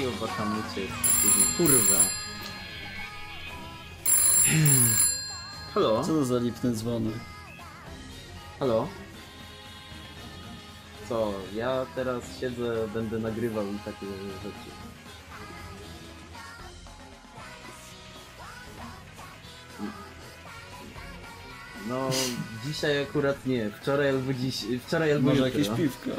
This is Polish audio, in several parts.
I oba. Później, kurwa. Halo? Co to za lipne dzwony? Halo? Co? Ja teraz siedzę, będę nagrywał i takie rzeczy. No, dzisiaj akurat nie. Wczoraj albo dziś. Wczoraj albo Może jutro. jakieś piwko?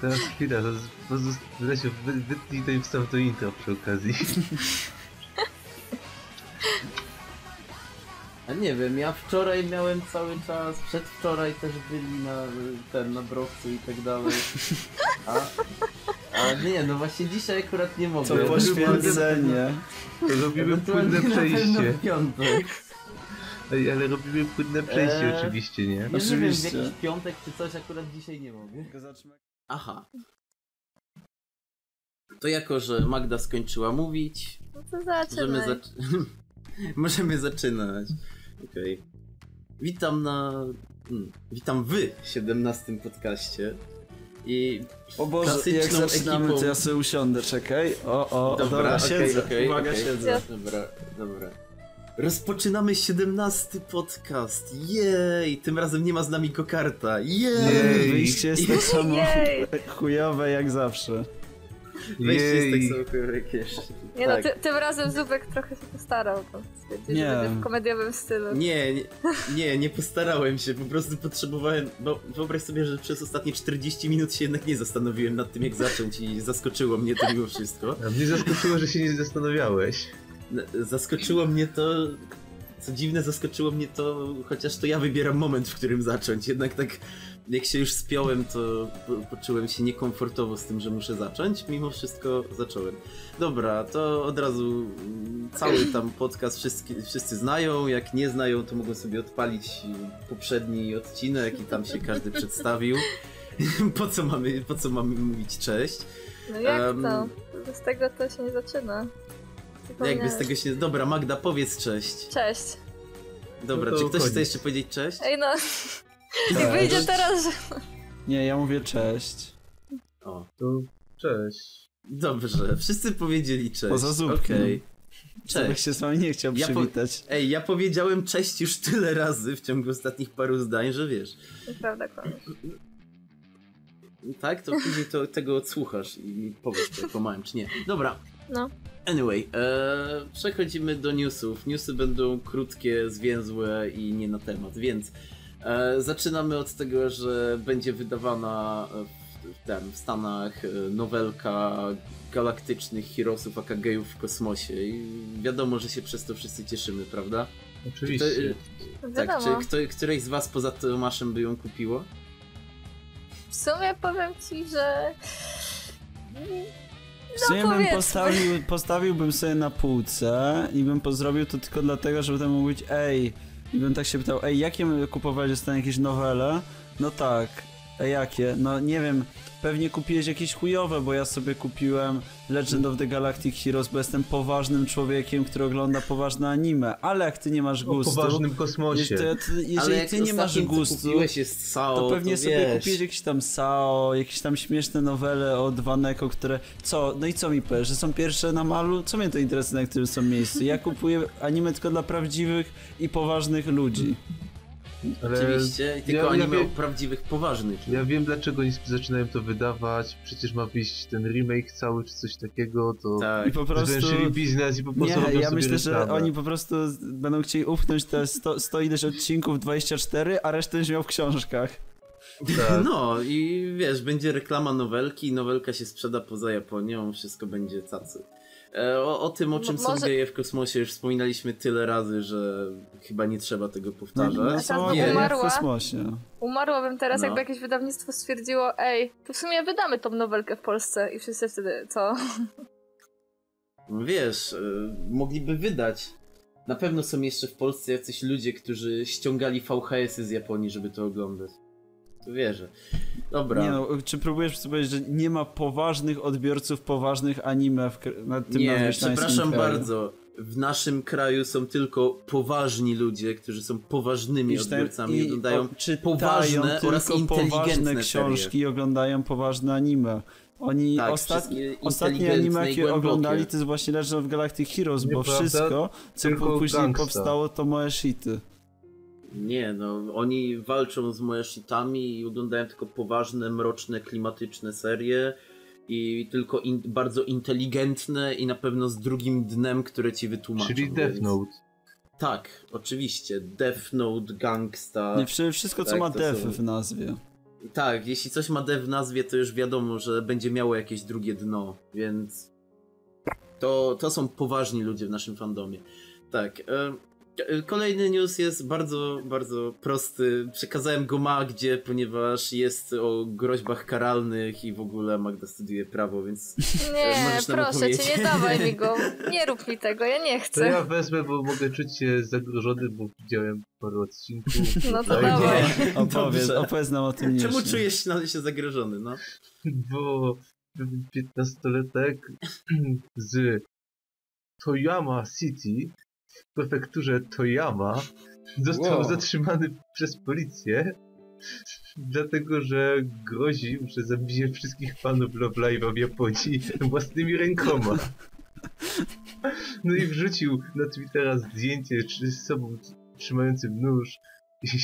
Teraz chwila, to Lesiu, wy, wytnij to i wstaw to intro przy okazji. A nie wiem, ja wczoraj miałem cały czas, przedwczoraj też byli na ten, na browcu i tak dalej. A, a nie, no właśnie dzisiaj akurat nie mogę. Co poświęcenie. To robimy płynne przejście. piątek. Ej, ale robimy płynne przejście Eee. oczywiście, nie? Ja nie wiem, w Oczywiście. jakiś piątek czy coś, akurat dzisiaj nie mogę. Aha. To jako, że Magda skończyła mówić, No to możemy, zaczynaj. zac możemy zaczynać. Okej. Witam na... Hmm. Witam w 17 podcaście. I O Boże, jak Klasyczną zaczynamy, ekipą. to ja sobie usiądę, czekaj. O, o, Dobra, dobra, siedzę. okej, Uwaga, okej. siedzę. Dobra, dobra. Rozpoczynamy 17 podcast. Jej! Tym razem nie ma z nami kokarta. Jej! Jej. Wyjście jest tak samo Jej. chujowe jak zawsze. Wejście jest tak samo jak jeszcze. Nie tak. no, ty, tym razem Zubek trochę się postarał. Tam stwierdził, Nie. że będzie w komediowym stylu. Nie, nie, nie, nie postarałem się, po prostu potrzebowałem, bo wyobraź sobie, że przez ostatnie 40 minut się jednak nie zastanowiłem nad tym, jak zacząć i zaskoczyło mnie to mimo wszystko. A mnie zaskoczyło, że się nie zastanawiałeś. Zaskoczyło mnie to, co dziwne, zaskoczyło mnie to, chociaż to ja wybieram moment, w którym zacząć, jednak tak jak się już spiąłem, to po- poczułem się niekomfortowo z tym, że muszę zacząć, mimo wszystko zacząłem. Dobra, to od razu mm, cały tam podcast wszyscy, wszyscy znają, jak nie znają, to mogą sobie odpalić poprzedni odcinek i tam się każdy przedstawił. Po co mamy, po co mamy mówić cześć? No jak Em, to? Z tego to się nie zaczyna. Jakby z tego się... Dobra, Magda, powiedz cześć. Cześć. Dobra, No czy ktoś koniec. chce jeszcze powiedzieć cześć? Ej no, Cześć. jak wyjdzie teraz, że... Nie, ja mówię cześć. O, To cześć. dobrze, wszyscy powiedzieli cześć. Poza Zupkiem. Okej. Człowiek Cześć. się z wami nie chciał Ja po- przywitać. Ej, ja powiedziałem cześć już tyle razy w ciągu ostatnich paru zdań, że wiesz. Nieprawda, kłamiesz. Tak, to później to, tego odsłuchasz i mi powiesz to po małym czy nie. Dobra. No. Anyway, e, przechodzimy do newsów. Newsy będą krótkie, zwięzłe i nie na temat, więc e, zaczynamy od tego, że będzie wydawana w, w, tam, w Stanach e, nowelka galaktycznych Heroesów aka gejów w kosmosie i wiadomo, że się przez to wszyscy cieszymy, prawda? Oczywiście. To, tak, Wiadomo. czy kto, któreś z was poza Tomaszem by ją kupiło? W sumie powiem ci, że... W sumie bym powiedzmy. postawił, postawiłbym sobie na półce i bym zrobił to tylko dlatego, żeby tam mówić ej i bym tak się pytał, ej jakie my kupowałeś dostanę jakieś nowele? No tak, a jakie? No nie wiem, pewnie kupiłeś jakieś chujowe, bo ja sobie kupiłem Legend of the Galactic Heroes, bo jestem poważnym człowiekiem, który ogląda poważne anime, ale jak ty nie masz O gustu, poważnym jeśli, kosmosie. ty, Ale jeżeli ty nie masz gustu, kupiłeś jest Sao, to pewnie to sobie wiesz. kupiłeś jakieś tam Sao, jakieś tam śmieszne nowele od Waneko, które... Co? No i co mi powiesz, że są pierwsze na malu? Co mnie to interesuje, na którym są miejscu? Ja kupuję anime tylko dla prawdziwych i poważnych ludzi. Ale Oczywiście, i tylko ja, ja, anime o wiem, prawdziwych, poważnych. ja wiem dlaczego oni zaczynają to wydawać. Przecież ma wyjść ten remake cały czy coś takiego, to Tak. I po prostu... biznes i po prostu Nie, robią ja sobie myślę, że oni po prostu będą chcieli upchnąć te 100, 100 ileś odcinków, 24, a resztę już miał w książkach. Tak. No i wiesz, będzie reklama nowelki, nowelka się sprzeda poza Japonią, wszystko będzie cacy. E, O, o tym, o czym Mo- są może- geje w kosmosie już wspominaliśmy tyle razy, że chyba nie trzeba tego No, powtarzać. są nie. nie, w Umarła. kosmosie. Umarłabym teraz, No. jakby jakieś wydawnictwo stwierdziło, ej, to w sumie wydamy tą nowelkę w Polsce i wszyscy wtedy, co? Wiesz, e, mogliby wydać. Na pewno są jeszcze w Polsce jacyś ludzie, którzy ściągali VHS-y z Japonii, żeby to oglądać. To wierzę. Dobra. Nie no, czy próbujesz sobie powiedzieć, że nie ma poważnych odbiorców poważnych anime w, na tym Nie, przepraszam kraju? bardzo. w naszym kraju są tylko poważni ludzie, którzy są poważnymi I odbiorcami i oglądają poważne oraz inteligentne poważne książki serie. i oglądają poważne anime. Oni Tak, ostatni, wszystkie ostatnie anime, jakie głębokie. oglądali, to jest właśnie Legend of Galactic Heroes, bo Nieprawda, wszystko, co tylko po- później gangsta. powstało, to moje shity. Nie, no oni walczą z moeshitami i oglądają tylko poważne, mroczne, klimatyczne serie i tylko in, bardzo inteligentne i na pewno z drugim dnem, które ci wytłumaczą. Czyli Death więc- Note. Tak, oczywiście. Death Note, Gangsta. Nie, wszy- wszystko, co Tak, ma to def są- w nazwie. Tak, jeśli coś ma dev w nazwie, to już wiadomo, że będzie miało jakieś drugie dno, więc to, to są poważni ludzie w naszym fandomie. Tak. e, Kolejny news jest bardzo, bardzo prosty. Przekazałem go Magdzie, ponieważ jest o groźbach karalnych i w ogóle Magda studiuje prawo, więc Nie, Możesz nam proszę cię, nie dawaj mi go. Nie rób mi tego, ja nie To chcę. ja wezmę, bo mogę czuć się zagrożony, bo widziałem parę odcinków. No to tutaj, dawaj. Opowiedz, Dobrze. opowiedz nam o tym nie czemu czujesz się, się zagrożony, no? Bo pewien 15-latek z Toyama City w prefekturze Toyama został Wow. zatrzymany przez policję dlatego, że groził, że zabije wszystkich fanów Love Live'a w Japonii własnymi rękoma. No i wrzucił na Twittera zdjęcie z sobą trzymającym nóż. Ej,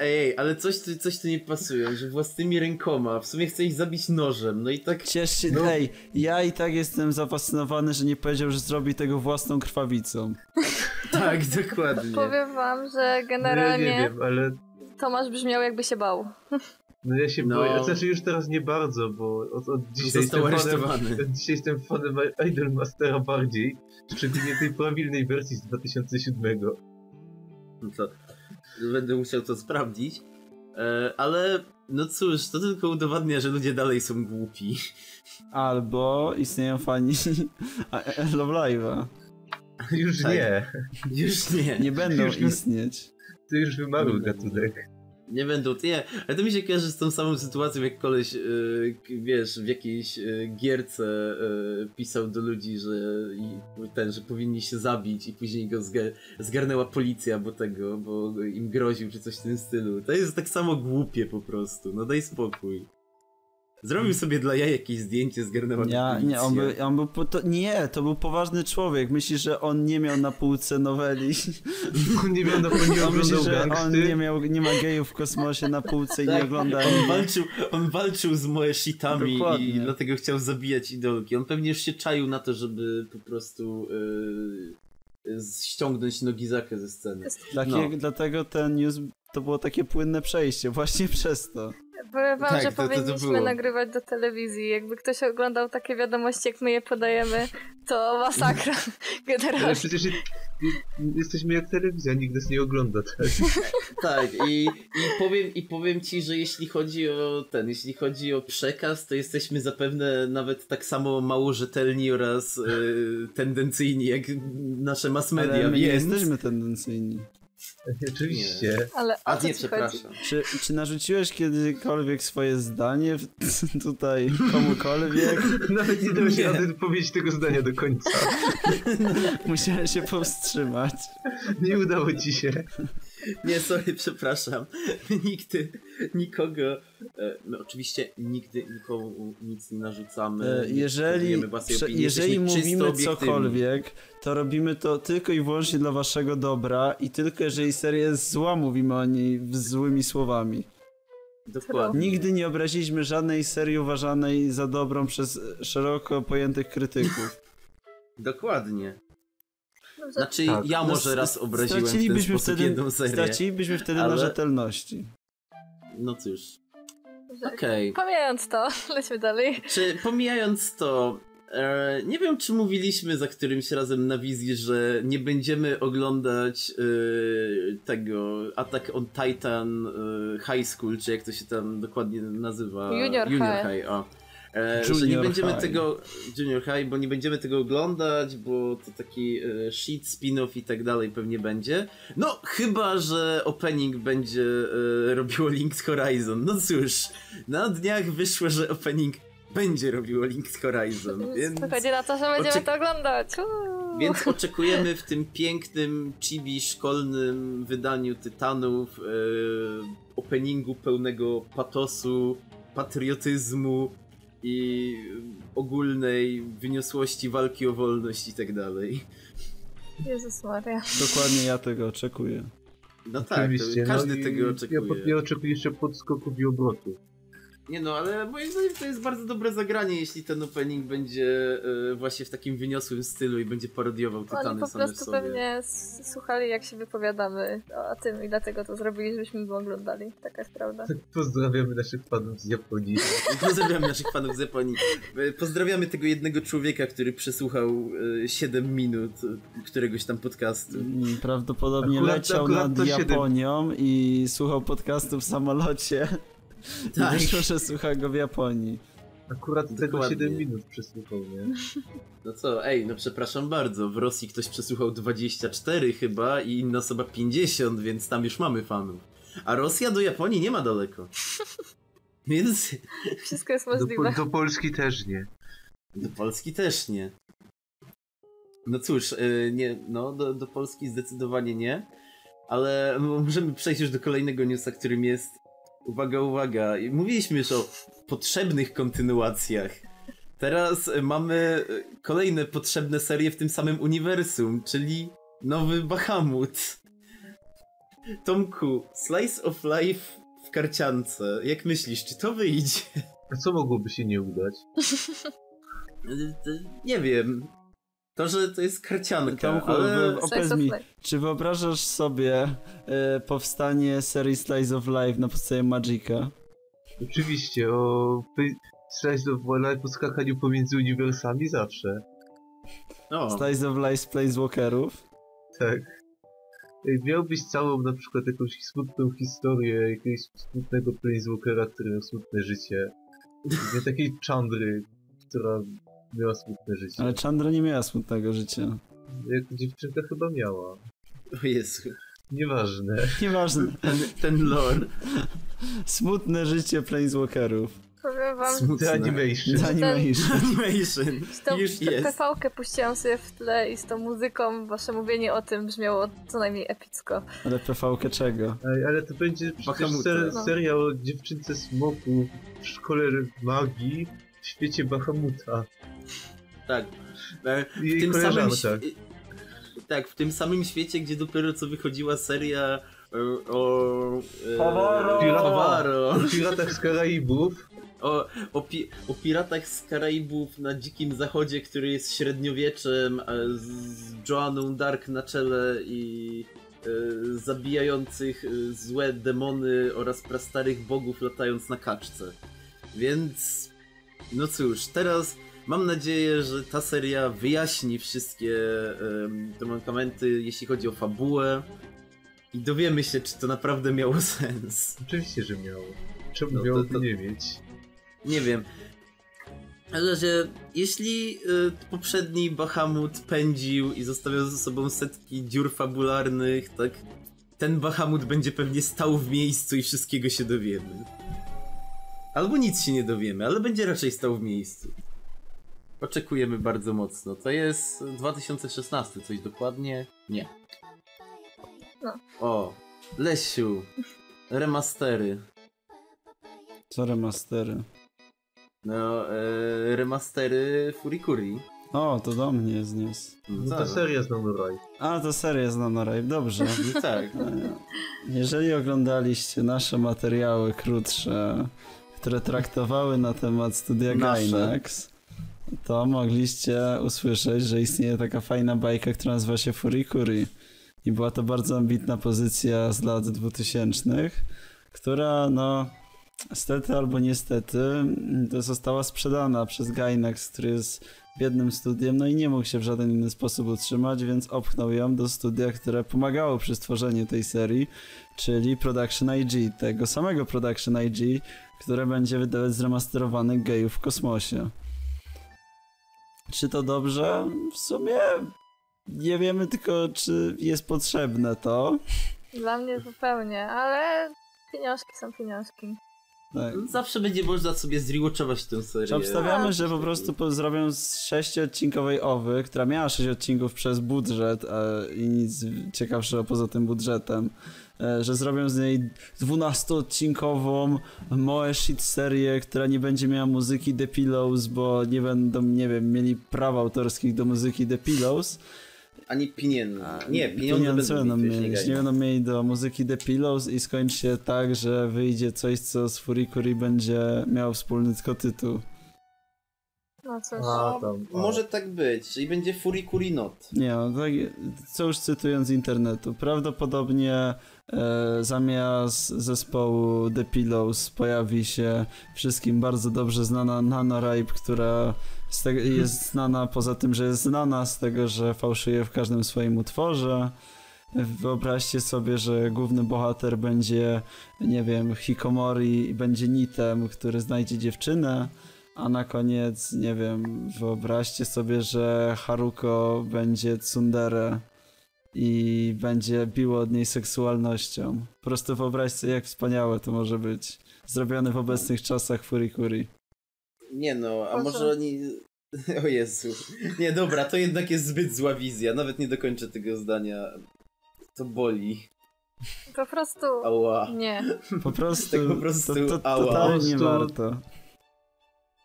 ej, ale coś tu, coś tu nie pasuje, że własnymi rękoma, w sumie chce ich zabić nożem, no i tak Ciesz się, No. ej, ja i tak jestem zafascynowany, że nie powiedział, że zrobi tego własną krwawicą. Tak, dokładnie. Powiem wam, że No ja nie generalnie wiem, ale Tomasz brzmiał jakby się bał. No ja się No. boję, znaczy już teraz nie bardzo, bo od, od dzisiaj Został jestem fanem, od dzisiaj jestem fanem Idol Mastera bardziej, szczególnie tej prawilnej wersji z 2007. No to będę musiał to sprawdzić. E, ale no cóż, to tylko udowadnia, że ludzie dalej są głupi. Albo istnieją fani Love Live'a. Już Tak. nie, Już nie. Nie będą Już nie- istnieć. to już wymarł gatunek. Nie będą, nie. Ale to mi się kojarzy z tą samą sytuacją, jak koleś, k- wiesz, w jakiejś e, gierce e, pisał do ludzi, że ten, że powinni się zabić i później go zga- zgarnęła policja, bo tego, bo im groził, czy coś w tym stylu. To jest tak samo głupie po prostu, no daj spokój. Zrobił sobie dla jaj jakieś zdjęcie, zgarnęła go Ja, nie, on był, on był po, to, nie, to był poważny człowiek. Myślisz, że on nie miał na półce noweli? On nie miał na nie On myśli, że on nie, miał, nie ma gejów w kosmosie na półce i nie Tak, ogląda On walczył, on walczył z moje shitami Dokładnie. i dlatego chciał zabijać idolki. On pewnie już się czaił na to, żeby po prostu yy, ściągnąć Nogizakę ze sceny. Takie, No. Dlatego ten news to było takie płynne przejście, właśnie przez to. Powiem wam, Tak, że to- to- to powinniśmy było. nagrywać do telewizji. Jakby ktoś oglądał takie wiadomości, jak my je podajemy, to masakra. Ale Generalnie. przecież je- je- jesteśmy jak telewizja, nikt nas nie ogląda. Tak? Tak, i, i, powiem, i powiem ci, że jeśli chodzi o ten, jeśli chodzi o przekaz, to jesteśmy zapewne nawet tak samo mało rzetelni oraz yy, tendencyjni jak nasze mass media, Ale my nie więc... jesteśmy tendencyjni. Oczywiście. Ale o A co nie, przepraszam. Czy, czy narzuciłeś kiedykolwiek swoje zdanie w, tutaj komukolwiek? Nawet nie dało się rady powiedzieć tego zdania do końca. Musiałem się powstrzymać. Nie udało ci się. Nie, sorry, przepraszam. Nigdy, nikogo, e, no oczywiście nigdy nikomu nic nie narzucamy. E, Jeżeli, prze, opinii, jeżeli mówimy cokolwiek, to robimy to tylko i wyłącznie dla waszego dobra i tylko jeżeli seria jest zła, mówimy o niej złymi słowami. Dokładnie. Nigdy nie obraziliśmy żadnej serii uważanej za dobrą przez szeroko pojętych krytyków. Dokładnie. Znaczy, Tak. ja No, może raz obraziłem w ten wtedy, jedną serię. stracilibyśmy wtedy ale- na rzetelności. No cóż, okej. Pomijając to, lećmy dalej. Czy pomijając to, e, nie wiem czy mówiliśmy za którymś razem na wizji, że nie będziemy oglądać e, tego Attack on Titan e, High School, czy jak to się tam dokładnie nazywa? Junior High. o. E, że nie będziemy High. tego Junior High, bo nie będziemy tego oglądać, bo to taki e, shit, spin-off i tak dalej pewnie będzie. No, chyba, że opening będzie e, robiło Linked Horizon. No cóż, na dniach wyszło, że opening będzie robiło Linked Horizon, więc... Wychodzi na to, że będziemy Oczek- to oglądać. Uuu. Więc oczekujemy w tym pięknym chibi szkolnym wydaniu Tytanów e, openingu pełnego patosu, patriotyzmu i ogólnej wyniosłości walki o wolność i tak dalej. Jezus Maria. Dokładnie ja tego oczekuję. No tak, Oczywiście, każdy no tego oczekuje. Ja, ja oczekuję jeszcze podskoków i obrotu. Nie no, ale moim zdaniem to jest bardzo dobre zagranie, jeśli ten opening będzie e, właśnie w takim wyniosłym stylu i będzie parodiował Tytany Oni po prostu pewnie słuchali jak się wypowiadamy o tym i dlatego to zrobili, żebyśmy go oglądali. Taka jest prawda. Pozdrawiamy naszych panów z Japonii. Pozdrawiam naszych fanów z Japonii. E, Pozdrawiamy tego jednego człowieka, który przesłuchał e, 7 minut e, któregoś tam podcastu. Mm, Prawdopodobnie Akurat- leciał akurat nad Japonią i słuchał podcastu w samolocie. Tak. I wyszło, że słucha go w Japonii. Akurat tego Dokładnie. 7 minut przesłuchał, nie? No co, ej, no przepraszam bardzo, w Rosji ktoś przesłuchał 24 chyba i inna osoba 50, więc tam już mamy fanów. A Rosja do Japonii nie ma daleko. Więc Wszystko jest Do, możliwe. do Polski też nie. do Polski też nie. No cóż, y, nie, no do, do Polski zdecydowanie nie, ale możemy przejść już do kolejnego newsa, którym jest, uwaga, uwaga, mówiliśmy już o potrzebnych kontynuacjach. Teraz mamy kolejne potrzebne serie w tym samym uniwersum, czyli nowy Bahamut. Tomku, Slice of Life w karciance. Jak myślisz, czy to wyjdzie? A co mogłoby się nie udać? Nie wiem. To, że to jest karcianka, Tomku, ale... opowiedz mi, czy wyobrażasz sobie e, powstanie serii Slice of Life na podstawie Magica? Oczywiście, o Slice of Life o skakaniu pomiędzy uniwersami zawsze. O, Slice of Life z Planeswalkerów? Tak. Ej, Miałbyś całą na przykład jakąś smutną historię jakiegoś smutnego Planeswalkera, który miał smutne życie. Nie takiej Chandry, która miała smutne życie. Ale Chandra nie miała smutnego życia. Jako dziewczynka chyba miała. o Jezu. Nieważne. Nieważne. Ten, ten lore. Smutne życie Planeswalkerów. Powiem wam, Smutne. Animation. The Animation. Animation. tą Już jest. PV-kę puściłam sobie w tle i z tą muzyką wasze mówienie o tym brzmiało co najmniej epicko. Ale PV-kę czego? Ej, ale to będzie przecież ser, No. serial o dziewczynce smoku w szkole magii w świecie Bahamuta. Tak. I jej W tym samym świe- tak, w tym samym świecie, gdzie dopiero co wychodziła seria e, o... e. O piratach z Karaibów. O, o, pi o piratach z Karaibów na dzikim zachodzie, który jest średniowieczem, e, z, Joanną Dark na czele i e, zabijających złe demony oraz prastarych bogów latając na kaczce. Więc, no cóż, teraz mam nadzieję, że ta seria wyjaśni wszystkie te mankamenty, jeśli chodzi o fabułę i dowiemy się, czy to naprawdę miało sens. Oczywiście, że miało. Czemu No to- miałoby to- nie mieć? Nie wiem. Ale że jeśli y, poprzedni Bahamut pędził i zostawiał za sobą setki dziur fabularnych, tak ten Bahamut będzie pewnie stał w miejscu i wszystkiego się dowiemy. Albo nic się nie dowiemy, ale będzie raczej stał w miejscu. Oczekujemy bardzo mocno. To jest 2016, coś dokładnie? Nie. No. O, Lesiu, remastery. Co remastery? No, e, remastery Furikuri. O, to do mnie jest news. No tak. to seria z Nonoraj. A, to seria z Nanoraj, dobrze. No tak. E, Jeżeli oglądaliście nasze materiały krótsze, które traktowały na temat studia. Gainax, to mogliście usłyszeć, że istnieje taka fajna bajka, która nazywa się Furikuri. I była to bardzo ambitna pozycja z lat 2000, która no stety albo niestety została sprzedana przez Gainax, który jest biednym studiem, no i nie mógł się w żaden inny sposób utrzymać, więc opchnął ją do studia, które pomagało przy stworzeniu tej serii, czyli Production IG, tego samego Production IG, które będzie wydawać zremasterowanych gejów w kosmosie. Czy to dobrze? W sumie nie wiemy tylko, czy jest potrzebne to. Dla mnie zupełnie, ale pieniążki są pieniążki. Tak. Zawsze będzie można sobie zrewatchować tę serię. Czy obstawiamy, A, że po prostu po- zrobią z sześciodcinkowej owy, która miała sześć odcinków przez budżet e, i nic ciekawszego poza tym budżetem, że zrobią z niej dwunastoodcinkową Moe Shit serię, która nie będzie miała muzyki The Pillows, bo nie będą, nie wiem, mieli praw autorskich do muzyki The Pillows. Ani pieniędzy. Nie, pieniądze, będą mieli, nie nie będą mieli do muzyki The Pillows i skończy się tak, że wyjdzie coś, co z Furikuri będzie miało wspólny tylko tytuł. No cóż. A, tam, a. Może tak być, czyli będzie Furikuri Not. Nie, no tak, co już cytując z internetu, prawdopodobnie e, zamiast zespołu The Pillows pojawi się wszystkim bardzo dobrze znana Nano Ripe, która tego, jest znana poza tym, że jest znana z tego, że fałszuje w każdym swoim utworze. Wyobraźcie sobie, że główny bohater będzie, nie wiem, Hikomori i będzie Nitem, który znajdzie dziewczynę. A na koniec, nie wiem, wyobraźcie sobie, że Haruko będzie tsundere i będzie biło od niej seksualnością. Po prostu wyobraźcie, jak wspaniałe to może być. Zrobione w obecnych czasach Furikuri. Nie no, a może oni... O Jezu. Nie, dobra, to jednak jest zbyt zła wizja. Nawet nie dokończę tego zdania. To boli. Po prostu Ała. nie. Po prostu, Tak po prostu, to, to, ała. totalnie warto.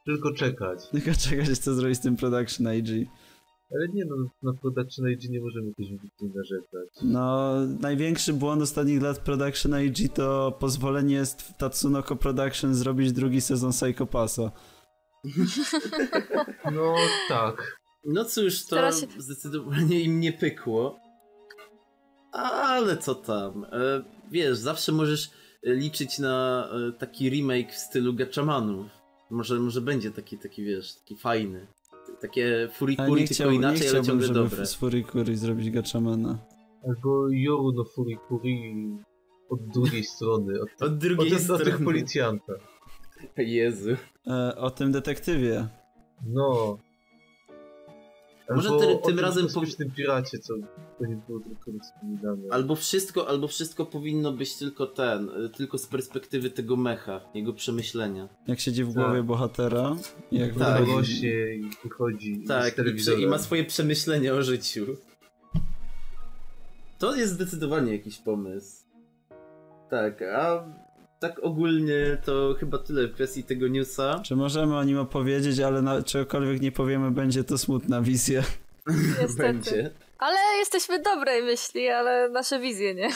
Tylko czekać. Tylko czekać, co zrobić z tym Production IG. Ale nie no, na Production IG nie możemy jakoś wybitnie narzekać. No, największy błąd ostatnich lat Production IG to pozwolenie jest w Tatsunoko Production zrobić drugi sezon Psycho Passa. No tak. No cóż, to Teraz zdecydowanie im nie pykło. Ale co tam? E, wiesz, zawsze możesz liczyć na e, taki remake w stylu Gatchamanów. Może, może będzie taki, taki, wiesz, taki fajny. Takie furikuri, nie, tylko chciał, nie inaczej, ale ciągle żeby dobre. z Furikuri zrobić Gatchamana. Albo Yoru no Furikuri od drugiej strony. Od, Od drugiej od, od, od tych strony. policjanta. Jezu. E, o tym detektywie. No. Może ty- tym razem po- kosmicznym piracie, co to nie było tylko wspominane. Albo wszystko, albo wszystko powinno być tylko ten, e, tylko z perspektywy tego mecha, jego przemyślenia. Jak siedzi w Tak. głowie bohatera. i Jak Tak. rośnie i wychodzi z Tak, i, prze, i ma swoje przemyślenia o życiu. To jest zdecydowanie jakiś pomysł. Tak, a tak ogólnie to chyba tyle w kwestii tego newsa. Czy możemy o nim opowiedzieć, ale na, czegokolwiek nie powiemy, będzie to smutna wizja. Niestety. Będzie. Ale jesteśmy dobrej myśli, ale nasze wizje nie.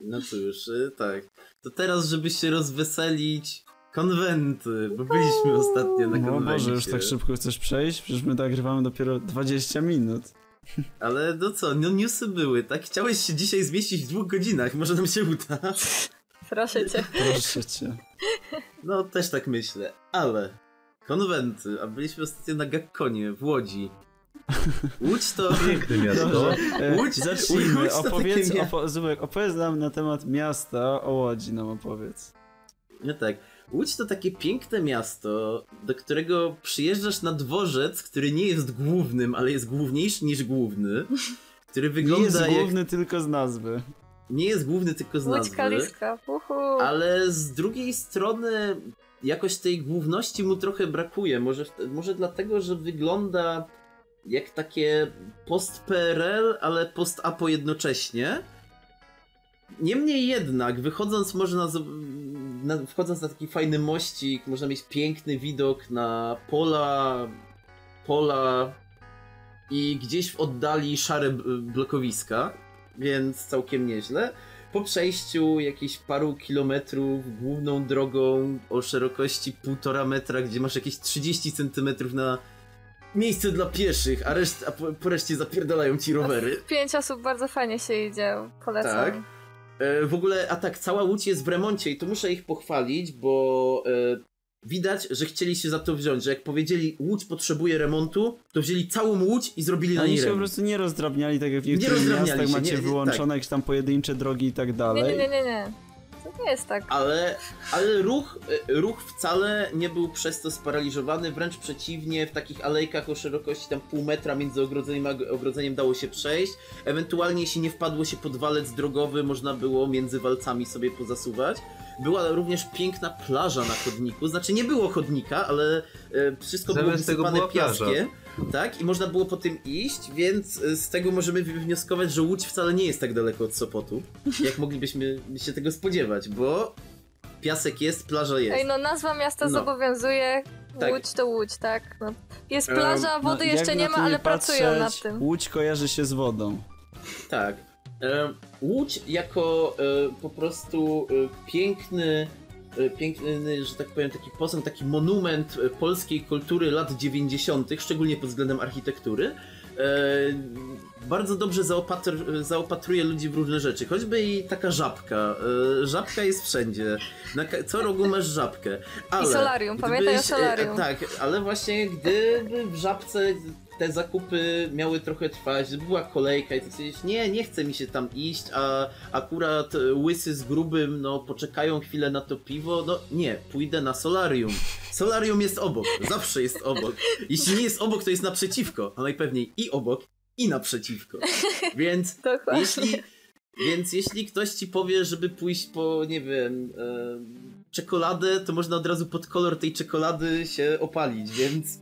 No cóż, y, tak. To teraz, żeby się rozweselić, konwenty, bo byliśmy ostatnio na No konwencie. Boże, już tak szybko chcesz przejść? Przecież my nagrywamy dopiero 20 minut. Ale no co, no newsy były, tak? Chciałeś się dzisiaj zmieścić w dwóch godzinach, może nam się uda. Proszę cię. Proszę cię. No, też tak myślę, ale konwenty, a byliśmy ostatnio na Gakkonie w Łodzi. Łódź to... Piękne miasto. Dobrze, e, Łódź- zacznijmy. Łódź to Opowiedz, opo Zubek, opowiedz nam na temat miasta o Łodzi, nam opowiedz. No tak. Łódź to takie piękne miasto, do którego przyjeżdżasz na dworzec, który nie jest głównym, ale jest główniejszy niż główny. Który Nie wygląda jest jak... główny tylko z nazwy. Nie jest główny tylko z nazwy. kaliska. Uhu. Ale z drugiej strony jakoś tej główności mu trochę brakuje. Może, może dlatego, że wygląda jak takie post-PRL, ale post-apo jednocześnie. Niemniej jednak, wychodząc może na, z- na, wchodząc na taki fajny mościk, można mieć piękny widok na pola, pola i gdzieś w oddali szare blokowiska, więc całkiem nieźle. Po przejściu jakichś paru kilometrów główną drogą o szerokości półtora metra, gdzie masz jakieś 30 centymetrów na miejsce dla pieszych, a, reszt, a po, po reszcie zapierdalają ci rowery. Pięć osób bardzo fajnie się idzie. Polecam. Tak. E, w ogóle, a tak, cała łódź jest w remoncie i tu muszę ich pochwalić, bo e, widać, że chcieli się za to wziąć, że jak powiedzieli łódź potrzebuje remontu, to wzięli całą łódź i zrobili na Oni niej się po prostu nie rozdrabniane, tak jak w niektórych rozdrabniali miastach się, macie nie, nie, wyłączone tak. jakieś tam pojedyncze drogi i tak dalej. Nie, nie, nie, nie, nie. nie jest tak. Ale, ale ruch, ruch wcale nie był przez to sparaliżowany, wręcz przeciwnie, w takich alejkach o szerokości tam pół metra między ogrodzeniem a ogrodzeniem dało się przejść. Ewentualnie, jeśli nie wpadło się pod walec drogowy, można było między walcami sobie pozasuwać. Była również piękna plaża na chodniku, znaczy nie było chodnika, ale e, wszystko było Zamiast tego wysypane była plaża. Tak, i można było po tym iść, więc e, z tego możemy wywnioskować, że Łódź wcale nie jest tak daleko od Sopotu, jak moglibyśmy się tego spodziewać, bo piasek jest, plaża jest. Ej, no nazwa miasta No. zobowiązuje. Tak. Łódź to Łódź, tak? No. Jest plaża, wody No, jeszcze nie ma, ale pracują patrzeć, nad tym. Łódź kojarzy się z wodą. Tak. Łódź jako e, po prostu e, piękny, piękny, że tak powiem, taki posąg, taki monument e, polskiej kultury lat 90., szczególnie pod względem architektury. E, bardzo dobrze zaopatr, zaopatruje ludzi w różne rzeczy, choćby i taka żabka. E, żabka jest wszędzie. Na co rogu masz żabkę. Ale I solarium, pamiętaj o gdybyś, e, solarium. Tak, ale właśnie gdyby w żabce te zakupy miały trochę trwać, była kolejka i ty stwierdzisz, nie, nie chce mi się tam iść, a akurat łysy z grubym, no poczekają chwilę na to piwo, no nie, pójdę na solarium. Solarium jest obok, zawsze jest obok. Jeśli nie jest obok, to jest naprzeciwko, a najpewniej i obok, i naprzeciwko. Więc jeśli, więc jeśli ktoś ci powie, żeby pójść po, nie wiem, e, czekoladę, to można od razu pod kolor tej czekolady się opalić, więc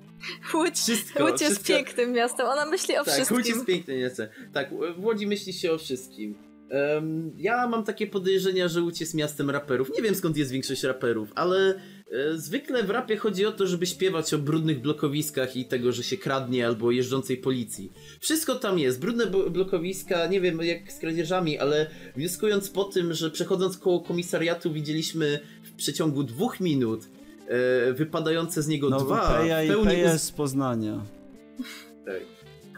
Łódź, wszystko. Łódź jest wszystko, pięknym miastem, ona myśli o tak, wszystkim. Łódź jest piękne miasto. Tak, w Łodzi myśli się o wszystkim. Em, ja mam takie podejrzenia, że Łódź jest miastem raperów. Nie wiem skąd jest większość raperów, ale e, zwykle w rapie chodzi o to, żeby śpiewać o brudnych blokowiskach i tego, że się kradnie albo jeżdżącej policji. Wszystko tam jest. Brudne blokowiska, nie wiem jak z kradzieżami, ale wnioskując po tym, że przechodząc koło komisariatu widzieliśmy w przeciągu dwóch minut wypadające z niego No dwa Peja i pełni Peja z Poznania.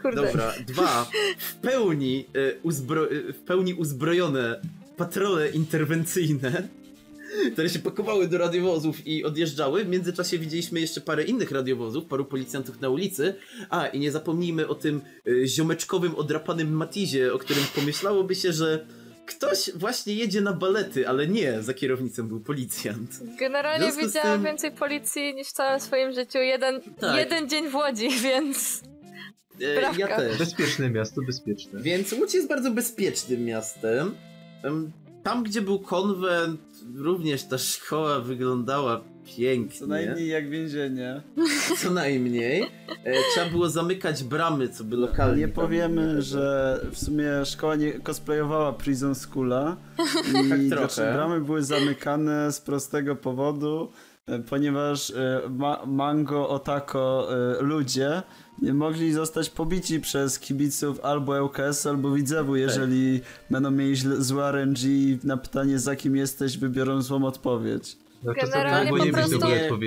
Kurde. Dobra, dwa. W pełni, e, uzbro... e, w pełni uzbrojone patrole interwencyjne, które się pakowały do radiowozów i odjeżdżały. W międzyczasie widzieliśmy jeszcze parę innych radiowozów, paru policjantów na ulicy. A, i nie zapomnijmy o tym e, ziomeczkowym, odrapanym Matizie, o którym pomyślałoby się, że ktoś właśnie jedzie na balety, ale nie, za kierownicą był policjant. Generalnie widziałam tym- więcej policji niż w całym swoim życiu. Jeden, Tak. jeden dzień w Łodzi, więc E, ja też. Bezpieczne miasto, bezpieczne. Więc Łódź jest bardzo bezpiecznym miastem. Em, Tam, gdzie był konwent, również ta szkoła wyglądała pięknie. Co najmniej jak więzienie. Co najmniej. E, trzeba było zamykać bramy, co by lokalnie. Nie powiemy, że w sumie szkoła nie cosplayowała Prison Schoola Tak i trochę. znaczy, bramy były zamykane z prostego powodu, e, ponieważ e, ma Mango Otako e, ludzie nie mogli zostać pobici przez kibiców albo ŁKS, albo Widzewu, jeżeli będą mieli złe RNG i na pytanie za kim jesteś wybiorą złą odpowiedź. No generalnie mogło po prostu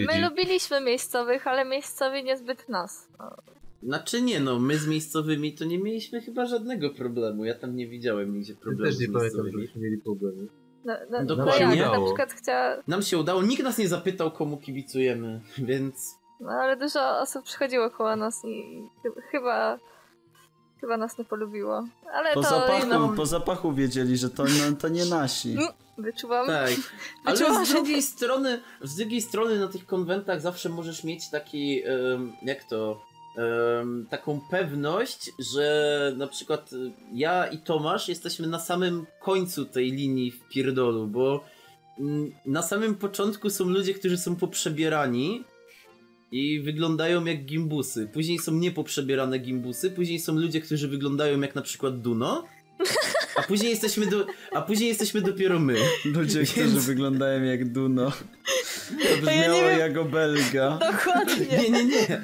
my lubiliśmy miejscowych, ale miejscowi niezbyt nas. No. Znaczy nie no, my z miejscowymi to nie mieliśmy chyba żadnego problemu. Ja tam nie widziałem nigdzie Ja problemu też nie z pamiętam, żebyśmy mieli problemy. No, no, no Dokładnie. jak, na Udało. przykład chciała, Nam się udało, nikt nas nie zapytał, komu kibicujemy, więc... no ale dużo osób przychodziło koło nas i chy- chyba, chyba nas nie polubiło. Ale Po to zapachu, inną po zapachu wiedzieli, że to, no, to nie nasi. Wyczuwam. Tak, ale z drugiej strony, z drugiej strony na tych konwentach zawsze możesz mieć taki, jak to, taką pewność, że na przykład ja i Tomasz jesteśmy na samym końcu tej linii w pierdolu, bo mm, na samym początku są ludzie, którzy są poprzebierani i wyglądają jak gimbusy. Później są niepoprzebierane gimbusy, później są ludzie, którzy wyglądają jak na przykład Duno. A później jesteśmy, do, a później jesteśmy dopiero my. Ludzie, Więc- którzy wyglądają jak Duno. To ja brzmiało nie wiem- jak obelga. Dokładnie. Nie, nie, nie.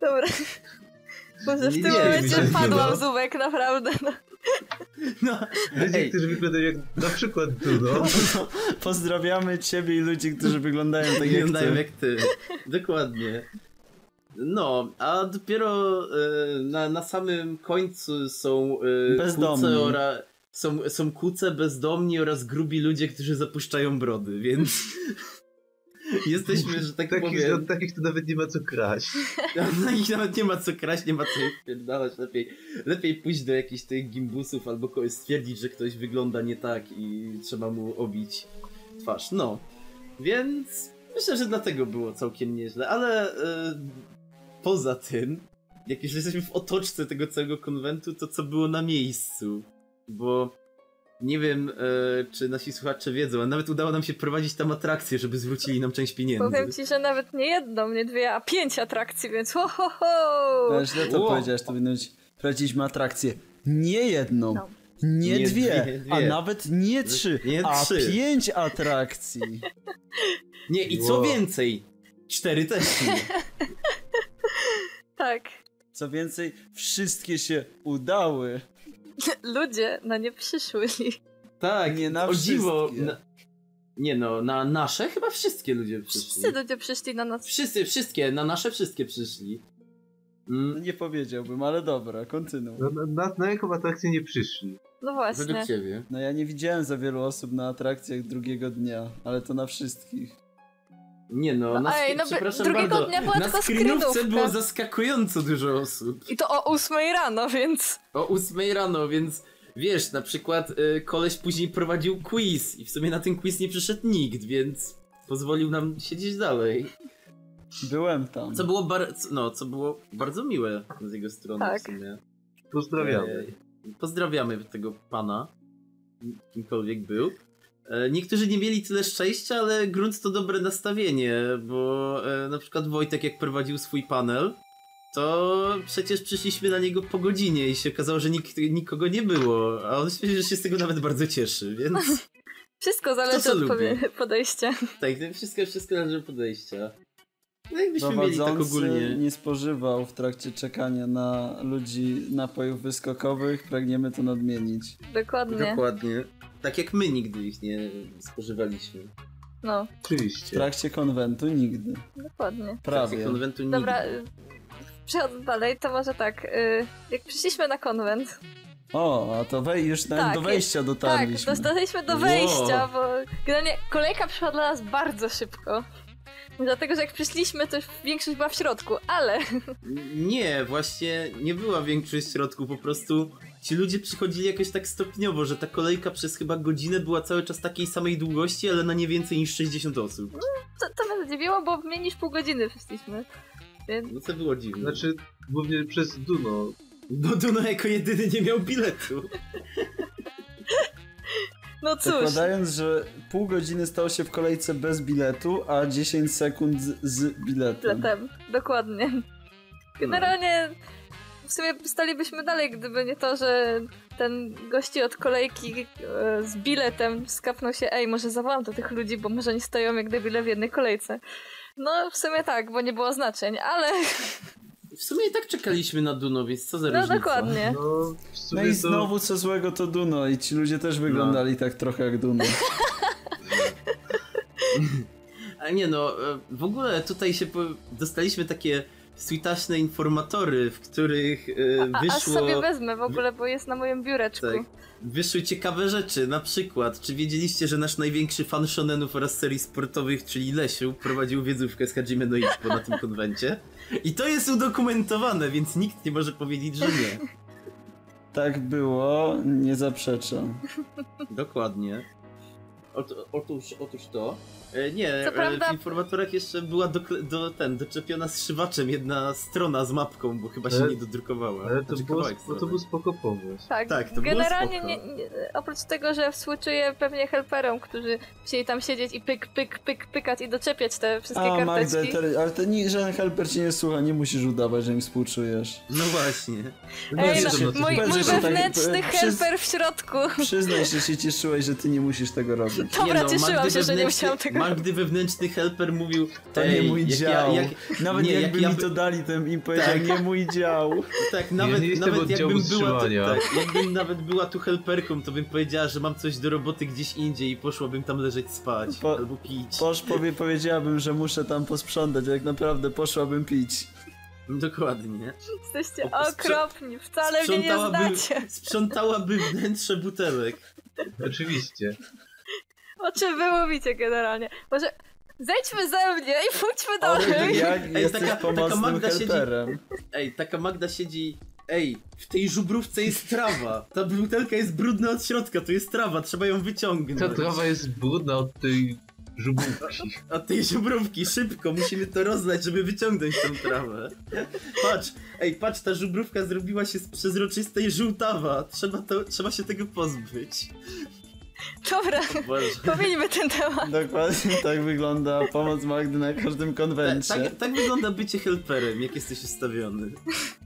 Dobra. Boże, w Nie tym wiem, momencie że- padłam no. z łbek, naprawdę. No. No, Ludzie, Ej. którzy wyglądają jak na przykład Duno. Pozdrawiamy ciebie i ludzi, którzy wyglądają tak jak wyglądają ty. jak ty. Dokładnie. No, a dopiero e, na, na samym końcu są e, Bezdomni. kuce oraz są, są kuce bezdomni oraz grubi ludzie, którzy zapuszczają brody, więc Jesteśmy, że tak Takich, powiem... od takich to nawet nie ma co kraść. Na nich nawet nie ma co kraść, nie ma co ich pierdalać. Lepiej, lepiej pójść do jakichś tych gimbusów albo stwierdzić, że ktoś wygląda nie tak i trzeba mu obić twarz. No. Więc myślę, że dlatego było całkiem nieźle, ale e, poza tym, jak już jesteśmy w otoczce tego całego konwentu, to co było na miejscu? Bo nie wiem, e, czy nasi słuchacze wiedzą, ale nawet udało nam się prowadzić tam atrakcję, żeby zwrócili nam część pieniędzy. Powiem ci, że nawet nie jedną, nie dwie, a pięć atrakcji, więc ho, ho, ho! No, źle to Wow. powiedziałeś, to powinno być... Prowadziliśmy atrakcję nie jedną, No. nie, Nie dwie, dwie, dwie. a nawet nie trzy, Nie a trzy. pięć atrakcji. Nie, i co Wow. więcej, cztery też nie. Tak. Co więcej, wszystkie się udały. Ludzie na nie przyszły. Tak, Nie na o dziwo. wszystkie. Na, nie no, na nasze chyba wszystkie ludzie przyszli. Wszyscy ludzie przyszli na nas. Wszyscy, wszystkie, na nasze wszystkie przyszli. No Mm, nie powiedziałbym, ale dobra, kontynuuj. No, na, na, na jaką atrakcję nie przyszli? No właśnie. według ciebie. No ja nie widziałem za wielu osób na atrakcjach drugiego dnia, ale to na wszystkich. Nie no, No na ej, no przepraszam drugiego bardzo, dnia była na tylko screenówce było zaskakująco dużo osób. I to o ósmej rano, więc... O 8 rano, więc wiesz, na przykład y, koleś później prowadził quiz i w sumie na ten quiz nie przyszedł nikt, więc pozwolił nam siedzieć dalej. Byłem tam. Co było, bar- no, co było bardzo miłe z jego strony Tak. w sumie. Pozdrawiamy. E, Pozdrawiamy tego pana, kimkolwiek był. E, Niektórzy nie mieli tyle szczęścia, ale grunt to dobre nastawienie, bo e, na przykład Wojtek jak prowadził swój panel, to przecież przyszliśmy na niego po godzinie i się okazało, że nikt, nikogo nie było, a on się, że się z tego nawet bardzo cieszy, więc Wszystko zależy od lubi? podejścia. tak, wszystko, wszystko należy do podejścia. No jakbyśmy mieli tak ogólnie... nie spożywał w trakcie czekania na ludzi napojów wyskokowych, pragniemy to nadmienić. Dokładnie. Dokładnie. Tak jak my nigdy ich nie spożywaliśmy. No, W Oczywiście. trakcie konwentu nigdy. dokładnie. W trakcie Prawie. konwentu nigdy. Dobra, y, przechodząc dalej, to może tak. y, Jak przyszliśmy na konwent, O, a to wej już Tak, do wejścia tak, dotarliśmy. dostaliśmy do Wow. wejścia, bo generalnie kolejka przyszła dla nas bardzo szybko. Dlatego, że jak przyszliśmy, to większość była w środku, ale Nie, właśnie nie była większość środków, po prostu ci ludzie przychodzili jakoś tak stopniowo, że ta kolejka przez chyba godzinę była cały czas takiej samej długości, ale na nie więcej niż 60 osób. to, to mnie zadziwiło, bo mniej niż pół godziny przyszliśmy. Więc No to było dziwne. Znaczy, głównie przez Duno. Bo Duno jako jedyny nie miał biletu. no cóż, Zakładając, że pół godziny stało się w kolejce bez biletu, a 10 sekund z, z biletem. biletem. Dokładnie. Generalnie w sumie stalibyśmy dalej, gdyby nie to, że ten gości od kolejki e, z biletem skapnął się, ej, może zawołam do tych ludzi, bo może nie stoją jak debile w jednej kolejce. No, w sumie tak, bo nie było znaczeń, ale W sumie i tak czekaliśmy na Duno, więc co za no różnica. dokładnie. No, No i znowu co złego to Duno i ci ludzie też wyglądali tak trochę jak Duno. A nie no, e, w ogóle tutaj się po... dostaliśmy takie switaśne informatory, w których e, A, wyszło... sobie wezmę w ogóle, bo jest na moim biureczku. Tak. Wyszły ciekawe rzeczy, na przykład, czy wiedzieliście, że nasz największy fan shonenów oraz serii sportowych, czyli Lesiu, prowadził wiedzówkę z Hajime no Ippo na tym konwencie? I to jest udokumentowane, więc nikt nie może powiedzieć, że nie. Tak było, nie zaprzeczam. Dokładnie. Ot, otóż, otóż to. E, nie, Co e, prawda- w informatorach jeszcze była do, do, ten, doczepiona zszywaczem jedna strona z mapką, bo chyba się nie dodrukowała. Ale to, Znaczy, było, bo to był spoko pomysł. Tak, Tak, to było generalnie spoko. nie, nie, oprócz tego, że współczuję pewnie helperom, którzy chcieli tam siedzieć i pyk, pyk, pyk, pykać i doczepiać te wszystkie A Magda, karteczki. te, ale to nie, żaden helper cię nie słucha, nie musisz udawać, że im współczujesz. No właśnie. Ej, no, że- mój, mój że tak, wewnętrzny e, helper w środku. Przyznaj że się cieszyłeś, że ty nie musisz tego robić. Dobra, Nie no, cieszyłam Magdy się, że nie wewnętrzny- musiałam tego robić. Magdy wewnętrzny helper mówił To nie mój jak dział. Ja, jak, Nawet nie, jak jakby ja mi to dali, to bym im powiedział, Tak. nie mój dział. Tak, nawet, nie jestem nawet jakbym była, tu, tak, jakbym nawet była tu helperką, to bym powiedziała, że mam coś do roboty gdzieś indziej i poszłabym tam leżeć spać Po- albo pić. Posz powie, powiedziałabym, że muszę tam posprzątać, a jak naprawdę poszłabym pić. Dokładnie. Jesteście okropni, wcale mnie nie znacie. sprzątałaby wnętrze butelek. Oczywiście. O czym wy mówicie generalnie? Może Zejdźmy ze mnie i pójdźmy Ale dalej. Jak Ej, jesteś taka- taka Magda siedzi- helperem. Ej, taka Magda siedzi... Ej, w tej żubrówce jest trawa. Ta butelka jest brudna od środka, tu jest trawa, trzeba ją wyciągnąć. Ta trawa jest brudna od tej żubówki. Od tej żubrówki, szybko, musimy to rozlać, żeby wyciągnąć tą trawę. Patrz, ej, patrz, ta żubrówka zrobiła się z przezroczystej żółtawa. Trzeba, to, trzeba się tego pozbyć. Dobra, pomińmy ten temat. Dokładnie tak wygląda pomoc Magdy na każdym Tak, konwencie. tak, tak wygląda bycie helperem, jak jesteś ustawiony.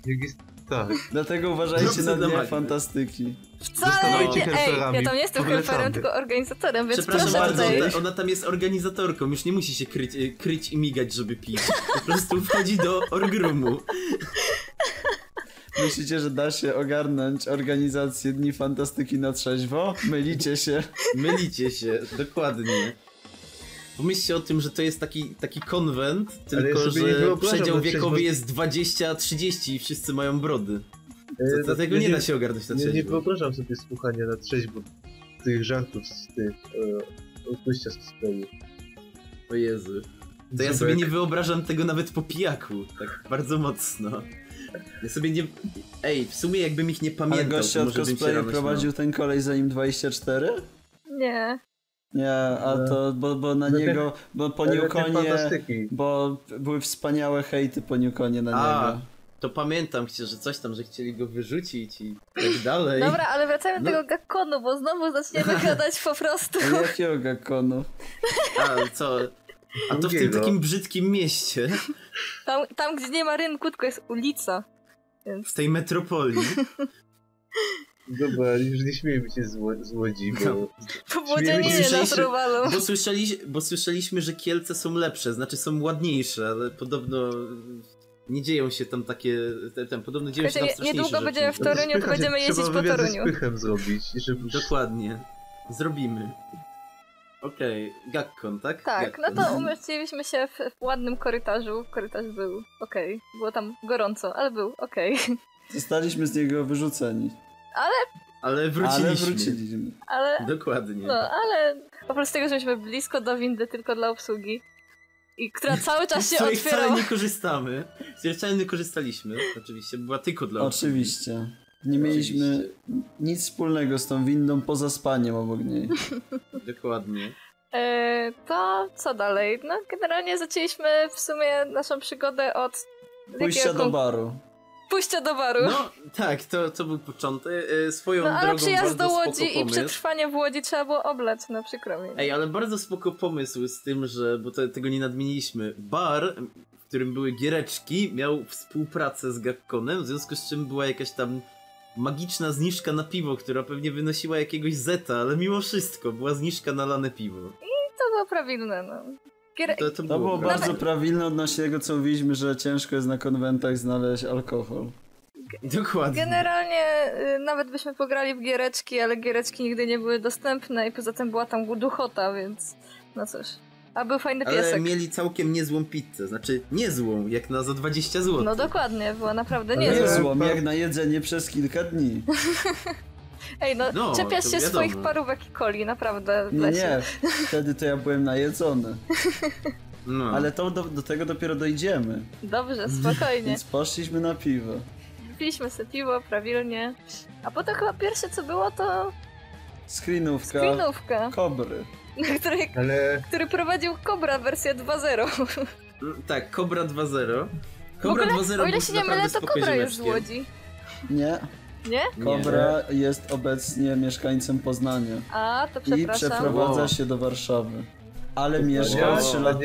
Jak jest... Tak. Dlatego uważajcie na dnie fantastyki. Wcale nie. Ej, ja tam nie jestem helperem, tylko organizatorem, więc Przepraszam bardzo, ona, ona tam jest organizatorką, już nie musi się kryć, y, kryć i migać, żeby pić. Po prostu wchodzi do orgrumu. Myślicie, że da się ogarnąć organizację Dni Fantastyki na trzeźwo? Mylicie się. Mylicie się, dokładnie. Pomyślcie o tym, że to jest taki, taki konwent, ja tylko nie że przedział wiekowy jest 20-30 i wszyscy mają brody. E, To, tego ja nie da się ogarnąć na Nie, nie trzeźwo. wyobrażam sobie słuchania na trzeźwo tych żartów z tych... E, od gościa z cosplayu. O Jezu. To ja sobie nie wyobrażam tego nawet po pijaku, tak bardzo mocno. Ja sobie nie... Ej, w sumie jakbym ich nie Ale pamiętał, gościa to od może bym się cosplayu prowadził ten kolej zanim 24? Nie. Nie, a to, bo, bo na No te- niego, bo po Ale Newconie, bo były wspaniałe hejty po Newconie na A, niego. to pamiętam, że coś tam, że chcieli go wyrzucić i tak dalej. Dobra, ale wracajmy No. do tego Gakkonu, bo znowu zaczniemy gadać po prostu. A jakiego Gakkonu? A, co? A to w tym takim brzydkim mieście, Tam, tam, gdzie nie ma rynku, tylko jest ulica. Więc w tej metropolii. Dobra, już nie śmiejmy się z, Ło- z Łodzi, bo... No. nas rowalu. Bo, słyszeli, bo słyszeliśmy, że Kielce są lepsze, znaczy są ładniejsze, ale podobno nie dzieją się tam takie... Te, tam, podobno dzieją się tam niedługo rzeczy. będziemy w Toruniu, to będziemy jeździć trzeba po wywiad Toruniu. spychem zrobić, żeby... Dokładnie. Zrobimy. Okej, Gakkon, tak? Tak, no Gakkon. to umieściliśmy się w, w ładnym korytarzu. Korytarz był okej. Było tam gorąco, ale był okej. Zostaliśmy z niego wyrzuceni. Ale wróciliśmy. Ale wróciliśmy. Ale, Dokładnie. no, ale oprócz tego, że byliśmy blisko do windy tylko dla obsługi i która cały czas Z się której wcale otwierała. nie korzystamy. Z której wcale nie korzystaliśmy. Oczywiście, była tylko dla obsługi. Oczywiście. Nie mieliśmy Oczywiście. nic wspólnego z tą windą poza spaniem obok niej. Dokładnie. E, to co dalej? No, generalnie zaczęliśmy w sumie naszą przygodę od Pójścia do baru. pójścia do baru. No tak, to, to był początek. E, Swoją No ale drogą przyjazd do Łodzi i przetrwanie w Łodzi trzeba było oblać, no przykro mi. Ej, ale bardzo spoko pomysł z tym, że, bo to, tego nie nadmieniliśmy, bar, w którym były giereczki, miał współpracę z Gakkonem, w związku z czym była jakaś tam magiczna zniżka na piwo, która pewnie wynosiła jakiegoś zeta, ale mimo wszystko była zniżka na lane piwo. To było prawidłne, no. Gier... To, to, To było bardzo prawilne odnośnie tego, co mówiliśmy, że ciężko jest na konwentach znaleźć alkohol. Dokładnie. Generalnie y, nawet byśmy pograli w giereczki, ale giereczki nigdy nie były dostępne i poza tym była tam duchota, więc no cóż. A był fajny Ale piesek. mieli całkiem niezłą pizzę, znaczy niezłą, jak na za 20 zł. No dokładnie, była naprawdę Ale Nie niezła. złom, jak na jedzenie przez kilka dni. Ej, no, No, czepiasz się wiadomo. swoich parówek i coli, naprawdę w Nie, lesie. nie, wtedy to ja byłem najedzony. No. Ale to do, do tego dopiero dojdziemy. Dobrze, spokojnie. Więc poszliśmy na piwo. Piliśmy sobie piwo, prawilnie. A potem chyba pierwsze co było to Screenówka screenówka, kobry. Który, Ale który prowadził Cobra wersja 2.0. Mm, Tak, Cobra 2.0. W Cobra ogóle, 2.0 o ile się nie mylę, to spoko Cobra już z. Łodzi. Nie, Nie? Nie. Kobra jest obecnie mieszkańcem Poznania. A, to I przepraszam. przeprowadza O. się do Warszawy. Ale mieszkał O. 3 a lata...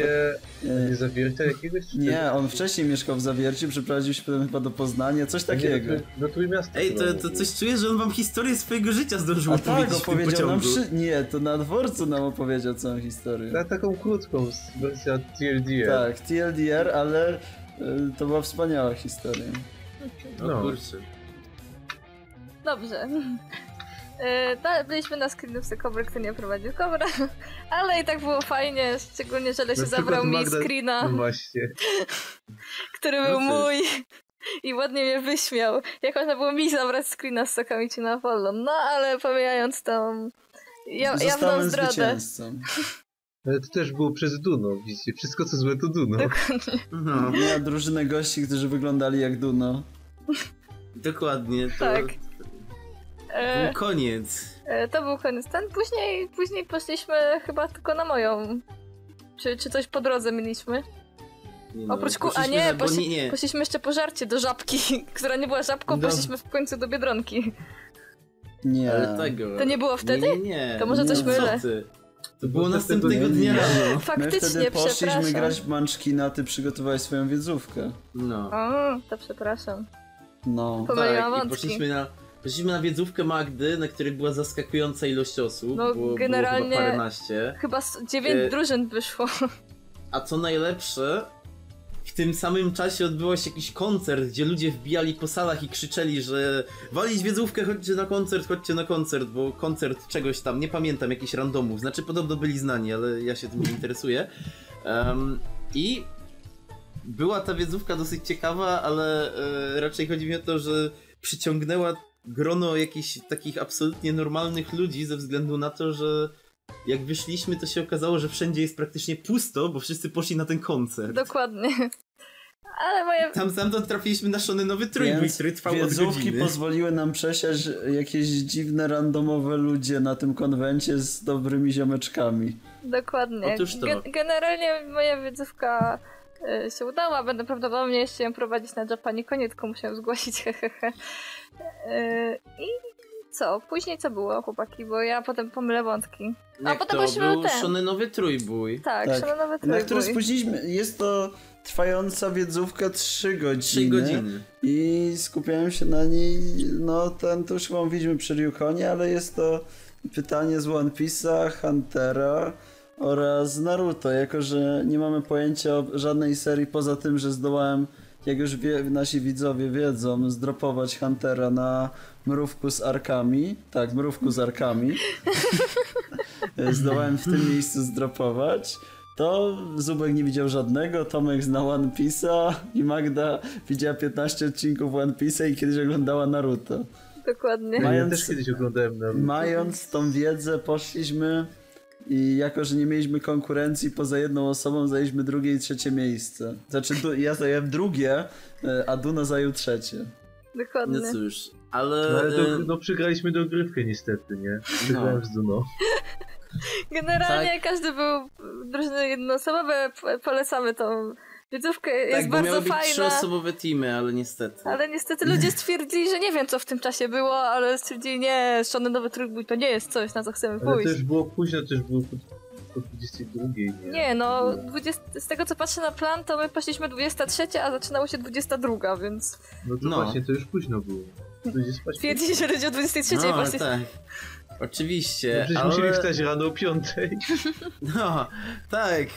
nie, Nie, zawiercia jakiegoś? czy nie, on wcześniej mieszkał w Zawierciu, przeprowadził się potem chyba do Poznania, coś takiego. Nie, do Trójmiasta Ej, chyba to, to coś czuję, że on wam historię swojego życia zdążył A tak, opowiedzieć tym opowiedział nam przy... Nie, to na dworcu nam opowiedział całą historię. Na taką krótką, wersja TLDR. Tak, TLDR, ale y, to była wspaniała historia. O No. kurczę. Dobrze. Yy, byliśmy na screenówce Cobra, kto nie prowadził Cobra, ale i tak było fajnie, szczególnie, że przykład zabrał mi Magda- screena, No właśnie. który No był cóż. mój i ładnie mnie wyśmiał. Jak można było mi zabrać screena z sokami czy na Apollon. No ale pomijając tą ja, jawną Zostałem zdradę. Ale to też było przez Duno, widzicie, wszystko co złe to Duno. Dokładnie. No, Miała drużynę gości, którzy wyglądali jak Duno. dokładnie. To Tak. E, był koniec. e, to był koniec ten. Później, później poszliśmy chyba tylko na moją. Czy, czy coś po drodze mieliśmy? Nie no, Oprócz ku... A nie, poszli... nie, nie. poszliśmy jeszcze po żarcie do żabki, która nie była żabką, No. poszliśmy w końcu do Biedronki. Nie. Ale tego. To nie było wtedy? Nie, nie, nie. To może coś Co mylę. To było następnego dnia. rano. My Faktycznie, wtedy poszliśmy przepraszam. grać w Munchkina, ty przygotowałeś swoją wiedzówkę. No. O, to przepraszam. No. Pomyliłam Tak, i wątki. poszliśmy na, poszliśmy na wiedzówkę Magdy, na której była zaskakująca ilość osób. No, było, generalnie- Było chyba paręnaście. Chyba dziewięć E, drużyn wyszło. A co najlepsze, w tym samym czasie odbywał się jakiś koncert, gdzie ludzie wbijali po salach i krzyczeli, że walić wiedzówkę, chodźcie na koncert, chodźcie na koncert, bo koncert czegoś tam, nie pamiętam, jakichś randomów. Znaczy podobno byli znani, ale ja się tym nie interesuję. Em, I była ta wiedzówka dosyć ciekawa, ale e, raczej chodzi mi o to, że przyciągnęła grono jakichś takich absolutnie normalnych ludzi ze względu na to, że jak wyszliśmy, to się okazało, że wszędzie jest praktycznie pusto, bo wszyscy poszli na ten koncert. Dokładnie. Ale moje... Tam stamtąd trafiliśmy na szonenowy trójbój, Więc który trwał od wiedzówki godziny. pozwoliły nam przesiać jakieś dziwne, randomowe ludzie na tym konwencie z dobrymi ziomeczkami. Dokładnie. Otóż to. Gen- generalnie moja wiedzówka e, się udała. Będę prawdopodobnie jeszcze ją prowadzić na Japanie koniec, tylko muszę ją zgłosić. E, I co? Później co było, chłopaki? Bo ja potem pomylę wątki. A Jak potem to był ten. szonenowy trójbój. Tak, Tak. szalenowy Na który trójbój. spóźniliśmy. Jest to trwająca wiedzówka 3 godziny. Trzy godziny. I skupiałem się na niej, no ten to już chyba mówiliśmy przy Ryukonie, ale jest to pytanie z One Piece'a, Huntera oraz Naruto, jako że nie mamy pojęcia o żadnej serii poza tym, że zdołałem, jak już wie, nasi widzowie wiedzą, zdropować Huntera na mrówku z arkami. Tak, mrówku z arkami. zdołałem w tym miejscu zdropować. To Zubek nie widział żadnego, Tomek zna One Piece'a i Magda widziała 15 odcinków One Piece'a i kiedyś oglądała Naruto. Dokładnie. Ja Mając- też kiedyś oglądałem na Mając tą wiedzę poszliśmy i jako, że nie mieliśmy konkurencji poza jedną osobą, zajęliśmy drugie i trzecie miejsce. Znaczy du- ja zająłem drugie, e, a Duna zajął trzecie. Dokładnie. No cóż, ale... No ale to, e, no przegraliśmy dogrywkę niestety, nie? Przegrałem z Duno. Generalnie Tak. każdy był drużyny jednoosobowe. po- Polecamy tą wiedzówkę. Jest tak, bo bardzo miały być fajna. trzyosobowe teamy, ale niestety. Ale niestety ludzie stwierdzili, że nie wiem co w tym czasie było, ale stwierdzili, nie, szonenowy trójbój to nie jest coś, na co chcemy Ale pójść. też było późno, też było po, po 22, nie? Nie, no, 20, z tego co patrzę na plan, to my poszliśmy 23, a zaczynało się 22, więc No to No. właśnie, to już późno było. Ludzie spać. że ludzie o 23 no, poszli. tak. Oczywiście, No, przecież ale... musieli wstać rano o 5, No, tak,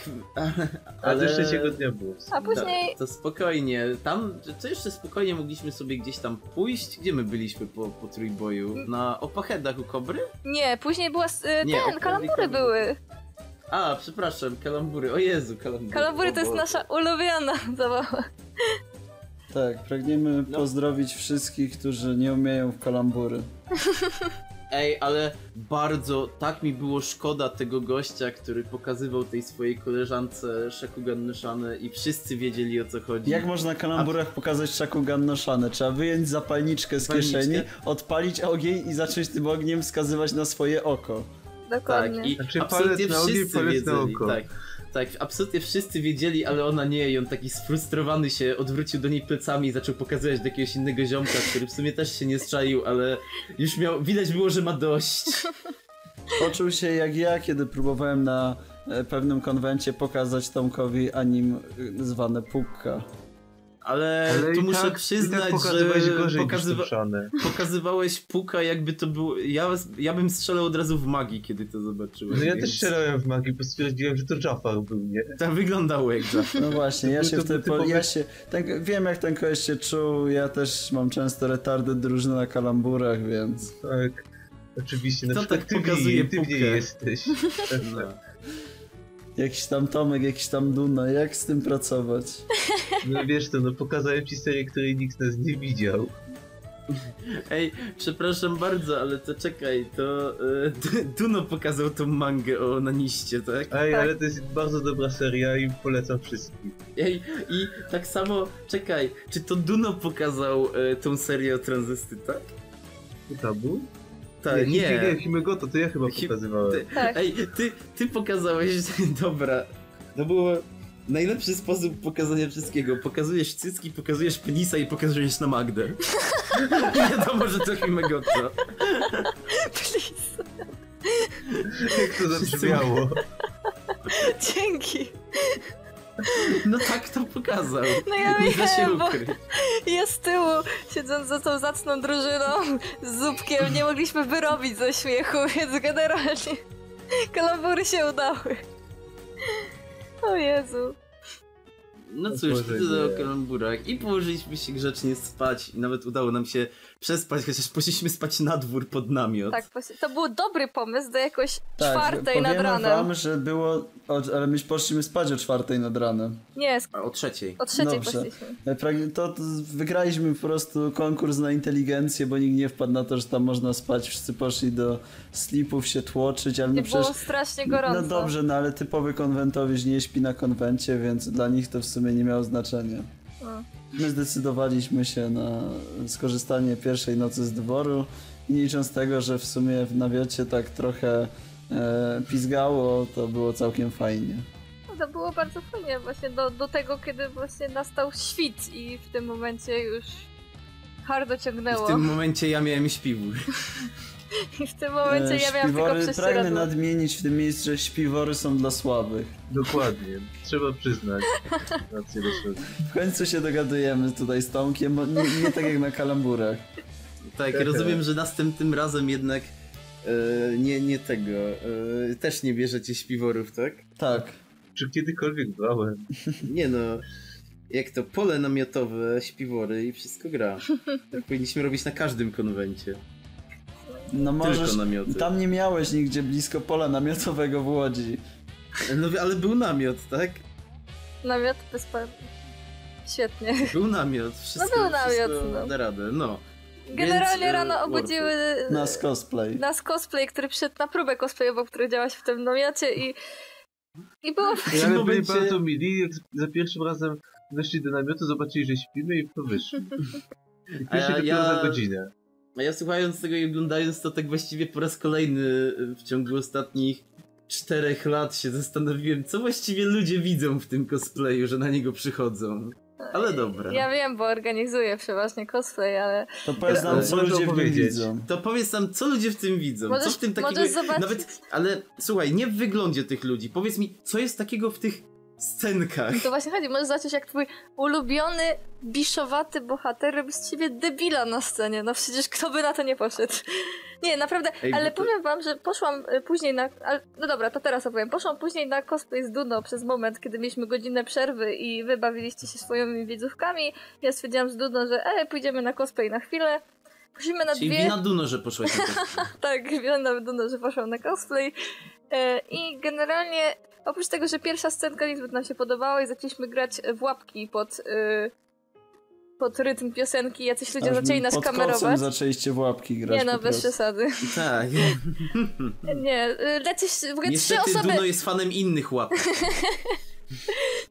ale też trzeciego dnia było. A później, To, to spokojnie. Tam, to jeszcze spokojnie mogliśmy sobie gdzieś tam pójść. Gdzie my byliśmy po, po trójboju? Na opachedach u kobry? nie, później była, y, Nie, ten, kalambury były. A, przepraszam, kalambury. O Jezu, kalambury. Kalambury to jest nasza ulubiona zabawa. Tak, pragniemy No. pozdrowić wszystkich, którzy nie umieją w kalambury. Ej, ale bardzo, tak mi było szkoda tego gościa, który pokazywał tej swojej koleżance Shakugan Noshane i wszyscy wiedzieli o co chodzi. Jak można na kalamburach pokazać Shakugan noszane? Trzeba wyjąć zapalniczkę z Zapalniczkę. kieszeni, odpalić ogień i zacząć tym ogniem wskazywać na swoje oko. Dokładnie. Tak, i Znaczy, absolutnie palec na ogień, wszyscy palec na wiedzieli. oko. Tak, tak, absolutnie wszyscy wiedzieli, ale ona nie i on taki sfrustrowany się odwrócił do niej plecami i zaczął pokazywać do jakiegoś innego ziomka, który w sumie też się nie strzaił, ale już miał, widać było, że ma dość. Poczuł się jak ja, kiedy próbowałem na e, pewnym konwencie pokazać Tomkowi anim e, zwane Pukka. Ale, Ale tu i muszę tak, przyznać, i tak pokazywałeś że gorzej pokazywa- pokazywałeś puka jakby to było... Ja, ja bym strzelał od razu w magii, kiedy to zobaczyłem. No ja więc też strzelałem w magii, bo stwierdziłem, że to Jafar był, nie? Tak wyglądało jak Jaffa. No właśnie, ja To się wtedy, typowy- ja się, ten, wiem jak ten koleś się czuł, ja też mam często retardy drużyny na kalamburach, więc... Tak. Oczywiście, na Kto przykład tak ty pokazuje ty niej pupkę? jesteś. No. Jakiś tam Tomek, jakiś tam Duna, jak z tym pracować? No wiesz to, no pokazałem ci serię, której nikt z nas nie widział. Ej, przepraszam bardzo, ale to czekaj, to D- Duno pokazał tą mangę o naniście, tak? Ej, Tak. ale to jest bardzo dobra seria i polecam wszystkim. Ej, i tak samo, czekaj, czy to Duno pokazał e, tą serię o tranzystytach? Tabu? Tak, nie. nie. nie Himegoto, to ja chyba Hi- pokazywałem. ty- Tak. Ej, ty, ty pokazałeś, dobra, to było najlepszy sposób pokazania wszystkiego. Pokazujesz cycki, pokazujesz penisa i pokazujesz na Magdę. Wiadomo, że to Himegoto. Please. Jak to zabrzmiało? Dzięki. No tak to pokazał. No ja Nie da się wiem, bo ukryć. ja z tyłu, siedząc za tą zacną drużyną z zupkiem, nie mogliśmy wyrobić ze śmiechu, więc generalnie kalambury się udały. O Jezu. No No cóż, tyle o kalamburach. I położyliśmy się grzecznie spać i nawet udało nam się przespać, chociaż poszliśmy spać na dwór pod namiot. Tak. To był dobry pomysł do jakoś Tak, czwartej nad ranem. wam, że było, o, ale my poszliśmy spać o czwartej nad ranem. Nie, o trzeciej. o trzeciej Dobrze. poszliśmy. E, To, to wygraliśmy po prostu konkurs na inteligencję, bo nikt nie wpadł na to, że tam można spać. Wszyscy poszli do slipów się tłoczyć, ale no I było przecież... strasznie gorąco. No dobrze, no ale typowy konwentowiec nie śpi na konwencie, więc dla nich to w sumie nie miało znaczenia. No. My zdecydowaliśmy się na skorzystanie pierwszej nocy z dworu i nie licząc tego, że w sumie w nawiocie tak trochę e, pizgało, to było całkiem fajnie. No To było bardzo fajnie właśnie do, do tego, kiedy właśnie nastał świt i w tym momencie już hardo I ciągnęło. w tym momencie ja miałem śpiwór. I w tym momencie E, ja miałam tylko śpiwory, pragnę nadmienić w tym miejscu, że śpiwory są dla słabych. Dokładnie. Trzeba przyznać rację. W końcu się dogadujemy tutaj z Tomkiem, bo nie, nie tak jak na kalamburach. Tak, rozumiem, że następnym razem jednak e, nie, nie tego. E, też nie bierzecie śpiworów, tak? Tak. Czy kiedykolwiek brałem? Nie no. Jak to pole namiotowe, śpiwory i wszystko gra. Tak powinniśmy robić na każdym konwencie. No możesz... Tam nie miałeś nigdzie blisko pola namiotowego w Łodzi. No ale był namiot, tak? Namiot bez. Świetnie. Był namiot. Wszystko, No był namiot, wszystko no. da radę, no. Generalnie Więc, e, rano obudziły Nas cosplay. nas cosplay, który przyszedł na próbę cosplayową, który działać w tym namiocie i i było W Ja ale byli momencie- bardzo mili, jak za pierwszym razem weszli do namiotu, zobaczyli, że śpimy i to wyszli. I ja- pierwszy dopiero ja- za godzinę. A ja słuchając tego i oglądając to tak właściwie po raz kolejny w ciągu ostatnich czterech lat się zastanowiłem, co właściwie ludzie widzą w tym cosplayu, że na niego przychodzą. Ale dobra. Ja wiem, bo organizuję przeważnie cosplay, ale To powiedz nam, co ludzie w tym widzą. To powiedz nam, co ludzie w tym widzą? co Możesz- w tym takiego... Nawet, ale słuchaj, nie w wyglądzie tych ludzi. Powiedz mi, co jest takiego w tych scenkach? to właśnie chodzi. Możesz zacząć jak twój ulubiony, biszowaty bohater robi z ciebie debila na scenie. No przecież kto by na to nie poszedł? Nie, naprawdę, Ej, ale to- powiem wam, że poszłam y, później na... No dobra, to teraz opowiem. Poszłam później na cosplay z Duno przez moment, kiedy mieliśmy godzinę przerwy i wy bawiliście się swoimi wiedzówkami. Ja stwierdziłam z Duno, że e, pójdziemy na cosplay na chwilę. Poszliśmy na Czyli dwie... wina Duno, że poszłaś na cosplay. Tak, wiem nawet dumno, że poszłam na cosplay. E, I generalnie, oprócz tego, że pierwsza scenka niezbyt nam się podobała i zaczęliśmy grać w łapki pod, e, pod rytm piosenki, jacyś ludzie Aż zaczęli nas pod kamerować. zaczęliście w łapki grać Nie no, bez przesady. Tak. Nie, e, jacyś, w ogóle trzy Niestety osoby, Duno jest fanem innych łapek.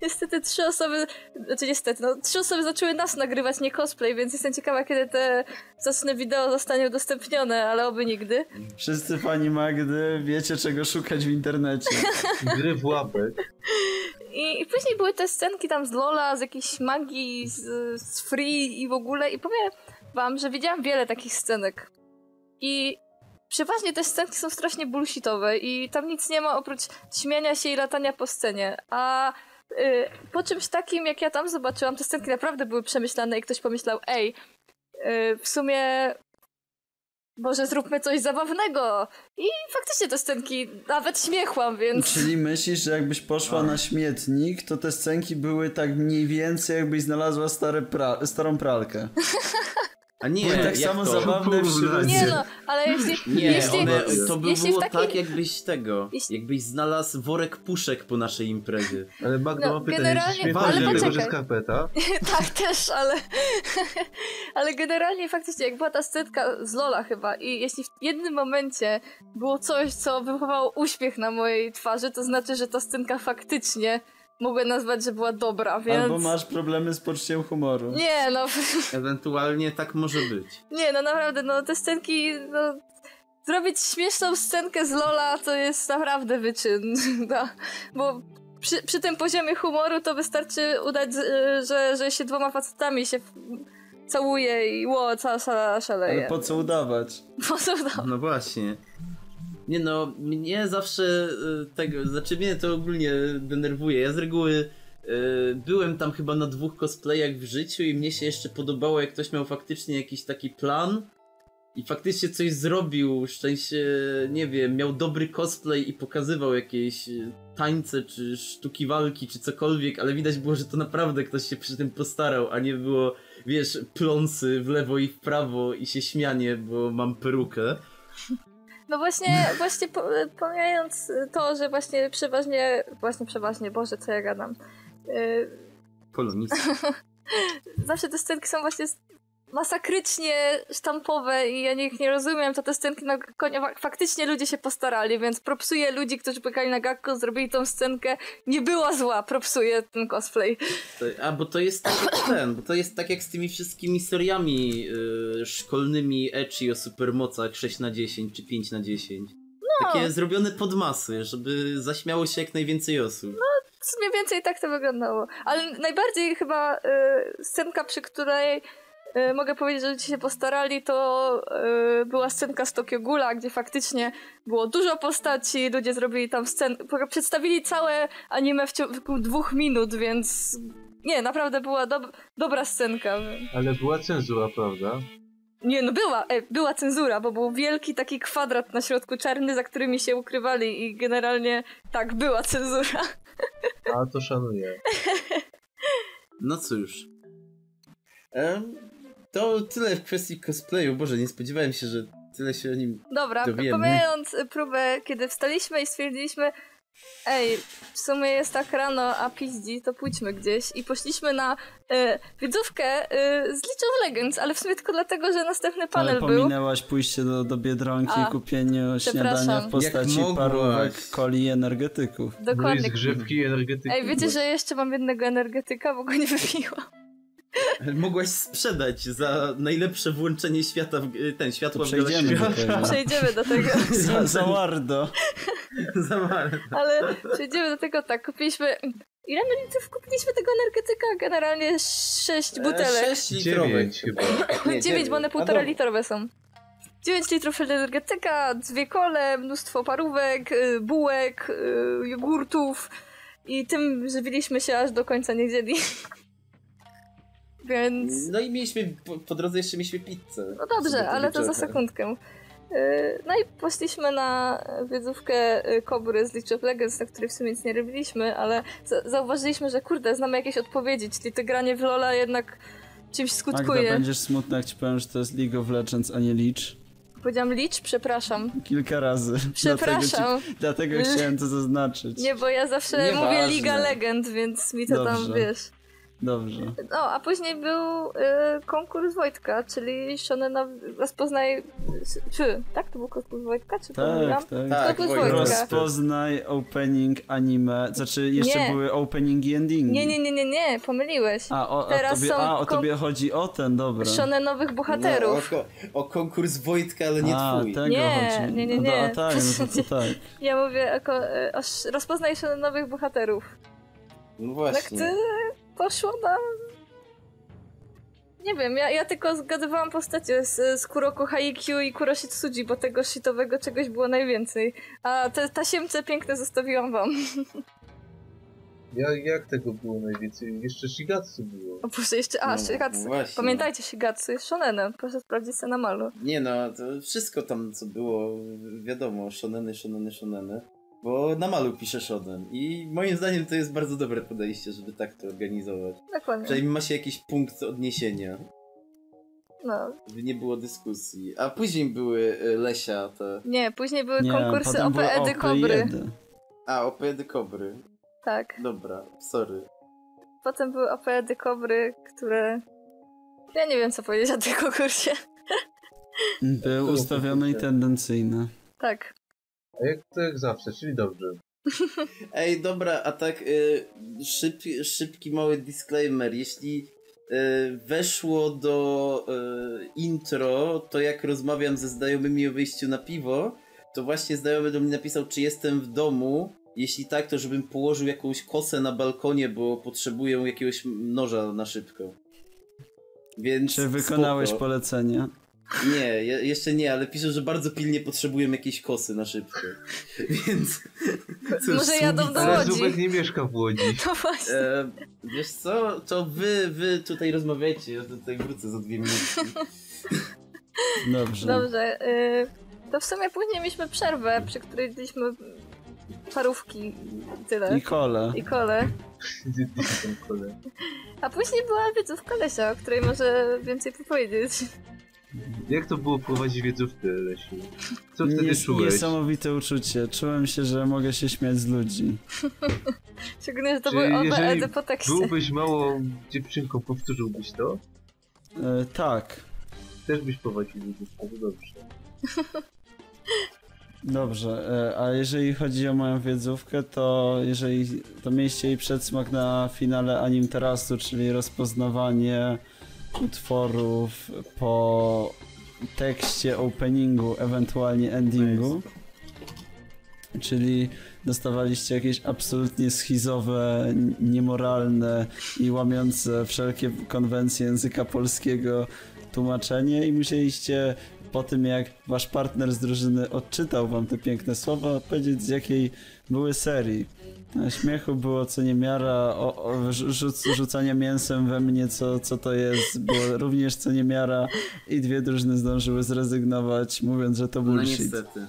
niestety trzy osoby, znaczy niestety, no trzy osoby zaczęły nas nagrywać, nie cosplay, więc jestem ciekawa, kiedy te zacne wideo zostanie udostępnione, ale oby nigdy. Wszyscy fani Magdy wiecie czego szukać w internecie. Gry w łapek. I, I później były te scenki tam z Lola, z jakiejś magii, z, z Free i w ogóle. I powiem wam, że widziałam wiele takich scenek. I przeważnie te scenki są strasznie bullshitowe i tam nic nie ma oprócz śmiania się i latania po scenie. A y, po czymś takim, jak ja tam zobaczyłam, te scenki naprawdę były przemyślane i ktoś pomyślał, ej, y, w sumie może zróbmy coś zabawnego. I faktycznie te scenki nawet śmiechłam, więc... Czyli myślisz, że jakbyś poszła na śmietnik, to te scenki były tak mniej więcej jakbyś znalazła stare pra starą pralkę. A nie, Były tak samo to? zabawne w. Nie no, ale jeśli... Nie, jeśli, one, to by jeśli było takim- tak, jakbyś tego, Jeśli- jakbyś znalazł worek puszek po naszej imprezie. Ale Magda No, ma pytanie, generalnie- czy ale tego, że skarpeta? Tak, też, ale... ale generalnie faktycznie, jak była ta scetka z Lola chyba i jeśli w jednym momencie było coś, co wywołało uśmiech na mojej twarzy, to znaczy, że ta scenka faktycznie mogę nazwać, że była dobra, więc... Albo masz problemy z poczuciem humoru. Nie, no... Ewentualnie tak może być. Nie, no naprawdę, no te scenki, no... Zrobić śmieszną scenkę z Lola to jest naprawdę wyczyn, no, bo przy, przy tym poziomie humoru to wystarczy udać, y, że, że się dwoma facetami się całuje i ło, cała szaleje. Ale po co udawać? Po co to? No właśnie. Nie no, mnie zawsze y, tego, znaczy mnie to ogólnie denerwuje. Ja z reguły y, byłem tam chyba na dwóch cosplayach w życiu i mnie się jeszcze podobało, jak ktoś miał faktycznie jakiś taki plan i faktycznie coś zrobił, szczęście, nie wiem, miał dobry cosplay i pokazywał jakieś y, tańce, czy sztuki walki, czy cokolwiek, ale widać było, że to naprawdę ktoś się przy tym postarał, a nie było, wiesz, pląsy w lewo i w prawo i się śmianie, bo mam perukę. No właśnie, właśnie po, pomijając to, że właśnie przeważnie, właśnie przeważnie, Boże, co ja gadam, yy, Polonista. zawsze te scenki są właśnie masakrycznie sztampowe i ja ich nie rozumiem, to te scenki na konia fak- faktycznie ludzie się postarali, więc propsuję ludzi, którzy pykali na Gakko, zrobili tą scenkę, nie była zła, propsuję ten cosplay. A bo to jest tak ten, bo to jest tak jak z tymi wszystkimi seriami y, szkolnymi ecchi o supermocach 6 na 10 czy 5 na 10. Takie zrobione pod masy, żeby zaśmiało się jak najwięcej osób. Mniej więcej tak to wyglądało. Ale najbardziej chyba y, scenka, przy której mogę powiedzieć, że ludzie się postarali, to y, była scenka z Tokyo Gula, gdzie faktycznie było dużo postaci, ludzie zrobili tam scenkę, przedstawili całe anime w ciągu dwóch minut, więc nie, naprawdę była dob- dobra scenka. Ale była cenzura, prawda? Nie, no była, e, była cenzura, bo był wielki taki kwadrat na środku czarny, za którymi się ukrywali i generalnie tak, była cenzura. A to szanuję. No cóż. Em, to tyle w kwestii cosplayu. Boże, nie spodziewałem się, że tyle się o nim... Dobra, Dowiemy. pomijając y, próbę, kiedy wstaliśmy i stwierdziliśmy ej, w sumie jest tak rano, a piździ, to pójdźmy gdzieś i poszliśmy na y, wiedzówkę y, z League of Legends, ale w sumie tylko dlatego, że następny panel Ale był. pominęłaś pójście do, do Biedronki A, i kupienie śniadania w postaci parówek, coli i energetyków. No i Dokładnie. zgrzewki energetyki. Ej, wiecie, że jeszcze mam jednego energetyka, bo go nie wypiłam. Mogłaś sprzedać za najlepsze włączenie świata w, ten, w galaksii. przejdziemy do tego. Przejdziemy do tego. Za, za wardo. Za mało. Ale przejdziemy do tego tak, kupiliśmy... Ile my litrów kupiliśmy tego energetyka? Generalnie sześć butelek. 6 litrowych. Dziewięć chyba. Nie, 9, bo one półtora litrowe są. 9 litrów energetyka, dwie kole, mnóstwo parówek, y, bułek, y, jogurtów i tym żywiliśmy się aż do końca niedzieli. Więc... No i mieliśmy, po, po drodze jeszcze mieliśmy pizzę. No dobrze, ale to za sekundkę. Y, No i poszliśmy na wiedzówkę y, Kobry z League of Legends, na której w sumie nic nie robiliśmy, ale za- zauważyliśmy, że kurde, znamy jakieś odpowiedzi, czyli to granie w Lola jednak czymś Magda, skutkuje. będziesz smutna, jak ci powiem, że to jest League of Legends, a nie Leech. Powiedziałam Licz? Przepraszam. Kilka razy. Przepraszam. Dlatego, ci, dlatego chciałem to zaznaczyć. Nie, bo ja zawsze Nieważne. mówię Liga Legend, więc mi to tam, Dobrze. wiesz... Dobrze. No, a później był y, konkurs Wojtka, czyli Shonena rozpoznaj... Czy, tak? To był konkurs Wojtka, czy pomyliłam? Tak, tak. Tak, Konkurs. Wojtka. Rozpoznaj opening anime. Znaczy, jeszcze Nie. były opening i endingi. Nie, nie, nie, nie, nie, pomyliłeś. A, o, a, Teraz tobie, są a o tobie chodzi o ten, dobra. Shonenowych bohaterów. No, o, o konkurs Wojtka, ale nie a, twój. tego Nie, chodzi. nie, nie, No, nie. A tak, no to, to tak. Ja mówię o, o sz- rozpoznaj Shonenowych bohaterów. No właśnie. ty poszło na... Nie wiem, ja, ja tylko zgadywałam postacie z, z Kuroku Haikyuu i Kuroshi Tsuji, bo tego shitowego czegoś było najwięcej. A te tasiemce piękne zostawiłam wam. Jak, jak tego było najwięcej? Jeszcze Shigatsu było. O Boże, jeszcze... A, No, Shigatsu. właśnie. Pamiętajcie, Shigatsu jest shonenem. Proszę sprawdzić se na malu. Nie no, to wszystko tam co było, wiadomo, shoneny, shoneny, shoneny. Bo na malu pisze shonen i moim zdaniem to jest bardzo dobre podejście, żeby tak to organizować. Dokładnie. Przynajmniej ma się jakiś punkt odniesienia. No, Nie było dyskusji. A później były e, Lesia, te... nie, później były Nie, konkursy OPEdy Kobry. OPEdy. A, opedy kobry. Tak. Dobra, sorry. Potem były OPEdy Kobry, które... Ja nie wiem, co powiedzieć o tym konkursie. Był ustawiony i tendencyjny. Tak. A jak to jak zawsze, czyli dobrze. Ej, dobra, a tak y, szyb, szybki mały disclaimer. Jeśli y, weszło do y, intro, to jak rozmawiam ze znajomymi o wyjściu na piwo, to właśnie znajomy do mnie napisał, czy jestem w domu. Jeśli tak, to żebym położył jakąś kosę na balkonie, bo potrzebuję jakiegoś noża na szybko. Więc Czy wykonałeś spoko. polecenie? Nie, je, jeszcze nie, ale pisze, że bardzo pilnie potrzebuję jakiejś kosy na szybko. Więc. Cóż, Może jadą do Ale Łodzi. Zubek nie mieszka w Łodzi. No właśnie. E, wiesz co, to wy, wy tutaj rozmawiajcie, ja tutaj wrócę za dwie minuty. Dobrze. Dobrze. Y, to w sumie później mieliśmy przerwę, przy której jedliśmy parówki i tyle. I kole. Tą kolę. A później była wiedzówka Lesia, o której może więcej powiedzieć. Jak to było prowadzić wiedzówkę, Lesiu? Co wtedy Nies- czułeś? Niesamowite uczucie. Czułem się, że mogę się śmiać z ludzi. Szczególnie, że to były owe po tekście. Byłbyś małą dziewczynką, powtórzyłbyś to? E, tak. Też byś prowadził wiedzówkę, to dobrze. Dobrze, e, a jeżeli chodzi o moją wiedzówkę, to jeżeli to mieliście jej przedsmak na finale Anim Terasu, czyli rozpoznawanie utworów po tekście openingu, ewentualnie endingu, czyli dostawaliście jakieś absolutnie schizowe, niemoralne i łamiące wszelkie konwencje języka polskiego tłumaczenie i musieliście po tym jak wasz partner z drużyny odczytał wam te piękne słowa, powiedzieć z jakiej były serii. Śmiechu było co niemiara, o, o, rzuc, rzucania mięsem we mnie, co, co to jest, było również co niemiara i dwie drużyny zdążyły zrezygnować, mówiąc, że to No bullshit. niestety.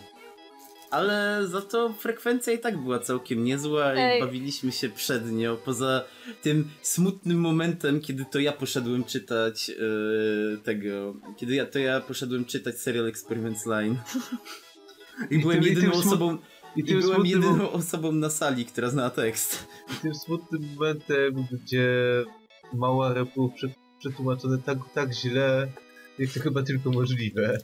Ale za to frekwencja i tak była całkiem niezła Ej. i bawiliśmy się przednio. Poza tym smutnym momentem, kiedy to ja poszedłem czytać e, tego. Kiedy ja, to ja poszedłem czytać serial Experiments Line. I I byłem jedyną osobą. I I tym, byłem jedyną osobą na sali, która znała tekst. I tym smutnym momentem, gdzie mała rep było prze, przetłumaczone tak, tak źle, jak to chyba tylko możliwe.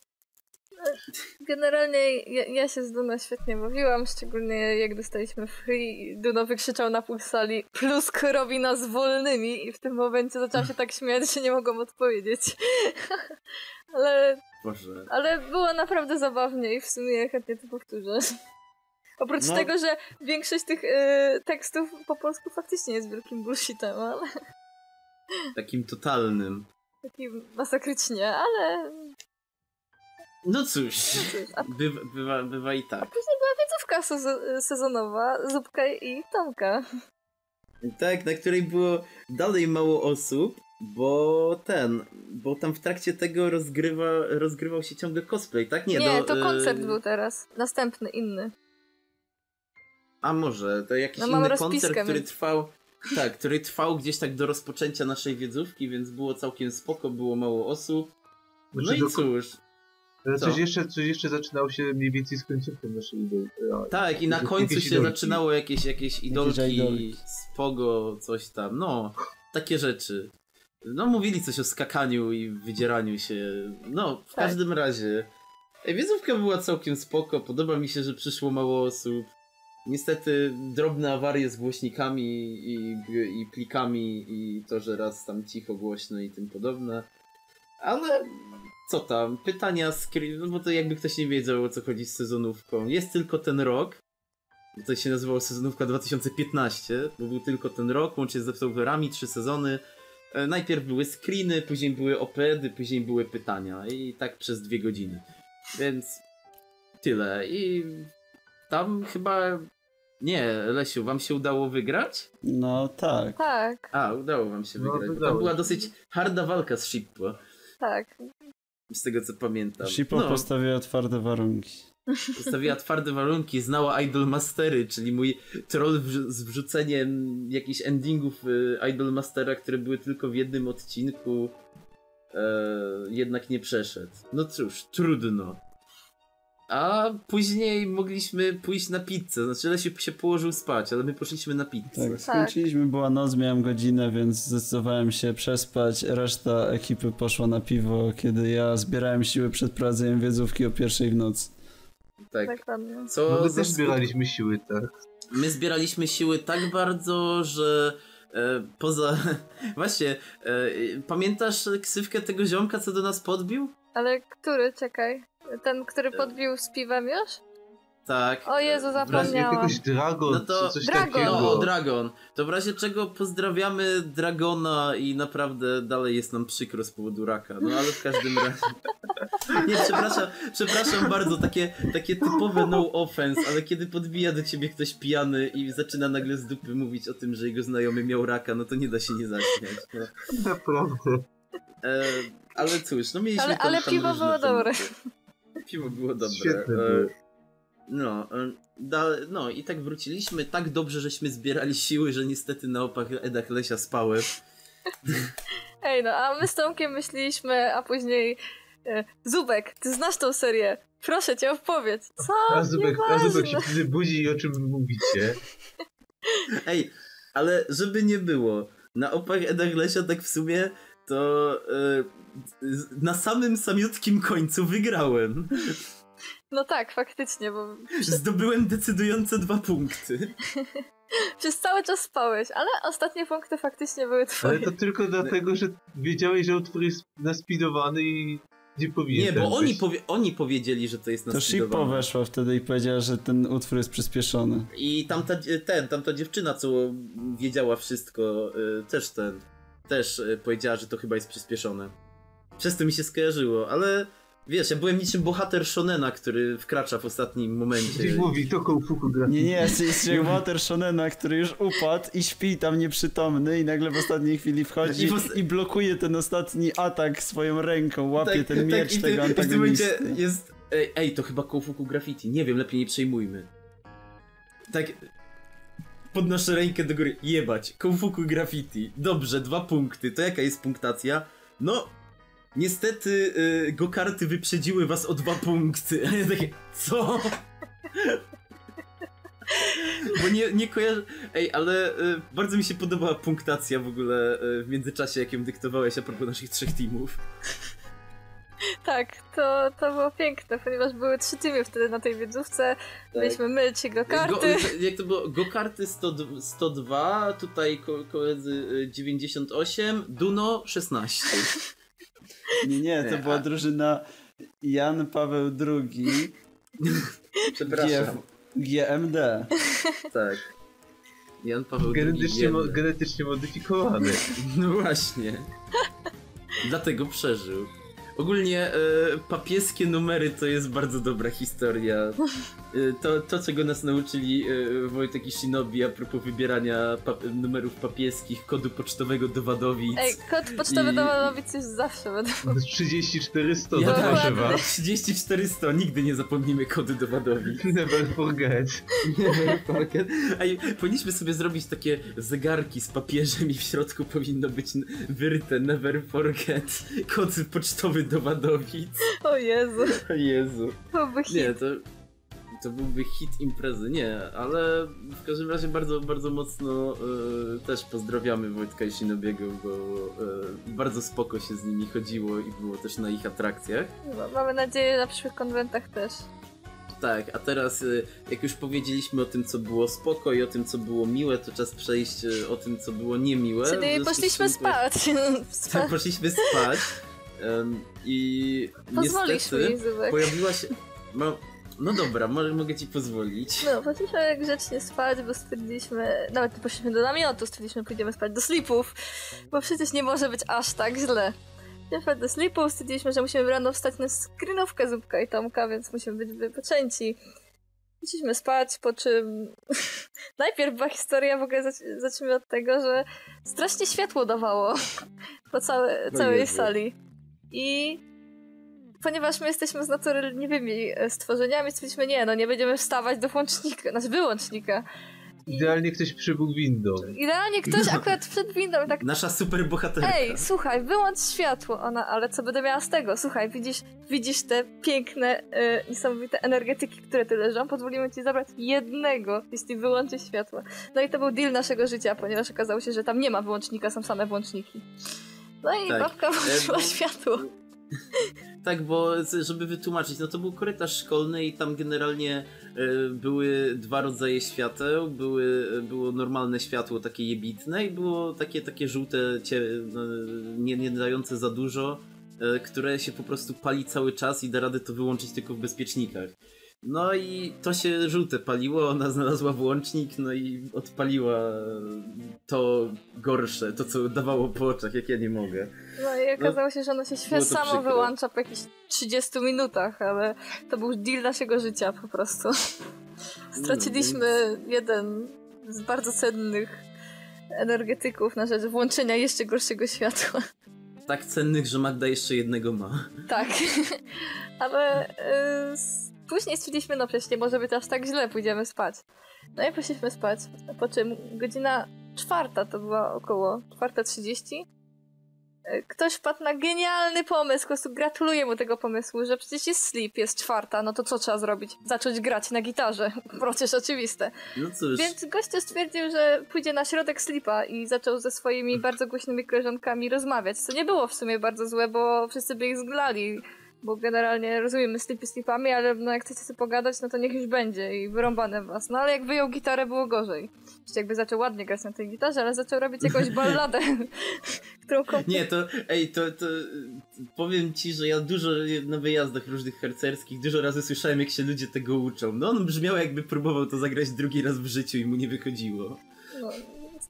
Generalnie ja, ja się z Duno świetnie bawiłam, szczególnie jak dostaliśmy free i Duno wykrzyczał na pół sali Plusk robi nas wolnymi i w tym momencie zaczęłam się tak śmiać, że nie mogłam odpowiedzieć. ale, Boże. ale było naprawdę zabawnie i w sumie chętnie to powtórzę. Oprócz No. tego, że większość tych y, tekstów po polsku faktycznie jest wielkim bullshitem, ale Takim totalnym. takim masakrycznie, ale No cóż. no cóż. A Bywa, bywa, bywa i tak. wiedzówka sezo- sezonowa, Zupka i Tomka. Tak, na której było dalej mało osób, bo ten, bo tam w trakcie tego rozgrywa, rozgrywał się ciągle cosplay, tak? Nie, Nie, do, to koncept e, był teraz. Następny, inny. A może, to jakiś No, inny koncert, który więc- trwał, tak, który trwał gdzieś tak do rozpoczęcia naszej wiedzówki, więc było całkiem spoko, było mało osób. No Znaczy, i do- cóż, Ale Co? coś jeszcze, coś jeszcze zaczynało się mniej więcej z końcówką naszej idei. A, tak, i na Jakieś końcu się idolki. zaczynało jakieś, jakieś idolki, idolki. spogo, coś tam, no, takie rzeczy. No, mówili coś o skakaniu i wydzieraniu się, no, w Tak. każdym razie. Wiedzówka była całkiem spoko, podoba mi się, że przyszło mało osób. Niestety drobne awarie z głośnikami i, i plikami i to, że raz tam cicho, głośno i tym podobne. Ale co tam, pytania z... No bo to jakby ktoś nie wiedział o co chodzi z sezonówką. Jest tylko ten rok, to się nazywało sezonówka 2015, bo był tylko ten rok, łącznie z deweloperami, trzy sezony. E, Najpierw były screeny, później były opedy, później były pytania i tak przez dwie godziny. Więc tyle. I tam chyba... Nie, Lesiu, wam się udało wygrać? No tak. Tak, A, udało wam się No, wygrać. bo udało Tam była dosyć harda walka z Shippo, tak. z tego co pamiętam. Shippo No, postawiła twarde warunki. postawiła twarde warunki, znała Idol Mastery, czyli mój troll z wrzuceniem jakichś endingów y, Idol Mastera, które były tylko w jednym odcinku. jednak nie przeszedł. No cóż, trudno. A później mogliśmy pójść na pizzę. Znaczy Lesiu się położył spać, ale my poszliśmy na pizzę. Tak, skończyliśmy, była noc, miałem godzinę, więc zdecydowałem się przespać. Reszta ekipy poszła na piwo, kiedy ja zbierałem siły przed prowadzeniem wiedzówki o pierwszej w nocy. Tak. Dokładnie. Co No my też zbieraliśmy siły, tak. My zbieraliśmy siły tak bardzo, że poza... Właśnie, e, pamiętasz ksywkę tego ziomka, co do nas podbił? Ale który, czekaj? Ten, który podbił z piwem już? Tak. O Jezu, W razie- zapomniałam. Jakiegoś Dragon, No to- coś Dragon. takiego. No, o, Dragon. To w razie czego pozdrawiamy Dragona i naprawdę dalej jest nam przykro z powodu raka. No ale w każdym razie. Nie, przepraszam, przepraszam bardzo, takie, takie typowe no offense, ale kiedy podbija do ciebie ktoś pijany i zaczyna nagle z dupy mówić o tym, że jego znajomy miał raka, no to nie da się nie zaśmiać. No. Naprawdę. E, ale cóż, no mieliśmy Ale, tam, ale tam piwo było dobre. Piwo było dobre. Świetne E, było. No, e, da, no i tak wróciliśmy. Tak dobrze, żeśmy zbierali siły, że niestety na opach Edach Lesia spałem. Ej, no, a my z Tomkiem myśleliśmy, a później... E, Zubek, ty znasz tą serię. Proszę cię, opowiedz. Co? A Zubek, a. Zubek się wtedy budzi i o czym wy mówicie? Ej, ale żeby nie było, na opach Edach Lesia tak w sumie to e, na samym samiutkim końcu wygrałem. No tak, faktycznie, bo Zdobyłem decydujące dwa punkty. przez cały czas spałeś, ale ostatnie punkty faktycznie były twoje. Ale to tylko dlatego, że wiedziałeś, że utwór jest naspidowany i nie powinien Nie, bo oni, powie, oni powiedzieli, że to jest To naspidowane. Shippo weszła wtedy i powiedziała, że ten utwór jest przyspieszony. I tamta, ten, tamta dziewczyna, co wiedziała wszystko, y, też ten, też y, powiedziała, że to chyba jest przyspieszone. Przez to mi się skojarzyło, ale wiesz, ja byłem niczym bohater Shonena, który wkracza w ostatnim momencie. Gdzieś mówi, to kołfuku gra. Nie, nie, jest, jest jak Water Shonena, który już upadł i śpi tam nieprzytomny i nagle w ostatniej chwili wchodzi I i blokuje ten ostatni atak swoją ręką, łapie ten miecz i w tego tym- i w tym momencie antagonisty. jest, ej, ej, to chyba Kofuku Graffiti, nie wiem, lepiej nie przejmujmy. Tak, podnoszę rękę do góry, jebać, Kofuku Graffiti, dobrze, dwa punkty, to jaka jest punktacja? No, niestety y, go-karty wyprzedziły was o dwa punkty, a ja takie, co? Bo nie, nie kojarzę. Ej, ale y, bardzo mi się podobała punktacja w ogóle y, w międzyczasie, jak ją dyktowałeś a propos naszych trzech teamów. Tak, to, to było piękne, ponieważ były trzy teamy wtedy na tej wiedzówce. Byliśmy my, ci go karty. Go, jak to było? Go-karty 100, 102, tutaj ko koledzy y, 98, Duno 16. Nie, nie, to była a- drużyna Jan Paweł II Przepraszam. GMD. Tak. Jan Paweł II. Genetycznie, mo- genetycznie modyfikowany. No właśnie. Dlatego przeżył. Ogólnie e, papieskie numery to jest bardzo dobra historia. E, to, to, czego nas nauczyli e, Wojtek i Shinobi a propos wybierania pap numerów papieskich, kodu pocztowego do Wadowic. Ej, kod pocztowy I- do Walowic już zawsze będą. 3400, Ja proszę was. 3400, nigdy nie zapomnimy kodu do Wadowic. Never forget. Ej, powinniśmy sobie zrobić takie zegarki z papieżem i w środku powinno być wyryte Never Forget kod pocztowy do Wadowic. O Jezu, O Jezu. hit. Nie, to, to byłby hit imprezy, nie, ale w każdym razie bardzo, bardzo mocno e, też pozdrawiamy Wojtka i Shinobiego, bo e, bardzo spoko się z nimi chodziło i było też na ich atrakcjach. No, Mamy nadzieję na przyszłych konwentach też. Tak, a teraz y, jak już powiedzieliśmy o tym, co było spoko i o tym, co było miłe, to czas przejść y, o tym, co było niemiłe. Czyli poszliśmy spać. Tak, Spać. poszliśmy spać. I Pozwolisz niestety mi, Zubek. pojawiła się... No, no dobra, może, mogę ci pozwolić. No, poszliśmy grzecznie spać, bo stwierdziliśmy, nawet nie poszliśmy do namiotu, stwierdziliśmy, pójdziemy spać do slipów, bo przecież nie może być aż tak źle. Spać do slipów, stwierdziliśmy, że musimy rano wstać na skrinówkę Zupka i Tomka, więc musimy być wypoczęci. Poszliśmy spać, po czym najpierw była historia, w ogóle zac- zacznijmy od tego, że strasznie światło dawało po całe, No całej sali. I ponieważ my jesteśmy z natury leniwymi e, stworzeniami, stwierdziliśmy, nie, no nie będziemy wstawać do włącznika, znaczy wyłącznika. Idealnie ktoś przybył windą. Idealnie ktoś akurat przed windą tak Nasza super bohaterka. Ej, słuchaj, wyłącz światło. Ona, ale co będę miała z tego? Słuchaj, widzisz, widzisz te piękne, e, niesamowite energetyki, które tu leżą? Pozwolimy ci zabrać jednego, jeśli wyłączysz światło. No i to był deal naszego życia, ponieważ okazało się, że tam nie ma wyłącznika, są same włączniki. No i Tak. babka włączyła bo- światło. Tak, bo żeby wytłumaczyć, no to był korytarz szkolny i tam generalnie e, były dwa rodzaje świateł. Były, e, było normalne światło, takie jebitne i było takie, takie żółte, no, nie, nie dające za dużo, e, które się po prostu pali cały czas i da radę to wyłączyć tylko w bezpiecznikach. No i to się żółte paliło, ona znalazła włącznik, no i odpaliła to gorsze, to co dawało po oczach, jak ja nie mogę. No i okazało się, że ono się świat samo przykre. wyłącza po jakichś 30 minutach, ale to był deal naszego życia po prostu. Straciliśmy jeden z bardzo cennych energetyków na rzecz włączenia jeszcze gorszego światła. Tak cennych, że Magda jeszcze jednego ma. Tak. Ale y, później stwierdziliśmy, no przecież nie może być aż tak źle, pójdziemy spać. No i poszliśmy spać, po czym godzina czwarta to była około, czwarta trzydzieści. Y, Ktoś wpadł na genialny pomysł, po prostu gratuluję mu tego pomysłu, że przecież jest sleep, jest czwarta, no to co trzeba zrobić? Zacząć grać na gitarze, przecież oczywiste. No cóż, Więc gościu stwierdził, że pójdzie na środek slipa i zaczął ze swoimi bardzo głośnymi koleżankami rozmawiać, co nie było w sumie bardzo złe, bo wszyscy by ich zglali. Bo generalnie rozumiemy slipy slipami, ale no jak chcecie sobie pogadać, no to niech już będzie i wyrąbane was. No ale jak wyjął gitarę, było gorzej. Jeszcze jakby zaczął ładnie grać na tej gitarze, ale zaczął robić jakąś balladę, którą komp- Nie, to, ej, to, to powiem ci, że ja dużo na wyjazdach różnych harcerskich, dużo razy słyszałem, jak się ludzie tego uczą. No on brzmiał, jakby próbował to zagrać drugi raz w życiu i mu nie wychodziło. No,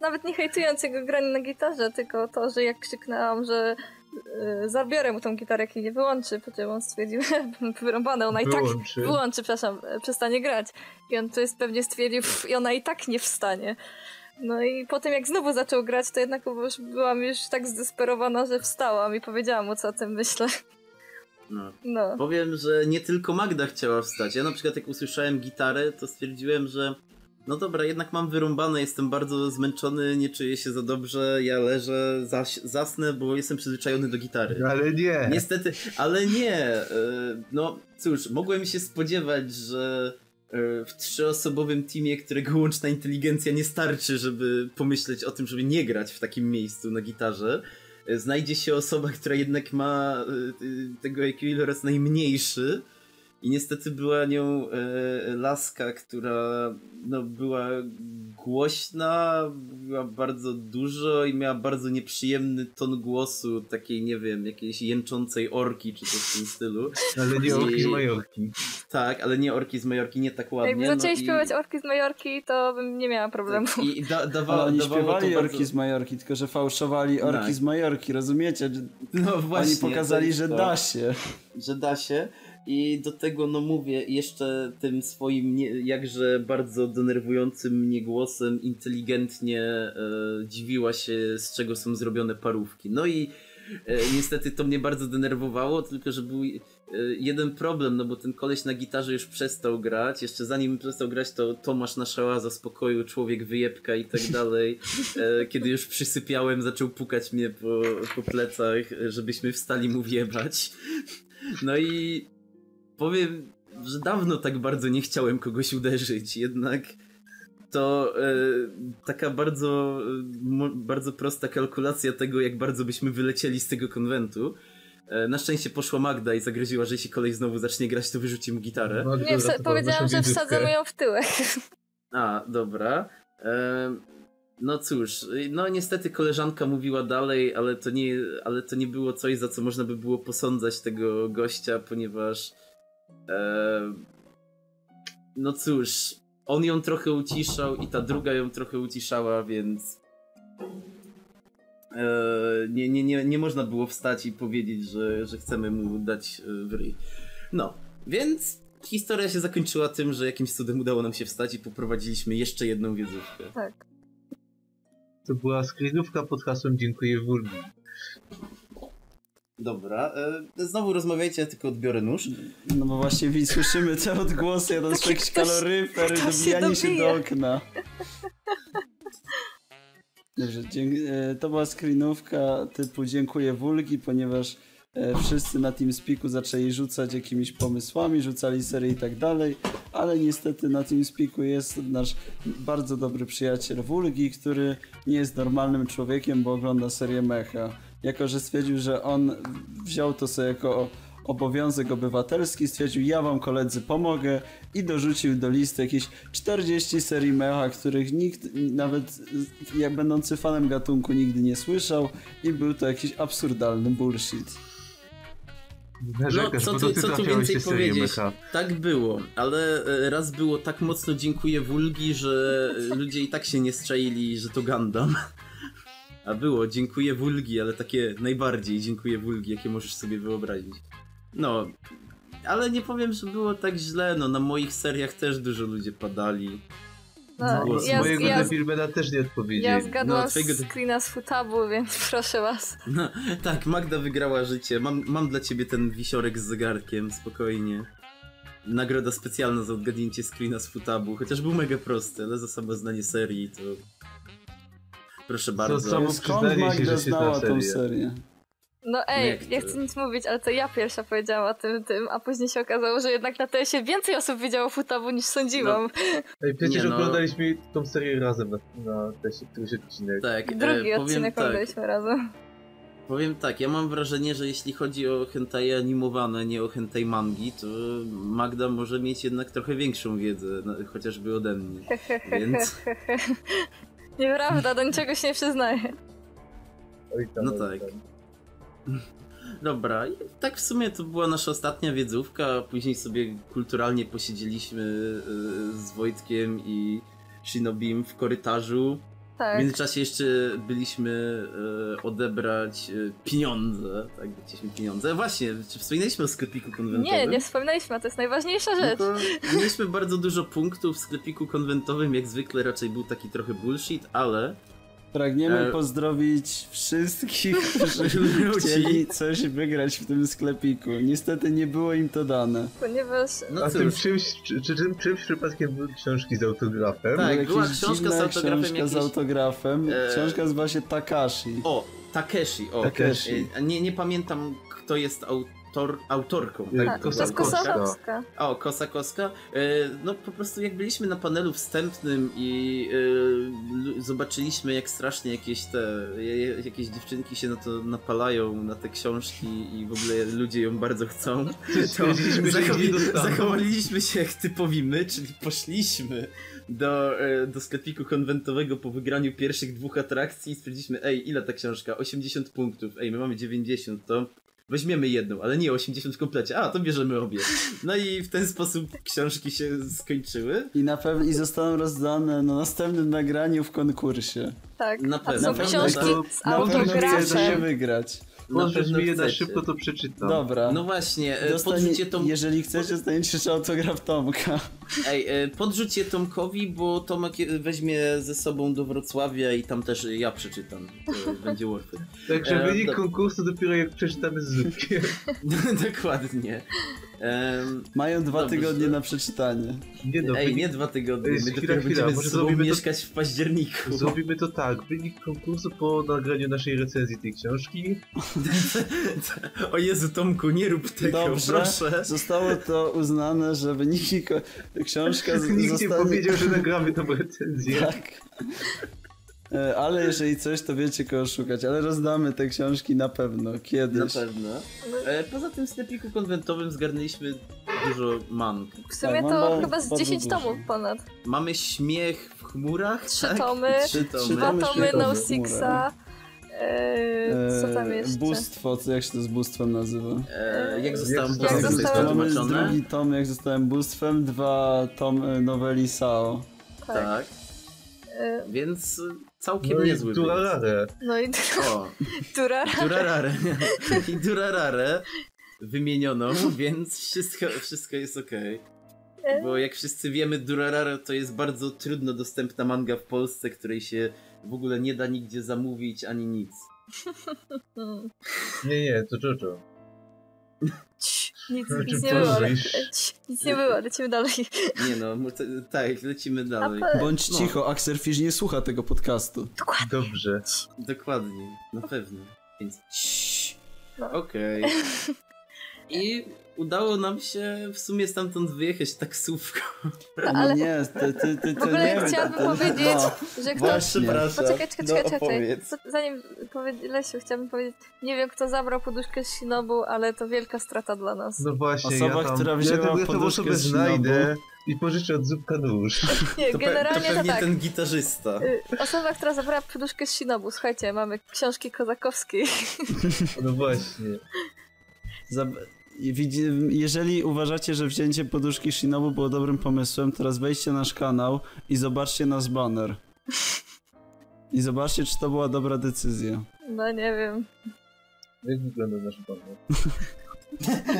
nawet nie hejtując jego granie na gitarze, tylko to, że jak krzyknęłam, że zabiorę mu tą gitarę, jak jej nie wyłączy, po czym on stwierdził, wyrąbane, ona i tak Wyłączy. wyłączy, przepraszam, e, przestanie grać. I on to jest pewnie stwierdził, "Pff, i ona i tak nie wstanie. No i potem jak znowu zaczął grać, to jednak już byłam już tak zdesperowana, że wstałam i powiedziałam mu, co o tym myślę. No. No. Powiem, że nie tylko Magda chciała wstać. Ja na przykład jak usłyszałem gitarę, to stwierdziłem, że no dobra, jednak mam wyrąbane, jestem bardzo zmęczony, nie czuję się za dobrze, ja leżę, zaś, zasnę, bo jestem przyzwyczajony do gitary. Ale nie. Niestety, ale nie. e, No cóż, mogłem się spodziewać, że e, w trzyosobowym teamie, którego łączna inteligencja nie starczy, żeby pomyśleć o tym, żeby nie grać w takim miejscu na gitarze, e, znajdzie się osoba, która jednak ma tego IQ iloraz najmniejszy. I niestety była nią e, laska, która no, była głośna, była bardzo dużo i miała bardzo nieprzyjemny ton głosu, takiej, nie wiem, jakiejś jęczącej orki czy coś w tym stylu. Ale nie I- orki z Majorki. Tak, ale nie orki z Majorki, nie tak ładnie. Jakby zaczęli no i- śpiewać orki z Majorki, to bym nie miała problemu. I da, dawa, Ale oni dawało śpiewali orki bardzo... z Majorki, tylko że fałszowali orki Tak. z Majorki, rozumiecie? No właśnie. oni pokazali, to- że to- da się. że da się. I do tego, no mówię, jeszcze tym swoim nie, jakże bardzo denerwującym mnie głosem inteligentnie e, dziwiła się, z czego są zrobione parówki. No i e, niestety to mnie bardzo denerwowało, tylko że był e, jeden problem, no bo ten koleś na gitarze już przestał grać. Jeszcze zanim przestał grać, to Tomasz Naszała za spokoju, człowiek wyjebka i tak dalej. E, kiedy już przysypiałem, zaczął pukać mnie po, po plecach, e, żebyśmy wstali mu wjebać. No i powiem, że dawno tak bardzo nie chciałem kogoś uderzyć, jednak to e, taka bardzo, e, mo, bardzo prosta kalkulacja tego, jak bardzo byśmy wylecieli z tego konwentu. E, na szczęście poszła Magda i zagroziła, że jeśli kolej znowu zacznie grać, to wyrzuci mu gitarę. Nie, wsa- powiedziałam, że wsadzę ją w tyłek. A, dobra. Em, no cóż, no niestety koleżanka mówiła dalej, ale to, nie, ale to nie było coś, za co można by było posądzać tego gościa, ponieważ no cóż, on ją trochę uciszał i ta druga ją trochę uciszała, więc e, nie, nie, nie, nie można było wstać i powiedzieć, że, że chcemy mu dać e, w ryj. No, więc historia się zakończyła tym, że jakimś cudem udało nam się wstać i poprowadziliśmy jeszcze jedną wiedzówkę. Tak. To była screenówka pod hasłem Dziękuję Wulgi. Dobra, e, znowu rozmawiajcie, ja tylko odbiorę nóż. No bo właśnie słyszymy te odgłosy, ja ktoś- kaloryfer, ktoś się dobijanie się do okna. Dobrze, dzięk- e, to była screenówka typu dziękuję Wulgi, ponieważ e, wszyscy na TeamSpeaku zaczęli rzucać jakimiś pomysłami, rzucali serie i tak dalej, ale niestety na TeamSpeaku jest nasz bardzo dobry przyjaciel Wulgi, który nie jest normalnym człowiekiem, bo ogląda serię Mecha. Jako, że stwierdził, że on wziął to sobie jako obowiązek obywatelski, stwierdził ja wam koledzy pomogę i dorzucił do listy jakieś 40 serii mecha, których nikt, nawet jak będący fanem gatunku nigdy nie słyszał i był to jakiś absurdalny bullshit. No, co tu, co tu więcej powiedzieć? Tak było, ale e, raz było tak mocno dziękuję Wulgi, że ludzie i tak się nie strzelili, że to Gundam. A było dziękuję Wulgi, ale takie najbardziej dziękuję Wulgi, jakie możesz sobie wyobrazić. No, ale nie powiem, że było tak źle, no na moich seriach też dużo ludzie padali. No, Z ja, mojego ja, też nie odpowiedzieli. ja zgadłam No, twojego- screena z futabu, więc proszę was. No, tak, Magda wygrała życie. Mam, mam dla ciebie ten wisiorek z zegarkiem, spokojnie. Nagroda specjalna za odgadnięcie screena z futabu, chociaż był mega prosty, ale za samo znanie serii to... Proszę bardzo. samo Skąd Magda że się znała zna tą serię. No ej, nie chcę nic mówić, ale to ja pierwsza powiedziała o tym, tym, a później się okazało, że jednak na TS-ie więcej osób wiedziało futabu niż sądziłam. Ej, przecież Nie no. oglądaliśmy tą serię razem na, na teście, któryś odcinek. Tak, Drugi e, odcinek tak, oglądaliśmy razem. powiem tak, ja mam wrażenie, że jeśli chodzi o hentai animowane, nie o hentai mangi, to Magda może mieć jednak trochę większą wiedzę, no, chociażby ode mnie. Więc- Nieprawda, do niczego się nie przyznaję. Oj, tam, No oj, tak. Dobra, i tak w sumie to była nasza ostatnia wiedzówka, później sobie kulturalnie posiedzieliśmy y, z Wojtkiem i Shinobim w korytarzu. W Tak. międzyczasie jeszcze byliśmy y, odebrać y, pieniądze, tak, chcieliśmy pieniądze. Właśnie, czy wspominaliśmy o sklepiku konwentowym? Nie, nie wspominaliśmy, a to jest najważniejsza No rzecz. to mieliśmy bardzo dużo punktów w sklepiku konwentowym, jak zwykle raczej był taki trochę bullshit, ale Pragniemy E, pozdrowić wszystkich, którzy chcieli coś wygrać w tym sklepiku. Niestety nie było im to dane. Ponieważ no A tym czymś, czy, czy tym czymś przypadkiem były książki z autografem? Tak, Była książka z autografem książka z autografem. E, Książka nazywa się Takashi. O, Takeshi, o. Takeshi. E, Nie, nie pamiętam, kto jest autor, autorką. Tak, tak, Kosakowska. O, Kosakowska. E, No po prostu jak byliśmy na panelu wstępnym i e, zobaczyliśmy jak strasznie jakieś te, jakieś dziewczynki się na to napalają, na te książki i w ogóle ludzie ją bardzo chcą, to zachowaliśmy się jak typowi my, czyli poszliśmy do, e, do sklepiku konwentowego po wygraniu pierwszych dwóch atrakcji i stwierdziliśmy, ej, ile ta książka? 80 punktów, ej, my mamy 90, to weźmiemy jedną, ale nie 80 w komplecie, a to bierzemy obie. No i w ten sposób książki się skończyły. I na pewno i zostaną rozdane na następnym nagraniu w konkursie. Tak. Na A pewno. są Na pewno książki to- z Na pewno wygrać. Możesz mi je na szybko, to przeczytam. Dobra. No właśnie, e, Dostanie, podrzucie tą... Jeżeli chcecie, dostaniecie jeszcze autograf Tomka. Ej, e, podrzucie Tomkowi, bo Tomek weźmie ze sobą do Wrocławia i tam też ja przeczytam. To będzie worth it. Także E, wynik do- konkursu dopiero jak przeczytamy z. Dokładnie. Em, Mają dwa Dobrze. tygodnie na przeczytanie. Nie no, Ej, wynik... nie dwa tygodnie, my chwila, dopiero chwila, będziemy może z sobą zrobimy to- mieszkać w październiku. Zrobimy to tak, wynik konkursu po nagraniu naszej recenzji tej książki. o Jezu, Tomku, nie rób tego, Dobrze. proszę. Zostało to uznane, że wyniki ko- książka z- Nikt nie zostanie... powiedział, że nagramy tą recenzję. Tak. E, Ale jeżeli coś, to wiecie kogo szukać, ale rozdamy te książki na pewno, Na kiedyś. pewno. E, poza tym w sklepiku konwentowym zgarnęliśmy dużo mang. W sumie Tak, to ba- chyba z bardzo 10 dużo. tomów ponad. Mamy śmiech w chmurach, Trzy tak? tomy, Trzy tomy. Dwa tomy No Sixa. Eee, co tam E, jeszcze? Bóstwo, co jak się to z bóstwem nazywa? E, jak zostałem Jak bóstwem, jest zostałem- drugi tom, jak zostałem bóstwem, dwa tomy noweli Sao. Tak. Tak, Eee, więc całkiem No i niezły. więc. Durarare. no i O, Durara. Durarare. I Durarare wymieniono, więc wszystko, wszystko jest okej. Bo jak wszyscy wiemy, Durarare to jest bardzo trudno dostępna manga w Polsce, której się w ogóle nie da nigdzie zamówić ani nic. Nie, nie, to Jojo. Cii, nic, nic nie było, ale, nic nie było, lecimy dalej. Nie no, tak, lecimy dalej. Bądź No. cicho, Axelfish nie słucha tego podcastu. Dobrze. Dokładnie, na pewno. Więc. No. I udało nam się w sumie stamtąd wyjechać taksówką. No, No ale nie, ty, ty, ty, w ogóle chciałabym powiedzieć, że kto... Właśnie. Poczekaj, czekaj, No, czekaj, czekaj. opowiedz. Po- Zanim powie... Lesiu, chciałabym powiedzieć, nie wiem kto zabrał poduszkę z Shinobu, ale to wielka strata dla nas. No właśnie, Osoba, ja tam, która ja, wzięła ja poduszkę z znajdę i pożyczę od Zupka nóż. Nie, To, pe- to generalnie to, tak. ten gitarzysta. Y, Osoba, która zabrała poduszkę z Shinobu, słuchajcie, mamy książki kozakowskiej. No właśnie. Zab- Jeżeli uważacie, że wzięcie poduszki Shinobu było dobrym pomysłem, teraz wejdźcie na nasz kanał i zobaczcie nasz banner. I zobaczcie, czy to była dobra decyzja. No nie wiem. Jak wygląda nasz banner?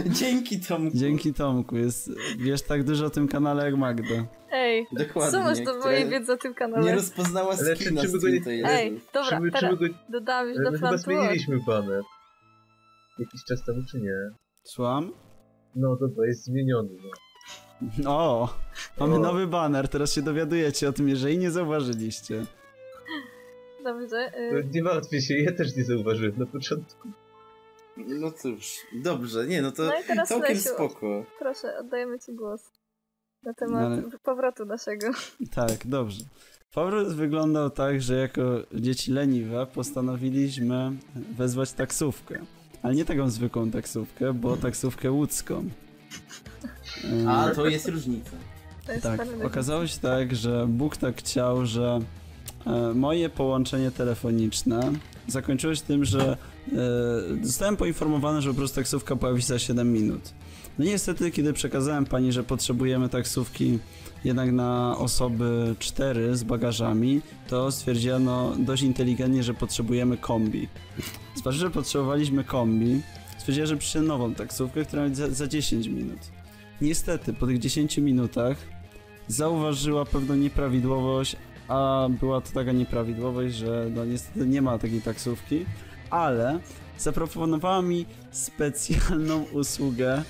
Dzięki Tomku. Dzięki Tomku, jest, wiesz tak dużo o tym kanale jak Magda. Ej, Dokładnie. co masz do mojej wiedzy o tym Nie kanale? rozpoznała Ale czy- skina czy z nie- kim to jest. Ej, dobra, czy my, czy teraz my go, ale do chyba zmieniliśmy banner. Jakiś czas temu, czy nie? Słucham? No dobra, jest zmieniony. No. O, mamy O. nowy banner, teraz się dowiadujecie o tym, jeżeli nie zauważyliście. Dobrze. No, Y, Nie martwię się, ja też nie zauważyłem na początku. No cóż, dobrze, nie no to no i teraz całkiem Lesiu, spoko. proszę, oddajemy ci głos. Na temat Ale- powrotu naszego. Tak, dobrze. Powrót wyglądał tak, że jako dzieci leniwe postanowiliśmy wezwać taksówkę. Ale nie taką zwykłą taksówkę, bo taksówkę łódzką. A, to jest różnica. To jest Tak, okazało się tak, że Bóg tak chciał, że e, moje połączenie telefoniczne zakończyło się tym, że e, zostałem poinformowany, że po prostu taksówka pojawi się za 7 minut. No niestety, kiedy przekazałem pani, że potrzebujemy taksówki jednak na osoby 4 z bagażami, to stwierdzono dość inteligentnie, że potrzebujemy kombi. Zważywszy, że potrzebowaliśmy kombi, stwierdziłem, że przyszedł nową taksówkę, która będzie za, za 10 minut. Niestety, po tych 10 minutach zauważyła pewną nieprawidłowość, a była to taka nieprawidłowość, że no niestety nie ma takiej taksówki, ale zaproponowała mi specjalną usługę,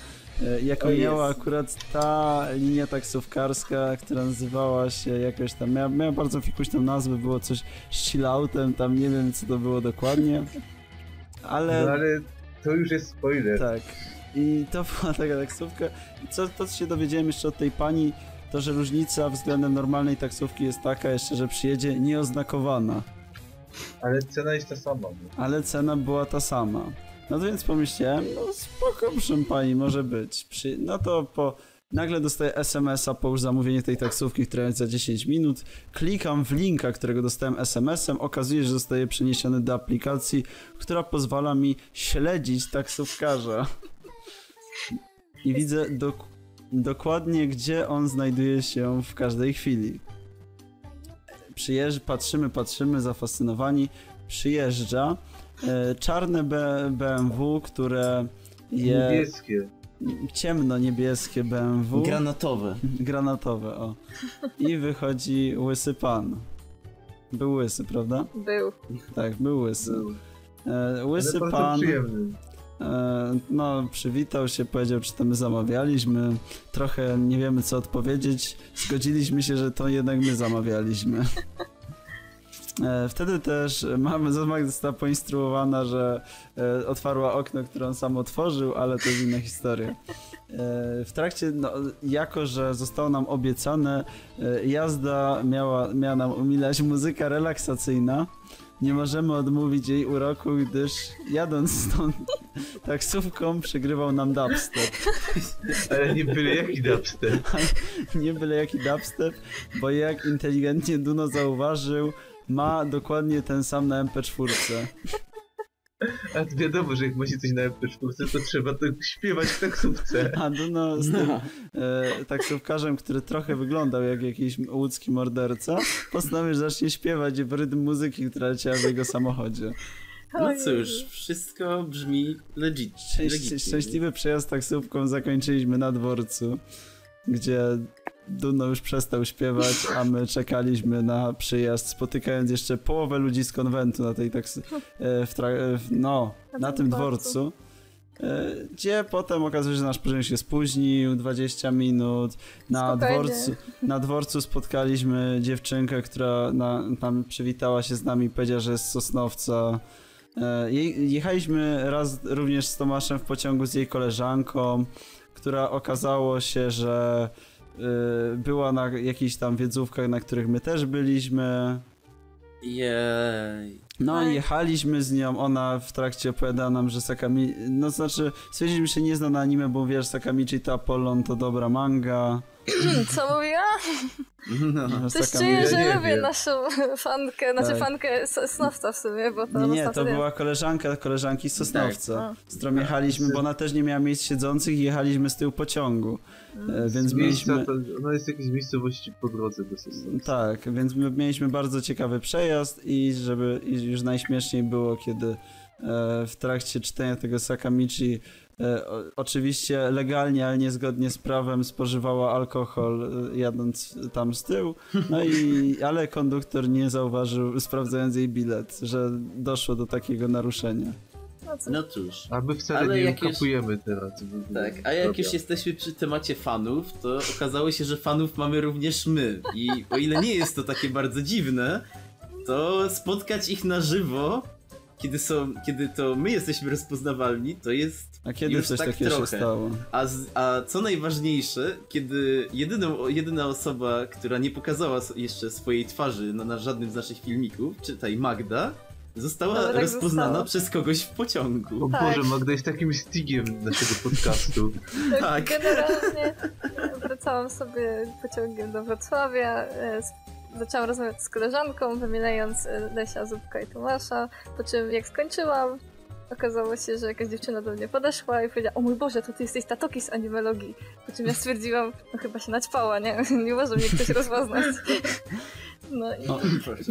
e, jaką O, jest. miała akurat ta linia taksówkarska, która nazywała się jakoś tam, miała, miała bardzo fikuśną nazwę, było coś z chilloutem, tam nie wiem co to było dokładnie, ale... No ale to już jest spoiler. Tak. I to była taka taksówka. I co, to, co się dowiedziałem jeszcze od tej pani, to że różnica względem normalnej taksówki jest taka jeszcze, że przyjedzie nieoznakowana, Ale cena jest ta sama. No. ale cena była ta sama. No więc pomyślałem, no spoko, proszę pani, może być. Przy... No to po... Nagle dostaję SMS-a po już zamówieniu tej taksówki, która jest za 10 minut. Klikam w linka, którego dostałem SMS-em. Okazuje się, że zostaje przeniesiony do aplikacji, która pozwala mi śledzić taksówkarza. I widzę dok- dokładnie, gdzie on znajduje się w każdej chwili. Przyjeżdża, patrzymy, patrzymy, zafascynowani. Przyjeżdża czarne B- BMW, które je Niebieskie. ciemno-niebieskie BMW. Granatowe. Granatowe, o. I wychodzi łysy pan. Był łysy, prawda? Był. Tak, był łysy. E, łysy pan. przyjemny. E, no, przywitał się, powiedział, czy to my zamawialiśmy. Trochę nie wiemy, co odpowiedzieć. Zgodziliśmy się, że to jednak my zamawialiśmy. E, Wtedy też mamy Magda została poinstruowana, że e, otwarła okno, które on sam otworzył, ale to jest inna historia. E, W trakcie, no, jako że zostało nam obiecane, jazda miała, miała nam umilać muzyka relaksacyjna. Nie możemy odmówić jej uroku, gdyż jadąc z tą taksówką przygrywał nam dubstep. Ale nie byle jaki dubstep. Nie byle jaki dubstep, bo jak inteligentnie Duno zauważył, ma dokładnie ten sam na MP4. A wiadomo, że jak ma się coś na MP4, to trzeba to śpiewać w taksówce. A Duno z tym e, taksówkarzem, który trochę wyglądał jak jakiś łódzki morderca, postanowił, że zacznie śpiewać w rytm muzyki, która leciała w jego samochodzie. No cóż, wszystko brzmi legit. Szczęśliwy przejazd taksówką zakończyliśmy na dworcu, gdzie Duno już przestał śpiewać, a my czekaliśmy na przyjazd, spotykając jeszcze połowę ludzi z konwentu na tej taksy... e, W tra... e, no, Na na tym dworcu. dworcu. e, gdzie potem okazuje się, że nasz pociąg się spóźnił 20 minut. Na Spokojnie. dworcu, na dworcu spotkaliśmy dziewczynkę, która na, tam przywitała się z nami i powiedziała, że jest Sosnowca. Je- Jechaliśmy raz również z Tomaszem w pociągu z jej koleżanką, która okazało się, że była na jakichś tam wiedzówkach, na których my też byliśmy. Jej. No i jechaliśmy z nią, ona w trakcie opowiadała nam, że Sakami... No znaczy, stwierdziliśmy, że się nie zna na anime, bo wiesz, Sakamichi to Apollon to dobra manga. Co mówiła? No. Coś Sakami- czuję, ja że nie lubię wiem. naszą fankę, znaczy Tak. fankę s- snowca w sumie, bo to Nie, nie, to była koleżanka koleżanki z Sosnowca, Tak. z którą jechaliśmy, bo ona też nie miała miejsc siedzących i jechaliśmy z tyłu pociągu. E, Więc Miejsca, mieliśmy... to, ona jest w jakiejś miejscowości po drodze do Sosnowca. Tak, więc my mieliśmy bardzo ciekawy przejazd i żeby i już najśmieszniej było, kiedy e, w trakcie czytania tego Sakamichi e, o, oczywiście legalnie, ale niezgodnie z prawem spożywała alkohol e, jadąc tam z tyłu, no i ale konduktor nie zauważył sprawdzając jej bilet, że doszło do takiego naruszenia. No co? No cóż. A my wcale Ale nie jak już- teraz. Tak, a jak Dobra. już jesteśmy przy temacie fanów, to okazało się, że fanów mamy również my. I o ile nie jest to takie bardzo dziwne, to spotkać ich na żywo, kiedy, są, kiedy to my jesteśmy rozpoznawalni, to jest A kiedy już coś tak takiego trochę. się stało? A, z, a co najważniejsze, kiedy jedyną, jedyna osoba, która nie pokazała jeszcze swojej twarzy na, na żadnym z naszych filmików, czytaj Magda, została No, tak rozpoznana zostało. przez kogoś w pociągu. O Tak. Boże, Magda jest takim stigiem naszego podcastu. Tak, Tak. Generalnie wracałam sobie pociągiem do Wrocławia. Zaczęłam rozmawiać z koleżanką, wymieniając e, Lesia, Zupka i Tomasza. Po czym jak skończyłam, okazało się, że jakaś dziewczyna do mnie podeszła i powiedziała o mój Boże, to ty jesteś Tatoki z animologii. Po czym ja stwierdziłam, no chyba się naćpała, nie? Nie może mnie ktoś rozpoznać. No i O,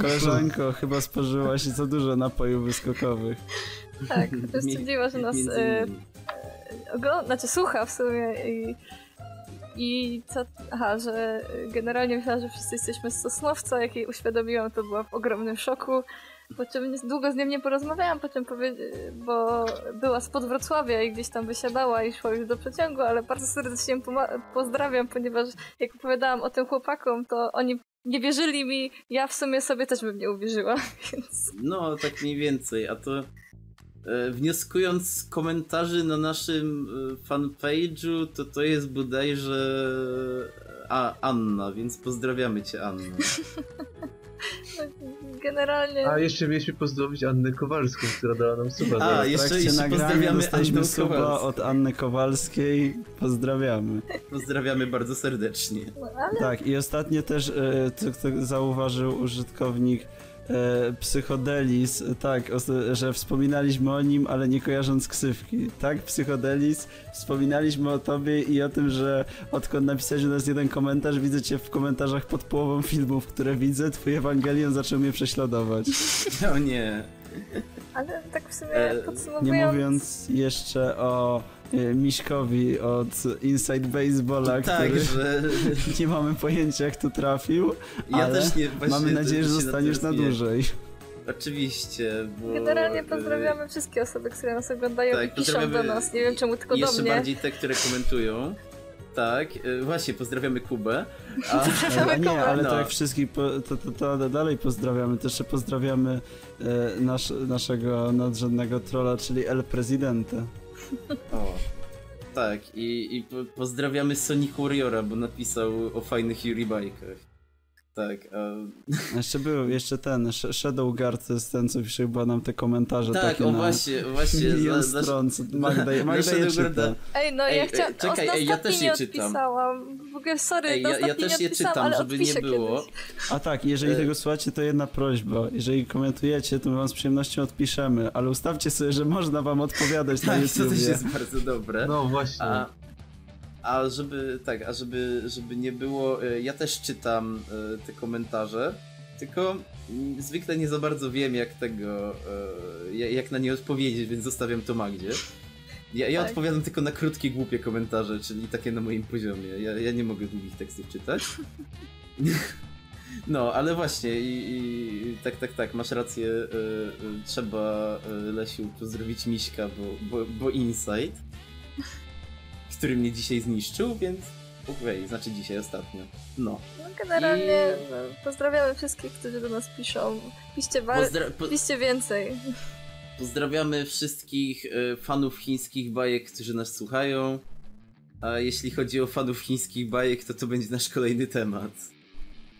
koleżanko, chyba spożyłaś za dużo napojów wyskokowych. tak, też stwierdziła, że nas Między e, znaczy słucha w sumie i, i co, aha, że generalnie myślałam, że wszyscy jesteśmy z Sosnowca, jak jej uświadomiłam, to była w ogromnym szoku, po czym długo z nią nie porozmawiałam, po czym bo była spod Wrocławia i gdzieś tam wysiadała i szła już do przeciągu, ale bardzo serdecznie pozdrawiam, ponieważ jak opowiadałam o tym chłopakom, to oni nie wierzyli mi, ja w sumie sobie też bym nie uwierzyła, więc No, tak mniej więcej, a to wnioskując z komentarzy na naszym e, fanpage'u, to to jest bodajże a, Anna, więc pozdrawiamy cię Anna. generalnie... A jeszcze mieliśmy pozdrowić Annę Kowalską, która dała nam suba. A, jeszcze- jeszcze pozdrawiamy dostaliśmy Annę suba Kowalską. od Anny Kowalskiej. Pozdrawiamy. Pozdrawiamy bardzo serdecznie. No, ale Tak, i ostatnio też e, to, to zauważył użytkownik e, Psychodelis, tak, os- że wspominaliśmy o nim, ale nie kojarząc ksywki. Tak, Psychodelis, wspominaliśmy o tobie i o tym, że odkąd napisałeś u nas jeden komentarz, widzę cię w komentarzach pod połową filmów, które widzę, twój Ewangelion zaczął mnie prześladować. O nie. Ale tak w sumie E, podsumowując... Nie mówiąc jeszcze o Miśkowi od Inside Baseballa, Tak, który że nie mamy pojęcia jak tu trafił, ja ale też nie właśnie mamy nadzieję, że zostaniesz na dłużej. Oczywiście, bo... Generalnie e, pozdrawiamy wszystkie osoby, które nas oglądają tak, i piszą pozdrawiamy do nas. Nie wiem czemu tylko do jeszcze mnie. bardziej te, które komentują. Tak, e, właśnie, pozdrawiamy Kubę. A, nie, Kubę. ale No. to jak wszystkich, po, to, to, to dalej pozdrawiamy. Jeszcze pozdrawiamy e, nasz, naszego nadrzędnego trolla, czyli El Presidente. O, tak, i, i po, pozdrawiamy Sonic Warriora, bo napisał o fajnych Yuri bajkach. Tak. A Jeszcze był, jeszcze ten, Sh- Shadowguard to jest ten, co pisze chyba nam te komentarze tak, takie o na właśnie, właśnie. milion za- za- stron. co- Magda, na Magda je czyta. Ej, no Ej, ja ej, chciałam... czekaj, ej, ja też je nie czytam. W ogóle sorry, Ej, ja, ja też nie je czytam, żeby nie było. Kiedyś. A tak, jeżeli tego słuchacie, to jedna prośba. Jeżeli komentujecie, to my wam z przyjemnością odpiszemy, ale ustawcie sobie, że można wam odpowiadać na Tak, to YouTube. też jest bardzo dobre. No właśnie. A, a żeby, tak, a żeby, żeby nie było, e, ja też czytam e, te komentarze, tylko mm, zwykle nie za bardzo wiem jak tego, e, ja- jak na nie odpowiedzieć, więc zostawiam to Magdzie. Ja, ja Tak. odpowiadam tylko na krótkie, głupie komentarze, czyli takie na moim poziomie. Ja, ja nie mogę długich tekstów czytać. No, ale właśnie i, i tak, tak, tak, masz rację, y, y, trzeba y, Lesiu pozdrowić Miśka, bo, bo, bo Insight, który mnie dzisiaj zniszczył, więc okej, znaczy dzisiaj ostatnio. No. No, generalnie I- no, pozdrawiamy wszystkich, którzy do nas piszą. Piszcie, bar- Pozdra- po- piszcie więcej. pozdrawiamy wszystkich y, fanów chińskich bajek, którzy nas słuchają. A jeśli chodzi o fanów chińskich bajek, to to będzie nasz kolejny temat.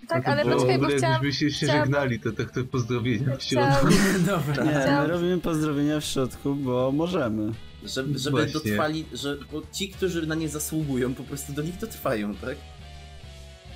Tak, No to ale było poczekaj, w bo ogóle chciałam... jakbyśmy się, się chciałam- żegnali, to tak to pozdrowienia w środku. Chciałam, Dobra. Nie, my robimy pozdrowienia w środku, bo możemy. Żeby, żeby Właśnie. dotrwali, że bo ci, którzy na nie zasługują, po prostu do nich dotrwają, tak?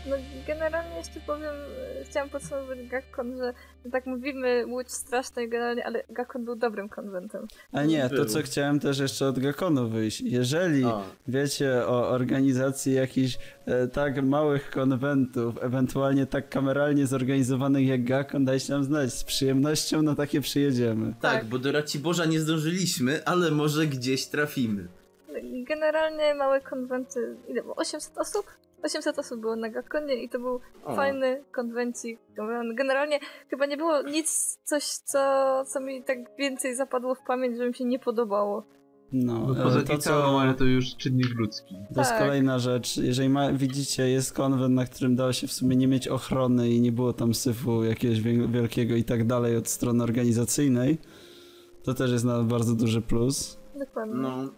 No generalnie jeszcze powiem, e, chciałam podsumować Gakkon, że tak mówimy Łódź strasznej generalnie, ale Gakkon był dobrym konwentem. A nie, to co chciałem też jeszcze od Gakonu wyjść. Jeżeli O. wiecie o organizacji jakichś e, tak małych konwentów, ewentualnie tak kameralnie zorganizowanych jak Gakon, dajcie nam znać. Z przyjemnością na takie przyjedziemy. Tak, Tak. bo do Raciborza nie zdążyliśmy, ale może gdzieś trafimy. Generalnie małe konwenty, ile było? 800 osób? 800 osób było na Gakkonie i to był O. fajny konwencik. Generalnie chyba nie było nic, coś, co, co mi tak więcej zapadło w pamięć, że mi się nie podobało. No, No, e, poza to co... ale to już czynnik ludzki. To jest Tak. kolejna rzecz. Jeżeli ma, widzicie, jest konwent, na którym dało się w sumie nie mieć ochrony i nie było tam syfu jakiegoś wie- wielkiego i tak dalej od strony organizacyjnej, to też jest na bardzo duży plus. Dokładnie. No,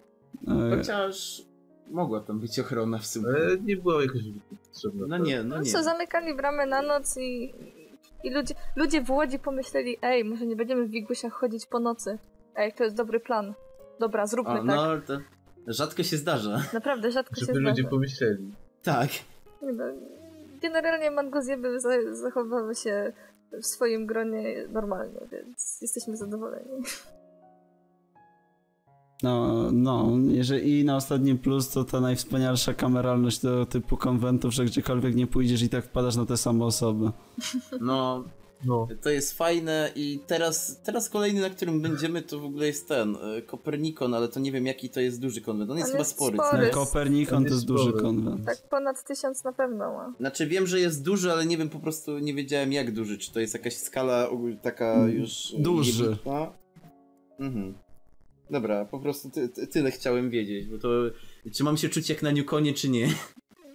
E, chociaż mogła tam być ochrona w sumie. Ale nie było jakoś potrzebne. No nie, no No nie. co, zamykali bramę na noc i, i ludzie, ludzie w Łodzi pomyśleli, ej, może nie będziemy w Wigusiach chodzić po nocy. Ej, to jest dobry plan. Dobra, zróbmy O, tak. no ale to rzadko się zdarza. Naprawdę, rzadko się Żeby zdarza. ludzie pomyśleli. Tak. Nie no, Generalnie mangozjeby za- zachowywały się w swoim gronie normalnie, więc jesteśmy zadowoleni. No, no, jeżeli i na ostatni plus to ta najwspanialsza kameralność do typu konwentów, że gdziekolwiek nie pójdziesz i tak wpadasz na te same osoby. No, No. to jest fajne i teraz, teraz kolejny, na którym będziemy, to w ogóle jest ten, e, Kopernikon, ale to nie wiem jaki to jest duży konwent. On jest On chyba spory. spory. co? jest- Kopernikon on to jest jest duży konwent. Tak ponad tysiąc na pewno ma. Znaczy wiem, że jest duży, ale nie wiem po prostu, nie wiedziałem jak duży. Czy to jest jakaś skala taka już... e, Duży. Mhm. Dobra, po prostu ty, ty, tyle chciałem wiedzieć, bo to... Czy mam się czuć jak na Newconie, czy nie?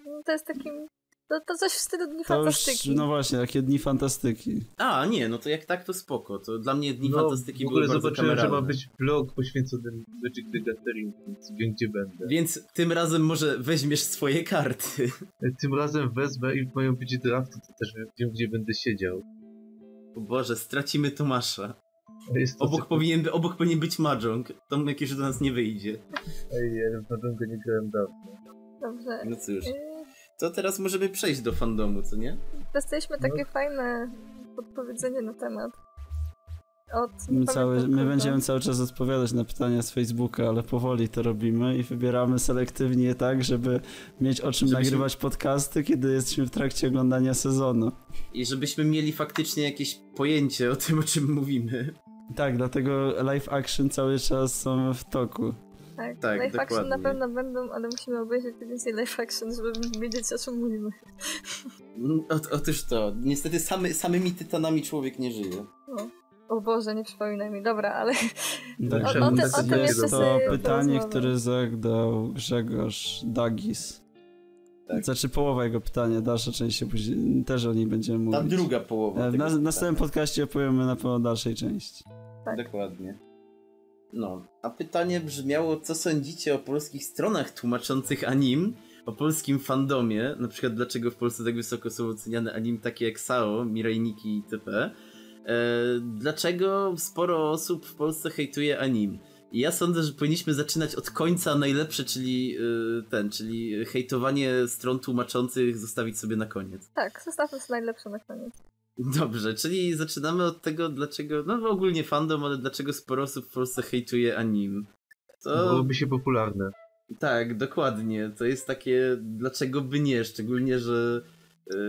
No, To jest takim... To, to coś w stylu Dni To już, Fantastyki. no właśnie, takie dni fantastyki. A, nie, no to jak tak, to spoko. To dla mnie Dni no, Fantastyki w ogóle były bardzo zobaczyłem, że ma być blog poświęcony Magic the Gathering, więc wiem gdzie będę. Więc tym razem może weźmiesz swoje karty. Tym razem wezmę i mają być drafty, to też wiem gdzie będę siedział. O Boże, stracimy Tomasza. Obok powinien, by- obok powinien być Mahjong. Tomek już do nas nie wyjdzie. Ej, ja na go nie grałem dawno. Dobrze. No cóż. Yy, To teraz możemy przejść do fandomu, co nie? Dostaliśmy No. takie fajne podpowiedzenie na temat. Od, My, cały, my będziemy cały czas odpowiadać na pytania z Facebooka, ale powoli to robimy i wybieramy selektywnie tak, żeby mieć o czym Żebyśmy- nagrywać podcasty, kiedy jesteśmy w trakcie oglądania sezonu. I żebyśmy mieli faktycznie jakieś pojęcie o tym, o czym mówimy. Tak, dlatego live action cały czas są w toku. Tak, Tak, live action na dokładnie. pewno będą, ale musimy obejrzeć więcej live action, żeby wiedzieć o czym mówimy. Mm, O, otóż to. Niestety samy, samymi tytanami człowiek nie żyje. O Boże, nie przypominaj mi, dobra, ale Także o- o jest o tym jeszcze to pytanie, które zadał Grzegorz Dagis. Tak. Znaczy połowa jego pytania, dalsza część się później, też o niej będziemy Ta mówić. druga połowa. E, W na, następnym podcaście opowiemy na pewno o dalszej części. tak. Dokładnie. No, a pytanie brzmiało, co sądzicie o polskich stronach tłumaczących anim, o polskim fandomie, na przykład dlaczego w Polsce tak wysoko są oceniane anim takie jak Sao, Mirai Nikki itp. E, dlaczego sporo osób w Polsce hejtuje anim? I ja sądzę, że powinniśmy zaczynać od końca najlepsze, czyli e, ten, czyli hejtowanie stron tłumaczących zostawić sobie na koniec. tak, zostawmy sobie najlepsze na koniec. Dobrze, czyli zaczynamy od tego, dlaczego, no ogólnie fandom, ale dlaczego sporo osób w Polsce hejtuje anim. To Byłoby się popularne. tak, dokładnie. To jest takie, dlaczego by nie, szczególnie, że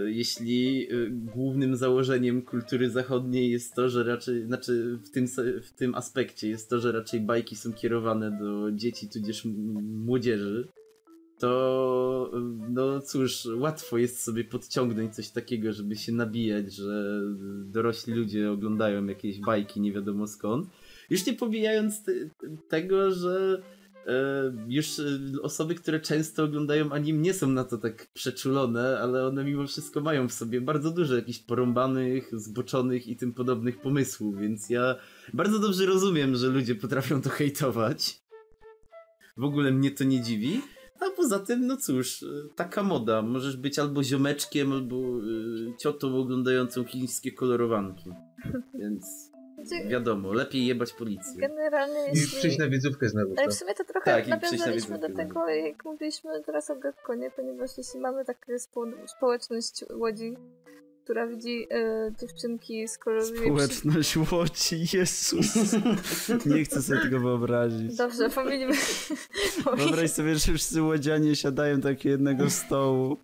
jeśli e, głównym założeniem kultury zachodniej jest to, że raczej, znaczy w tym, w tym aspekcie jest to, że raczej bajki są kierowane do dzieci tudzież młodzieży, to no cóż, łatwo jest sobie podciągnąć coś takiego, żeby się nabijać, że dorośli ludzie oglądają jakieś bajki nie wiadomo skąd. Już nie pomijając te, tego, że e, już e, osoby, które często oglądają anim nie są na to tak przeczulone, ale one mimo wszystko mają w sobie bardzo dużo jakichś porąbanych, zboczonych i tym podobnych pomysłów, więc ja bardzo dobrze rozumiem, że ludzie potrafią to hejtować. W ogóle mnie to nie dziwi. A poza tym, no cóż, y, taka moda. Możesz być albo ziomeczkiem, albo ciotą oglądającą chińskie kolorowanki. Więc wiadomo, lepiej jebać policję. Generalnie I jeśli... przyjść na wiedzówkę z Naruto. Ale w sumie to trochę Tak, i przyjść na nawiązaliśmy do tego, jak mówiliśmy teraz o Gekkonie, ponieważ jeśli mamy taką spo społeczność Łodzi, która widzi e, dziewczynki z kolorowymi... Społeczność Łodzi, Jezus. Nie chcę sobie tego wyobrazić. Dobrze, pominimy... Wyobraź sobie, że wszyscy łodzianie siadają tak jednego stołu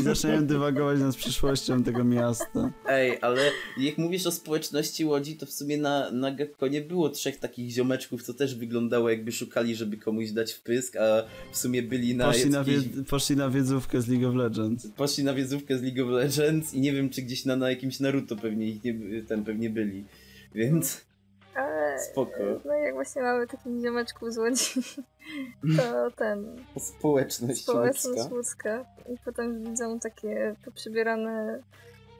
i zaczynają dywagować nad przyszłością tego miasta. Ej, ale jak mówisz o społeczności Łodzi, to w sumie na, na Gekkonie było trzech takich ziomeczków, co też wyglądało jakby szukali, żeby komuś dać wpysk, a w sumie byli na Poszli na, wie, poszli na wiedzówkę z League of Legends. Poszli na wiedzówkę z League of Legends i nie wiem, czy gdzieś na, na jakimś Naruto pewnie ich nie, ten pewnie byli. Więc Ale, spoko. no jak właśnie mamy takich ziomeczków z Łodzi, to ten... Społeczność społeczność łódzka i potem widzą takie poprzybierane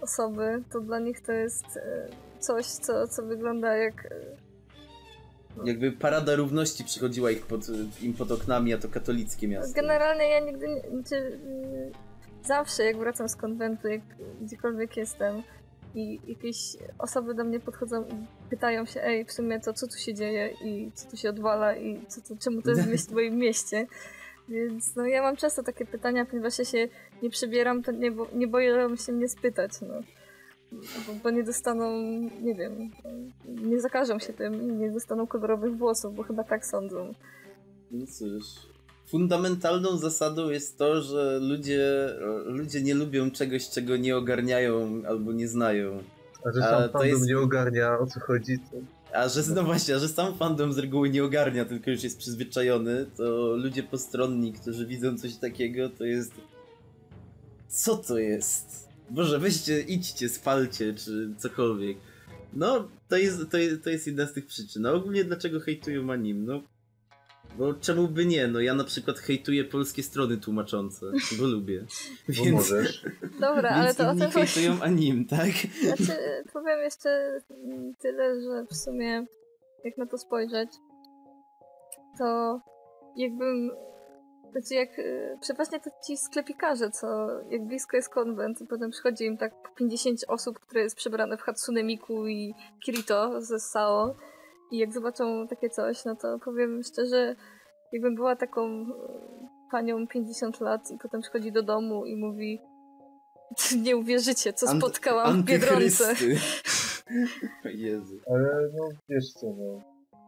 osoby, to dla nich to jest e, coś, co, co wygląda jak... e, Jakby parada równości przychodziła ich pod, im pod oknami, a to katolickie miasto. Generalnie ja nigdy nie... Znaczy, mm, zawsze jak wracam z konwentu, jak gdziekolwiek jestem i jakieś osoby do mnie podchodzą i pytają się, ej, w sumie to co tu się dzieje i co tu się odwala i co to, czemu to jest w moim mieście. Więc no ja mam często takie pytania, ponieważ ja się nie przebieram, to nie, bo, nie boję się mnie spytać, no. Bo, bo nie dostaną, nie wiem, nie zakażą się tym i nie dostaną kolorowych włosów, bo chyba tak sądzą. No cóż. Fundamentalną zasadą jest to, że ludzie, ludzie nie lubią czegoś, czego nie ogarniają albo nie znają. A że A, sam fandom jest- nie ogarnia o co chodzi, to A że no właśnie, a że sam fandom z reguły nie ogarnia, tylko już jest przyzwyczajony, to ludzie postronni, którzy widzą coś takiego, to jest... Co to jest? Boże, weźcie, idźcie, spalcie, czy cokolwiek. No, to jest, to jest, to jest jedna z tych przyczyn. No ogólnie dlaczego hejtują anim? No, bo czemu by nie? No ja na przykład hejtuję polskie strony tłumaczące, bo lubię. bo Więc, możesz. Dobra, ale to o tym właśnie... hejtują anim, tak? Znaczy, powiem jeszcze tyle, że w sumie jak na to spojrzeć, to jakbym. Znaczy, jak. y, Przeważnie to ci sklepikarze, co jak blisko jest konwent, i potem przychodzi im tak 50 osób, które jest przebrane w Hatsune Miku i Kirito ze Sao. I jak zobaczą takie coś, no to powiem szczerze, jakbym była taką y, panią 50 lat i potem przychodzi do domu i mówi. Nie uwierzycie, co Ant- spotkałam w Biedronce. Jezu. Ale no wiesz co, no.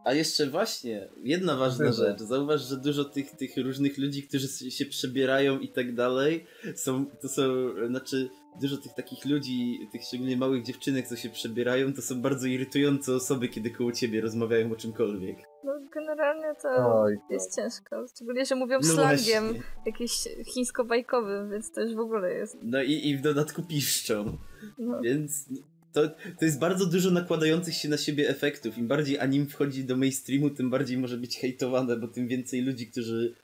A jeszcze właśnie, jedna ważna rzecz. Zauważ, że dużo tych, tych różnych ludzi, którzy się przebierają i tak dalej, są, to są, znaczy, dużo tych takich ludzi, tych szczególnie małych dziewczynek, co się przebierają, to są bardzo irytujące osoby, kiedy koło ciebie rozmawiają o czymkolwiek. No generalnie to Oj, jest ciężko. Szczególnie, że mówią No slangiem właśnie. jakimś chińsko-bajkowym, więc to już w ogóle jest. No i, i w dodatku piszczą. No. Więc to, to jest bardzo dużo nakładających się na siebie efektów. Im bardziej anim wchodzi do mainstreamu, tym bardziej może być hejtowane, bo tym więcej ludzi, którzy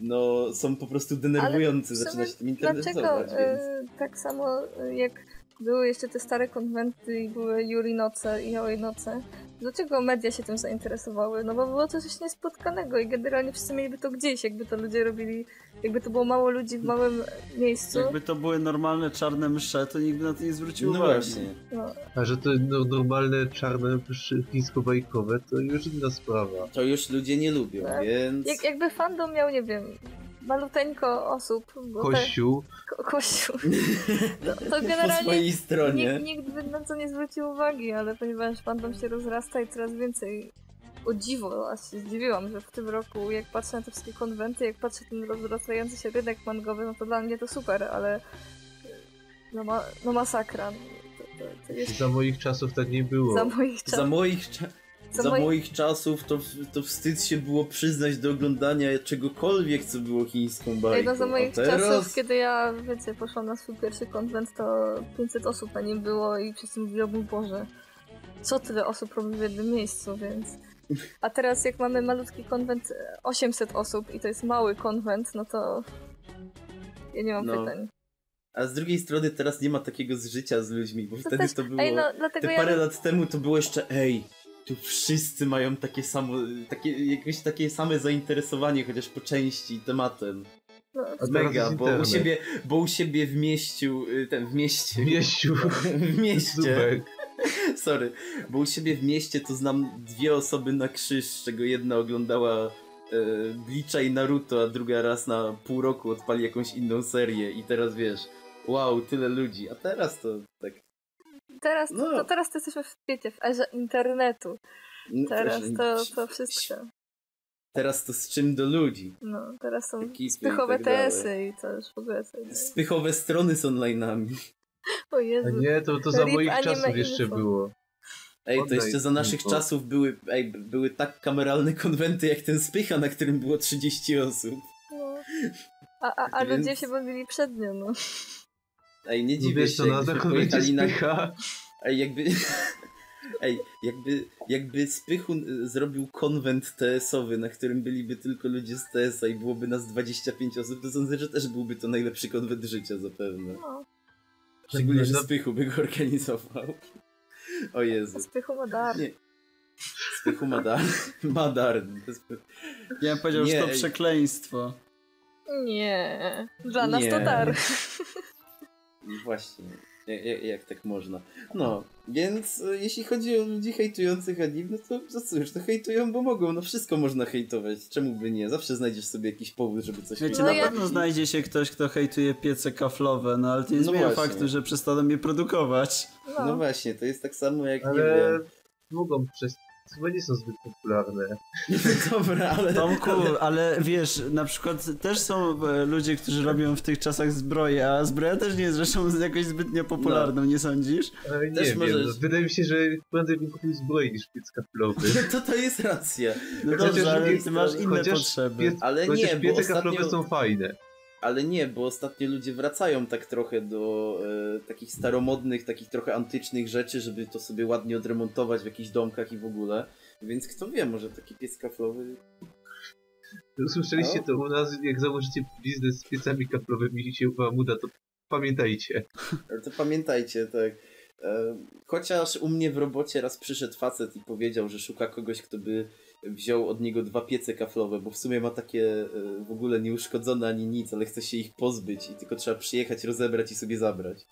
no, są po prostu sumie zaczyna się tym Dlaczego interesować. Więc... e, tak samo e, jak były jeszcze te stare konwenty i były Yuri Noce i Yaoi Noce, dlaczego media się tym zainteresowały? No bo było to coś niespotkanego i generalnie wszyscy mieliby to gdzieś, jakby to ludzie robili, jakby to było mało ludzi w małym miejscu. Jakby to były normalne czarne msze, to nikt by na to nie zwrócił No uwagi. właśnie. No, A że to no, normalne, czarne, chińsko-bajkowe, to już inna sprawa. To już ludzie nie lubią, Tak. więc... jak, jakby fandom miał, nie wiem, maluteńko osób, bo te- Kościół, ko- kościół, to, to Po generalnie swojej stronie. Nikt, nikt by na to nie zwrócił uwagi, ale ponieważ fandom się rozrasta i coraz więcej o dziwo, aż się zdziwiłam, że w tym roku, jak patrzę na te wszystkie konwenty, jak patrzę na ten rozrastający się rynek mangowy, no to dla mnie to super, ale no, ma, no masakra. To, to, to jest za moich czasów tak nie było. za moich Za czasów. moich, Za, moich czasów to, to wstyd się było przyznać do oglądania czegokolwiek, co było chińską bajką. Ej, no za moich teraz... czasów, kiedy ja, wiecie, poszłam na swój pierwszy konwent, to 500 osób na nim było i wszyscy mówili, o mój Boże, co tyle osób robi w jednym miejscu, więc... A teraz jak mamy malutki konwent, e, 800 osób i to jest mały konwent, no to... Ja nie mam No. pytań. A z drugiej strony teraz nie ma takiego zżycia z ludźmi, bo To wtedy też- to było... Ej, no dlatego Te ja... parę lat temu to było jeszcze, ej, tu wszyscy mają takie samo, takie, jakieś takie same zainteresowanie, chociaż po części tematem. No, A Mega, bo u siebie, bo u siebie w mieściu, y, ten, w mieście, Mieściu. w mieście, sorry, bo u siebie w mieście to znam dwie osoby na krzyż, z czego jedna oglądała e, Bleacha i Naruto, a druga raz na pół roku odpali jakąś inną serię i teraz wiesz, wow, tyle ludzi, a teraz to tak... teraz, No. to, teraz to jesteśmy w świecie, w erze internetu. no, Teraz to, to wszystko. Teraz to z czym do ludzi? No, teraz są Ekipy i spychowe tak dalej. TS-y i to już w ogóle... To... Spychowe strony z online'ami. O A Jezu. nie, to, to za Rip moich czasów jeszcze info. było. Ej, to jeszcze za naszych info. czasów były, ej, były tak kameralne konwenty jak ten Spycha, na którym było 30 osób. No. A, a, a Więc- ludzie się bawili przed nią, no. Ej, nie dziwię się, jakbyśmy pojechali na... Ej, jakby... Ej, jakby, jakby Spychun y, zrobił konwent TS-owy, na którym byliby tylko ludzie z TS-a i byłoby nas 25 osób, to sądzę, że też byłby to najlepszy konwent życia zapewne. no. Szczególnie, że Spychu by go organizował. O Jezu. Spychu ma dar. Nie. Spychu Madar. Madar. Ja bym powiedział, Nie, że to ej. przekleństwo. Nie. Dla nas to Nie. dar. Właśnie. Jak, jak, tak można? No, więc e, jeśli chodzi o ludzi hejtujących anim, no to, to cóż, to hejtują, bo mogą. No wszystko można hejtować. Czemu by nie? Zawsze znajdziesz sobie jakiś powód, żeby coś Wiecie, No na ja- pewno znajdzie się ktoś, kto hejtuje piece kaflowe, no ale to nie No zmienia właśnie. faktu, że przestaną je produkować. No No. właśnie, to jest tak samo jak, nie Ale wiem. mogą przez... Chyba nie są zbyt popularne. Dobra, ale... Tomku, ale wiesz, na przykład też są e, ludzie, którzy robią w tych czasach zbroję, a zbroja też nie jest rzeczą jakoś zbytnio popularną, nie sądzisz? Ale nie Też wiem, możesz- no, wydaje mi się, że prędzej bym kupił zbroję niż piec kaplowy. To to jest racja. No Chociaż dobrze, ale ty masz inne chociaż potrzeby. piec- Ale nie, bo ostatnio... kaplowe są fajne. Ale nie, bo ostatnio ludzie wracają tak trochę do e, takich staromodnych, takich trochę antycznych rzeczy, żeby to sobie ładnie odremontować w jakichś domkach i w ogóle. Więc kto wie, może taki pies kaflowy... Usłyszeliście No. to u nas, jak założycie biznes z piecami kaplowymi i się wam uda, to pamiętajcie. To pamiętajcie, tak. E, chociaż u mnie w robocie raz przyszedł facet i powiedział, że szuka kogoś, kto by wziął od niego dwa piece kaflowe, bo w sumie ma takie e, w ogóle nieuszkodzone ani nic, ale chce się ich pozbyć i tylko trzeba przyjechać, rozebrać i sobie zabrać.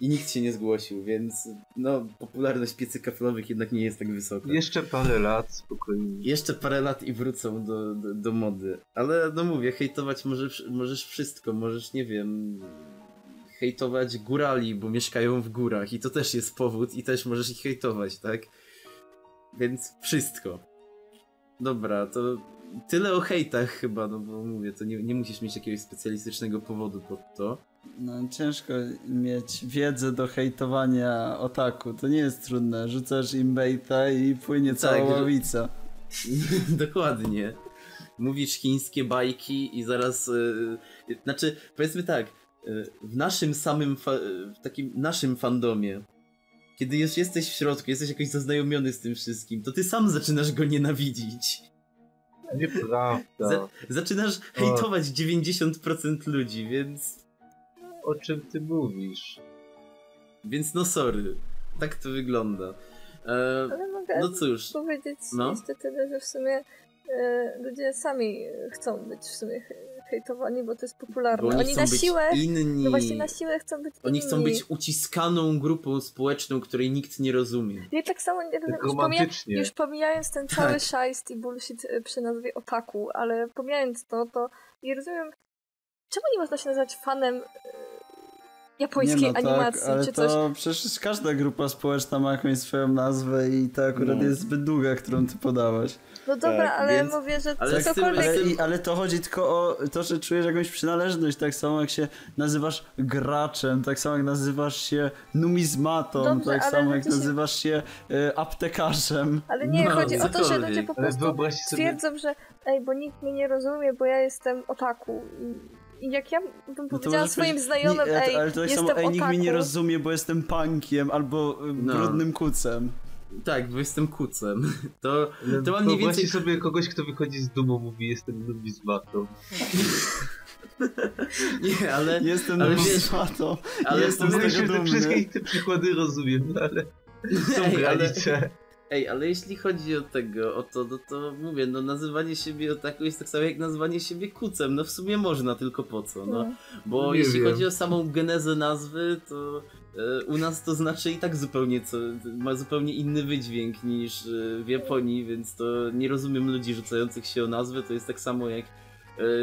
I nikt się nie zgłosił, więc no, popularność piecy kaflowych jednak nie jest tak wysoka. Jeszcze parę lat, spokojnie. Jeszcze parę lat i wrócą do, do, do mody. Ale no mówię, hejtować możesz, możesz wszystko. Możesz, nie wiem, hejtować górali, bo mieszkają w górach i to też jest powód i też możesz ich hejtować, tak? Więc wszystko. Dobra, to tyle o hejtach chyba, no bo mówię, to nie, nie musisz mieć jakiegoś specjalistycznego powodu pod to. No ciężko mieć wiedzę do hejtowania otaku, to nie jest trudne. Rzucasz im baita i płynie cała Tak, że- ławica. Dokładnie. Mówisz chińskie bajki i zaraz. Yy, znaczy, powiedzmy tak, yy, w naszym samym, fa- w takim naszym fandomie, kiedy już jesteś w środku, jesteś jakoś zaznajomiony z tym wszystkim, to ty sam zaczynasz go nienawidzić. Nieprawda. Za- zaczynasz hejtować 90% ludzi, więc. O czym ty mówisz? Więc no sorry. Tak to wygląda. E, Ale mogę no cóż. powiedzieć No. jeszcze tyle, że w sumie e, ludzie sami chcą być w sumie hejtowani, bo to jest popularne. Bo oni, oni chcą na być siłę, inni. no właśnie na siłę chcą być Oni inni. chcą być uciskaną grupą społeczną, której nikt nie rozumie. Ja tak samo nie rozumiem, Tak już, pomija, romantycznie. już pomijając ten cały Tak. szajst i bullshit e, przy nazwie otaku, ale pomijając to, to nie rozumiem, czemu nie można się nazywać fanem e, japońskiej Nie no, animacji, tak, ale czy to coś. przecież każda grupa społeczna ma jakąś swoją nazwę i ta akurat No. jest zbyt długa, którą ty podałaś. No dobra, tak, ale więc- mówię, że ale z tym- cokolwiek... Ale, i, ale to chodzi tylko o to, że czujesz jakąś przynależność, tak samo jak się nazywasz graczem, tak samo jak nazywasz się numizmatą, Dobrze, tak samo jak się- nazywasz się e, aptekarzem. Ale nie, No, chodzi o to, że cokolwiek. ludzie po prostu sobie, twierdzą, że ej, bo nikt mnie nie rozumie, bo ja jestem otaku. I jak ja bym No powiedziała możesz swoim znajomym, nie, ej, ale to tak jestem samo, ej, nikt mnie nie rozumie, bo jestem punkiem albo e, No. brudnym kucem. Tak, bo jestem kucem. To, ale to mam mniej więcej... sobie kogoś, kto wychodzi z dumą, mówi jestem numizmatą. Nie, ale... Jestem Ale wiesz- numizmatą. ale jestem z No tego dumny. wszystkie te przykłady rozumiem, no ale są Ej, ale- granice. Ej, ale jeśli chodzi o tego, o to, no to mówię, no nazywanie siebie otaku jest tak samo jak nazywanie siebie kucem, no w sumie można, tylko po co, no. No. Bo Nie jeśli wiem. chodzi o samą genezę nazwy, to e, u nas to znaczy i tak zupełnie co, ma zupełnie inny wydźwięk niż e, w Japonii, więc to nie rozumiem ludzi rzucających się o nazwę, to jest tak samo jak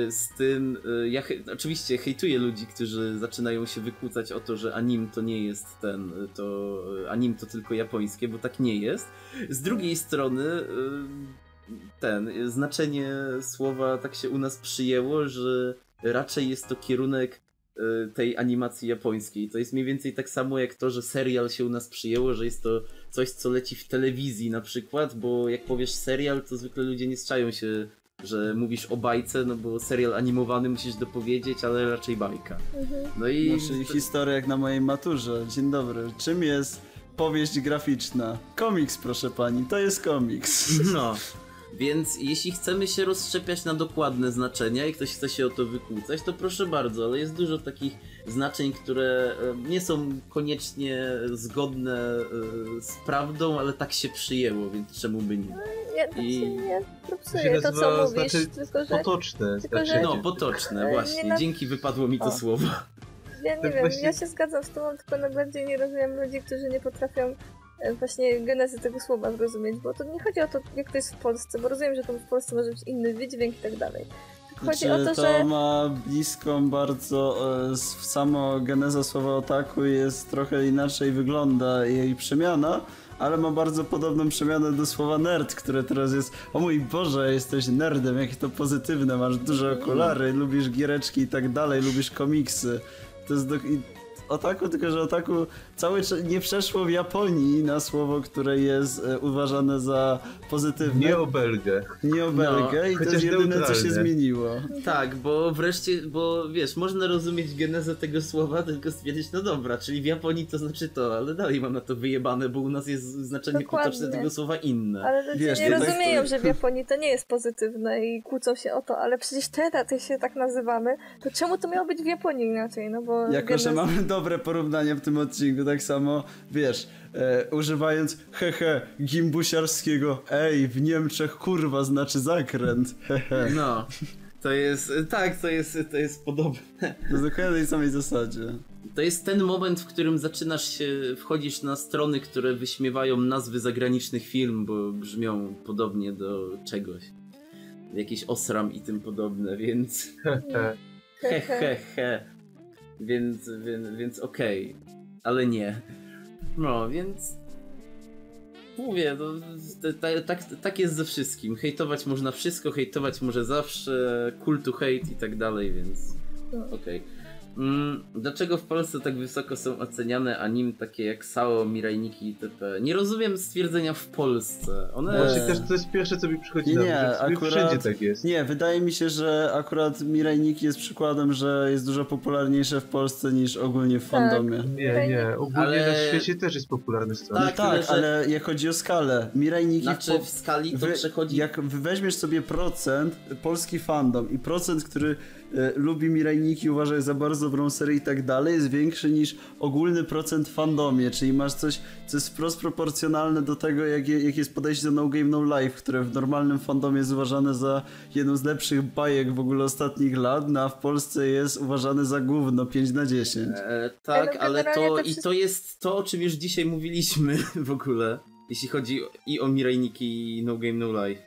z tym, e, ja hej, oczywiście hejtuję ludzi, którzy zaczynają się wykłócać o to, że anim to nie jest ten, e, to anim to tylko japońskie, bo tak nie jest. Z drugiej strony ten, znaczenie słowa tak się u nas przyjęło, że raczej jest to kierunek tej animacji japońskiej. To jest mniej więcej tak samo jak to, że serial się u nas przyjęło, że jest to coś, co leci w telewizji na przykład, bo jak powiesz serial, to zwykle ludzie nie strzają się, że mówisz o bajce, no bo serial animowany musisz dopowiedzieć, ale raczej bajka. Mhm. No i... Znaczy historia jak na mojej maturze. Dzień dobry. Czym jest powieść graficzna? Komiks, proszę pani, to jest komiks. No. Więc jeśli chcemy się rozszczepiać na dokładne znaczenia i ktoś chce się o to wykłócać, to proszę bardzo, ale jest dużo takich znaczeń, które e, nie są koniecznie zgodne e, z prawdą, ale tak się przyjęło, więc czemu by nie? Ja znaczy, I- nie To propsuję to, co mówisz, znaczy, tylko że Potoczne. Tylko, znaczy, że- No, potoczne, E, właśnie. nie na- Dzięki wypadło mi to O. słowo. ja nie Tak wiem, właśnie- ja się zgadzam z tobą, tylko najbardziej nie rozumiem ludzi, którzy nie potrafią właśnie genezy tego słowa zrozumieć, bo to nie chodzi o to, jak to jest w Polsce, bo rozumiem, że to w Polsce może być inny wydźwięk i tak dalej. Chodzi Znaczy, o to, to że ma bliską bardzo, e, samo geneza słowa otaku jest trochę inaczej wygląda jej przemiana, ale ma bardzo podobną przemianę do słowa nerd, które teraz jest o mój Boże, jesteś nerdem, jakie to pozytywne, masz duże okulary, lubisz giereczki i tak dalej, lubisz komiksy. To jest do... i otaku, tylko że otaku cały czas nie przeszło w Japonii na słowo, które jest e, uważane za pozytywne. Nie o Belgę. Nie o Belgę No, i to chociaż jest jedyne, co się zmieniło. Tak, bo wreszcie, bo wiesz, można rozumieć genezę tego słowa, tylko stwierdzić, no dobra, czyli w Japonii to znaczy to, ale dalej mam na to wyjebane, bo u nas jest znaczenie Dokładnie. potoczne tego słowa inne. Ale ludzie Wiesz, nie to rozumieją, że w Japonii to nie jest pozytywne i kłócą się o to, ale przecież teraz się tak nazywamy, to czemu to miało być w Japonii inaczej? No bo Jako, że genez- mamy dobre porównania w tym odcinku, tak samo, wiesz, e, używając hehe gimbusiarskiego, ej, w Niemczech kurwa znaczy zakręt, hehe. No, to jest, tak, to jest, to jest podobne. To dokładnie na tej samej zasadzie. To jest ten moment, w którym zaczynasz się, wchodzisz na strony, które wyśmiewają nazwy zagranicznych film, bo brzmią podobnie do czegoś. Jakieś osram i tym podobne, więc he he he. Więc, więc, więc okej, ale nie. No, więc mówię, no, tak, tak jest ze wszystkim. Hejtować można wszystko, hejtować może zawsze, kultu hejt i tak dalej, więc No. okej. Mm, dlaczego w Polsce tak wysoko są oceniane anim takie jak Sao, Mirajniki itp.? Nie rozumiem stwierdzenia w Polsce. One... Właśnie Eee. też to jest pierwsze, co mi przychodzi Nie, na myśl. akurat- Wszędzie tak jest. Nie, wydaje mi się, że akurat Mirajniki jest przykładem, że jest dużo popularniejsze w Polsce niż ogólnie w Tak. fandomie. Nie, nie. Ogólnie Ale- na świecie też jest popularny stron. No Tak, tak, że- ale jak chodzi o skalę, Mirajniki Znaczy po- w skali to przechodzi... Jak weźmiesz sobie procent polski fandom i procent, który lubi Mirajniki, uważa je za bardzo dobrą serię i tak dalej, jest większy niż ogólny procent w fandomie, czyli masz coś, co jest wprost proporcjonalne do tego, jak, je, jak jest podejście do No Game No Life, które w normalnym fandomie jest uważane za jedną z lepszych bajek w ogóle ostatnich lat, no a w Polsce jest uważane za gówno 5 na 10. E, tak, Ale to i to jest to, o czym już dzisiaj mówiliśmy w ogóle, jeśli chodzi i o Mirajniki i No Game No Life.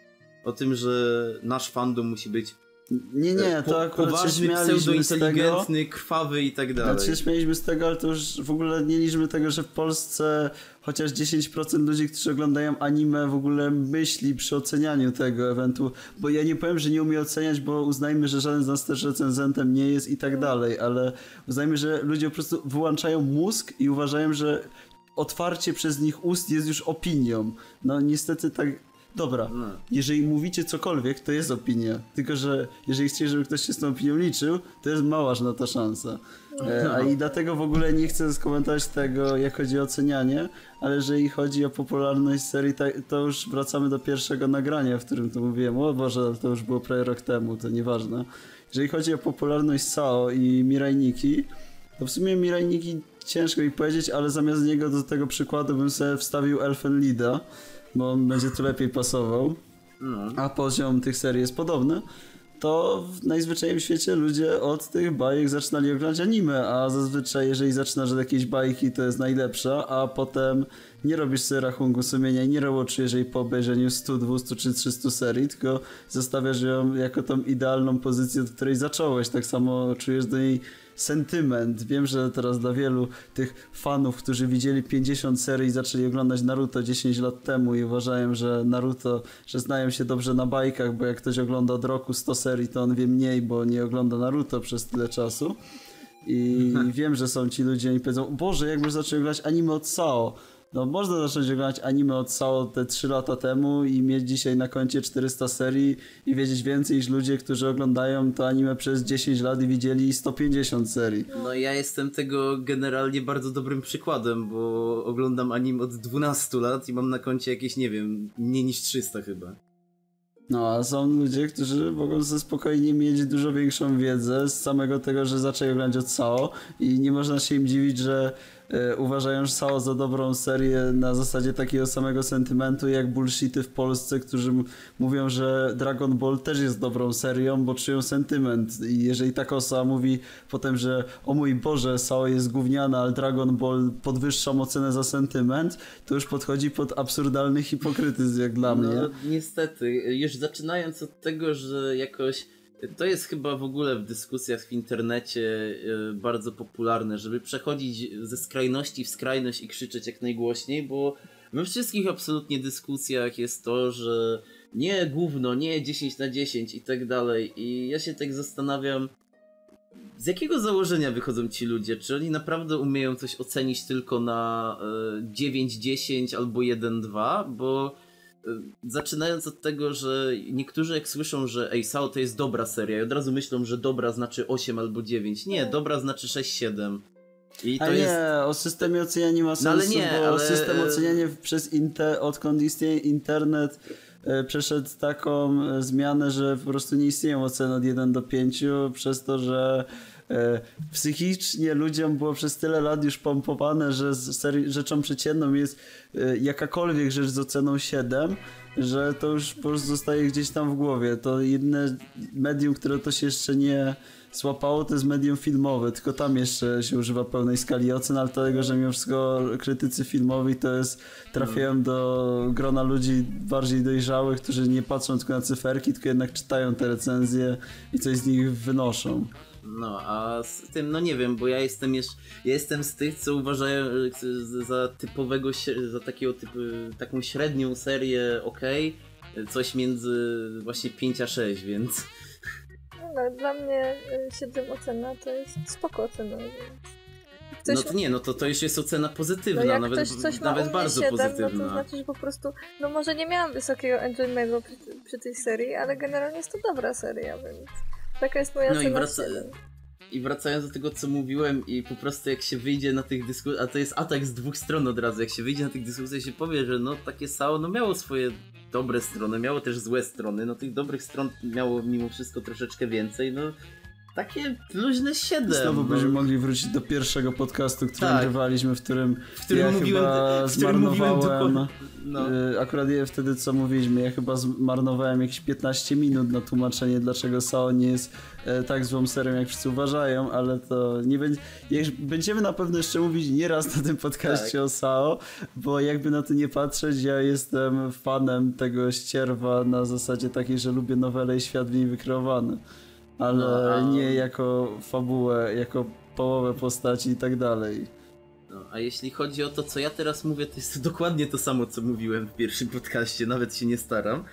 O tym, że nasz fandom musi być Nie, nie, to Po- akurat Poważny, pseudointeligentny, krwawy i tak dalej. Znaczy śmialiśmy z tego, ale to już w ogóle nie liczmy tego, że w Polsce chociaż 10% ludzi, którzy oglądają anime w ogóle myśli przy ocenianiu tego eventu, bo ja nie powiem, że nie umie oceniać, bo uznajmy, że żaden z nas też recenzentem nie jest i tak dalej, ale uznajmy, że ludzie po prostu wyłączają mózg i uważają, że otwarcie przez nich ust jest już opinią. No niestety tak... Dobra, No. jeżeli mówicie cokolwiek, to jest opinia. Tylko, że jeżeli chcecie, żeby ktoś się z tą opinią liczył, to jest mała na ta szansa. E, a i dlatego w ogóle nie chcę skomentować tego, jak chodzi o ocenianie, ale jeżeli chodzi o popularność serii, to już wracamy do pierwszego nagrania, w którym to mówiłem. O Boże, to już było prawie rok temu, to nieważne. Jeżeli chodzi o popularność Sao i Mirai Nikki, to w sumie Mirai Nikki ciężko mi powiedzieć, ale zamiast niego do tego przykładu bym sobie wstawił Elfen Lida, bo on będzie tu lepiej pasował No. a poziom tych serii jest podobny, to w najzwyczajniej w świecie ludzie od tych bajek zaczynali oglądać anime, a zazwyczaj jeżeli zaczynasz od jakiejś bajki, to jest najlepsza, a potem nie robisz sobie rachunku sumienia i nie roboczy, jeżeli po obejrzeniu 100, 200 czy 300 serii, tylko zostawiasz ją jako tą idealną pozycję, od której zacząłeś. Tak samo czujesz do niej sentyment. Wiem, że teraz dla wielu tych fanów, którzy widzieli 50 serii i zaczęli oglądać Naruto 10 lat temu i uważają, że Naruto, że znają się dobrze na bajkach, bo jak ktoś ogląda od roku 100 serii, to on wie mniej, bo nie ogląda Naruto przez tyle czasu. I wiem, że są ci ludzie i powiedzą, Boże, jakbyś zaczął oglądać anime od Sao. No można zacząć oglądać anime od Sao te 3 lata temu i mieć dzisiaj na koncie 400 serii i wiedzieć więcej niż ludzie, którzy oglądają to anime przez 10 lat i widzieli 150 serii. No ja jestem tego generalnie bardzo dobrym przykładem, bo oglądam anime od 12 lat i mam na koncie jakieś, nie wiem, mniej niż 300 chyba. No, a są ludzie, którzy mogą ze spokojnie mieć dużo większą wiedzę z samego tego, że zaczęli oglądać od SAO i nie można się im dziwić, że uważają SAO za dobrą serię na zasadzie takiego samego sentymentu jak bullshity w Polsce, którzy mówią, że Dragon Ball też jest dobrą serią, bo czują sentyment i jeżeli taka osoba mówi potem, że o mój Boże, SAO jest gówniana, ale Dragon Ball podwyższam ocenę za sentyment, to już podchodzi pod absurdalny hipokrytyzm jak dla mnie. No niestety, już zaczynając od tego, że jakoś to jest chyba w ogóle w dyskusjach w internecie e, bardzo popularne, żeby przechodzić ze skrajności w skrajność i krzyczeć jak najgłośniej, bo we wszystkich absolutnie dyskusjach jest to, że nie gówno, nie 10 na 10 i tak dalej. I ja się tak zastanawiam, z jakiego założenia wychodzą ci ludzie? Czy oni naprawdę umieją coś ocenić tylko na e, 9-10 albo 1-2? Bo zaczynając od tego, że niektórzy jak słyszą, że ej, Sao to jest dobra seria i od razu myślą, że dobra znaczy 8 albo 9. Nie, dobra znaczy 6-7. I to A nie, jest... o systemie oceniania ma sensu, No ale nie, bo ale- system oceniania przez inte, odkąd istnieje internet e, przeszedł taką e, zmianę, że po prostu nie istnieją oceny od 1 do 5 przez to, że psychicznie ludziom było przez tyle lat już pompowane, że rzeczą przeciętną jest e, jakakolwiek rzecz z oceną 7, że to już po prostu zostaje gdzieś tam w głowie. To jedyne medium, które to się jeszcze nie złapało, to jest medium filmowe, tylko tam jeszcze się używa pełnej skali ocen, ale tego, że mimo wszystko krytycy filmowi to jest, trafiają do grona ludzi bardziej dojrzałych, którzy nie patrzą tylko na cyferki, tylko jednak czytają te recenzje i coś z nich wynoszą. No, a z tym, no nie wiem, bo ja jestem jeszcze, ja jestem z tych, co uważają za typowego, za takiego typu, taką średnią serię ok, coś między właśnie 5 a 6, więc No, dla mnie y, 7 ocena to jest spoko ocena. więc Ktoś, no to nie, no to to już jest ocena pozytywna, no nawet, ktoś coś nawet bardzo 7, pozytywna. no to znaczy, że po prostu, no może nie miałam wysokiego enjoymentu przy, przy tej serii, ale generalnie jest to dobra seria, więc taka jest moja No i wraca- 7. I wracając do tego, co mówiłem, i po prostu jak się wyjdzie na tych dyskusjach, a to jest atak z dwóch stron od razu, jak się wyjdzie na tych dyskusjach, się powie, że no takie SAO, no miało swoje dobre strony, miało też złe strony, no tych dobrych stron miało mimo wszystko troszeczkę więcej, no takie luźne 7. Znowu no, będziemy mogli wrócić do pierwszego podcastu, który Tak. nagrywaliśmy, w którym, w którym ja mówiłem, chyba w którym mówiłem zmarnowałem... No. Y, Akurat je wtedy co mówiliśmy, ja chyba zmarnowałem jakieś 15 minut na tłumaczenie, dlaczego Sao nie jest e, tak złą serią, jak wszyscy uważają, ale to nie będzie. Będziemy na pewno jeszcze mówić nieraz na tym podcaście Tak. o Sao, bo jakby na to nie patrzeć, ja jestem fanem tego ścierwa na zasadzie takiej, że lubię nowele i świat w niej wykreowany. Ale No, a- nie jako fabułę, jako połowę postaci i tak dalej. No, a jeśli chodzi o to, co ja teraz mówię, to jest to dokładnie to samo, co mówiłem w pierwszym podcaście, nawet się nie staram,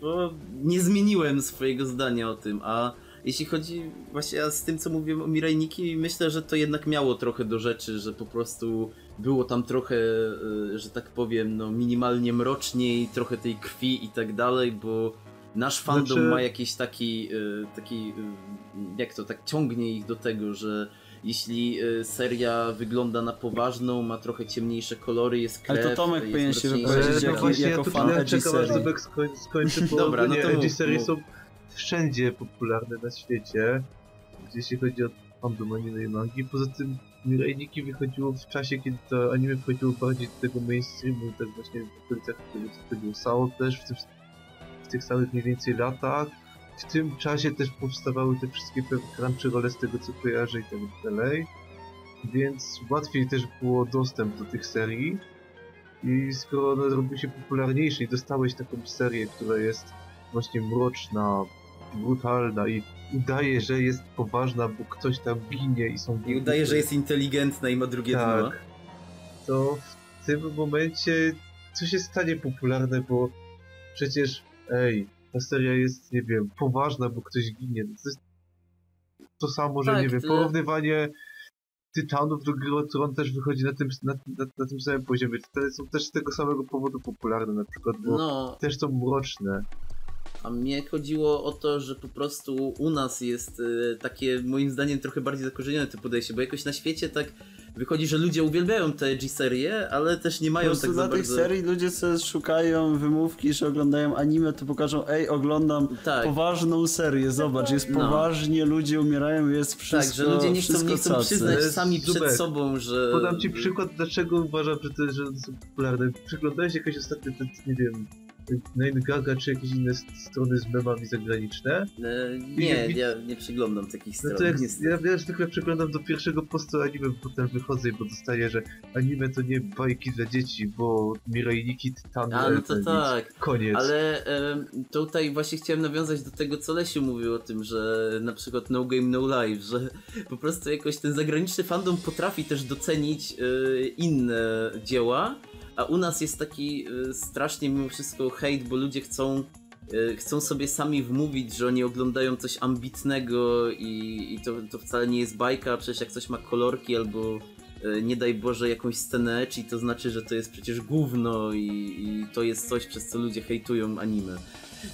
bo nie zmieniłem swojego zdania o tym, a jeśli chodzi właśnie z tym, co mówiłem o Mirajniki, myślę, że to jednak miało trochę do rzeczy, że po prostu było tam trochę, e, że tak powiem, no minimalnie mroczniej, trochę tej krwi i tak dalej, bo nasz fandom Znaczy- ma jakiś taki, e, taki, e, jak to, tak ciągnie ich do tego, że jeśli y, seria wygląda na poważną, ma trochę ciemniejsze kolory, jest krew, Ale to Tomek powinien się wypowiedzieć jako- no właśnie jako ja fan edgy serii. Skończy, bo Dobra, no to edgy mów. są wszędzie popularne na świecie, jeśli chodzi o fandom anime i mangi. Poza tym Mirajniki wychodziło w czasie, kiedy to anime wchodziło bardziej do tego mainstreamu, tak właśnie w okolicach tego, co wchodziło Sao też, w, tym, tych samych mniej więcej latach. W tym czasie też powstawały te wszystkie crunchyrole z tego co kojarzę i tak dalej. Więc łatwiej też było dostęp do tych serii. I skoro one robiły się popularniejsze i dostałeś taką serię, która jest właśnie mroczna, brutalna i udaje, że jest poważna, bo ktoś tam ginie i są... I udaje, że jest inteligentna i ma drugie dno. Tak. To w tym momencie co się stanie popularne, bo przecież, ej, ta seria jest, nie wiem, poważna, bo ktoś ginie. To jest to samo, że Tak, nie wiem, porównywanie Tytanów do Gry o Tron też wychodzi na tym, na, na, na tym samym poziomie. Te są też z tego samego powodu popularne na przykład, bo No, też są mroczne. a mnie chodziło o to, że po prostu u nas jest y, takie, moim zdaniem, trochę bardziej zakorzenione to podejście, bo jakoś na świecie tak wychodzi, że ludzie uwielbiają te G-serie, ale też nie mają tak za na tych bardzo... serii ludzie sobie szukają wymówki, że oglądają anime, to pokażą, ej, oglądam Tak. poważną serię, zobacz, jest No. poważnie, ludzie umierają, jest wszystko, Tak, że ludzie nie chcą, nie chcą cacy. przyznać To sami przed Zubek. sobą, że... Podam ci przykład, dlaczego uważam, że te że one są popularne. Przyglądałeś jakieś ostatnie, nie wiem, Nine Gaga czy jakieś inne strony z memami zagraniczne? E, nie, Wi- ja nie przyglądam takich No stron. to jak, ja, ja zwykle przeglądam do pierwszego postu anime, potem wychodzę, bo dostaję, że anime to nie bajki dla dzieci, bo Mirajniki, Tytany, A, no to tak. Koniec. Ale em, tutaj właśnie chciałem nawiązać do tego, co Lesiu mówił o tym, że na przykład No Game No Life, że po prostu jakoś ten zagraniczny fandom potrafi też docenić e, inne dzieła, a u nas jest taki e, strasznie mimo wszystko hejt, bo ludzie chcą e, chcą sobie sami wmówić, że oni oglądają coś ambitnego i, i to, to wcale nie jest bajka, przecież jak coś ma kolorki albo e, nie daj Boże jakąś scenę ecchi, to znaczy, że to jest przecież gówno i, i to jest coś, przez co ludzie hejtują anime.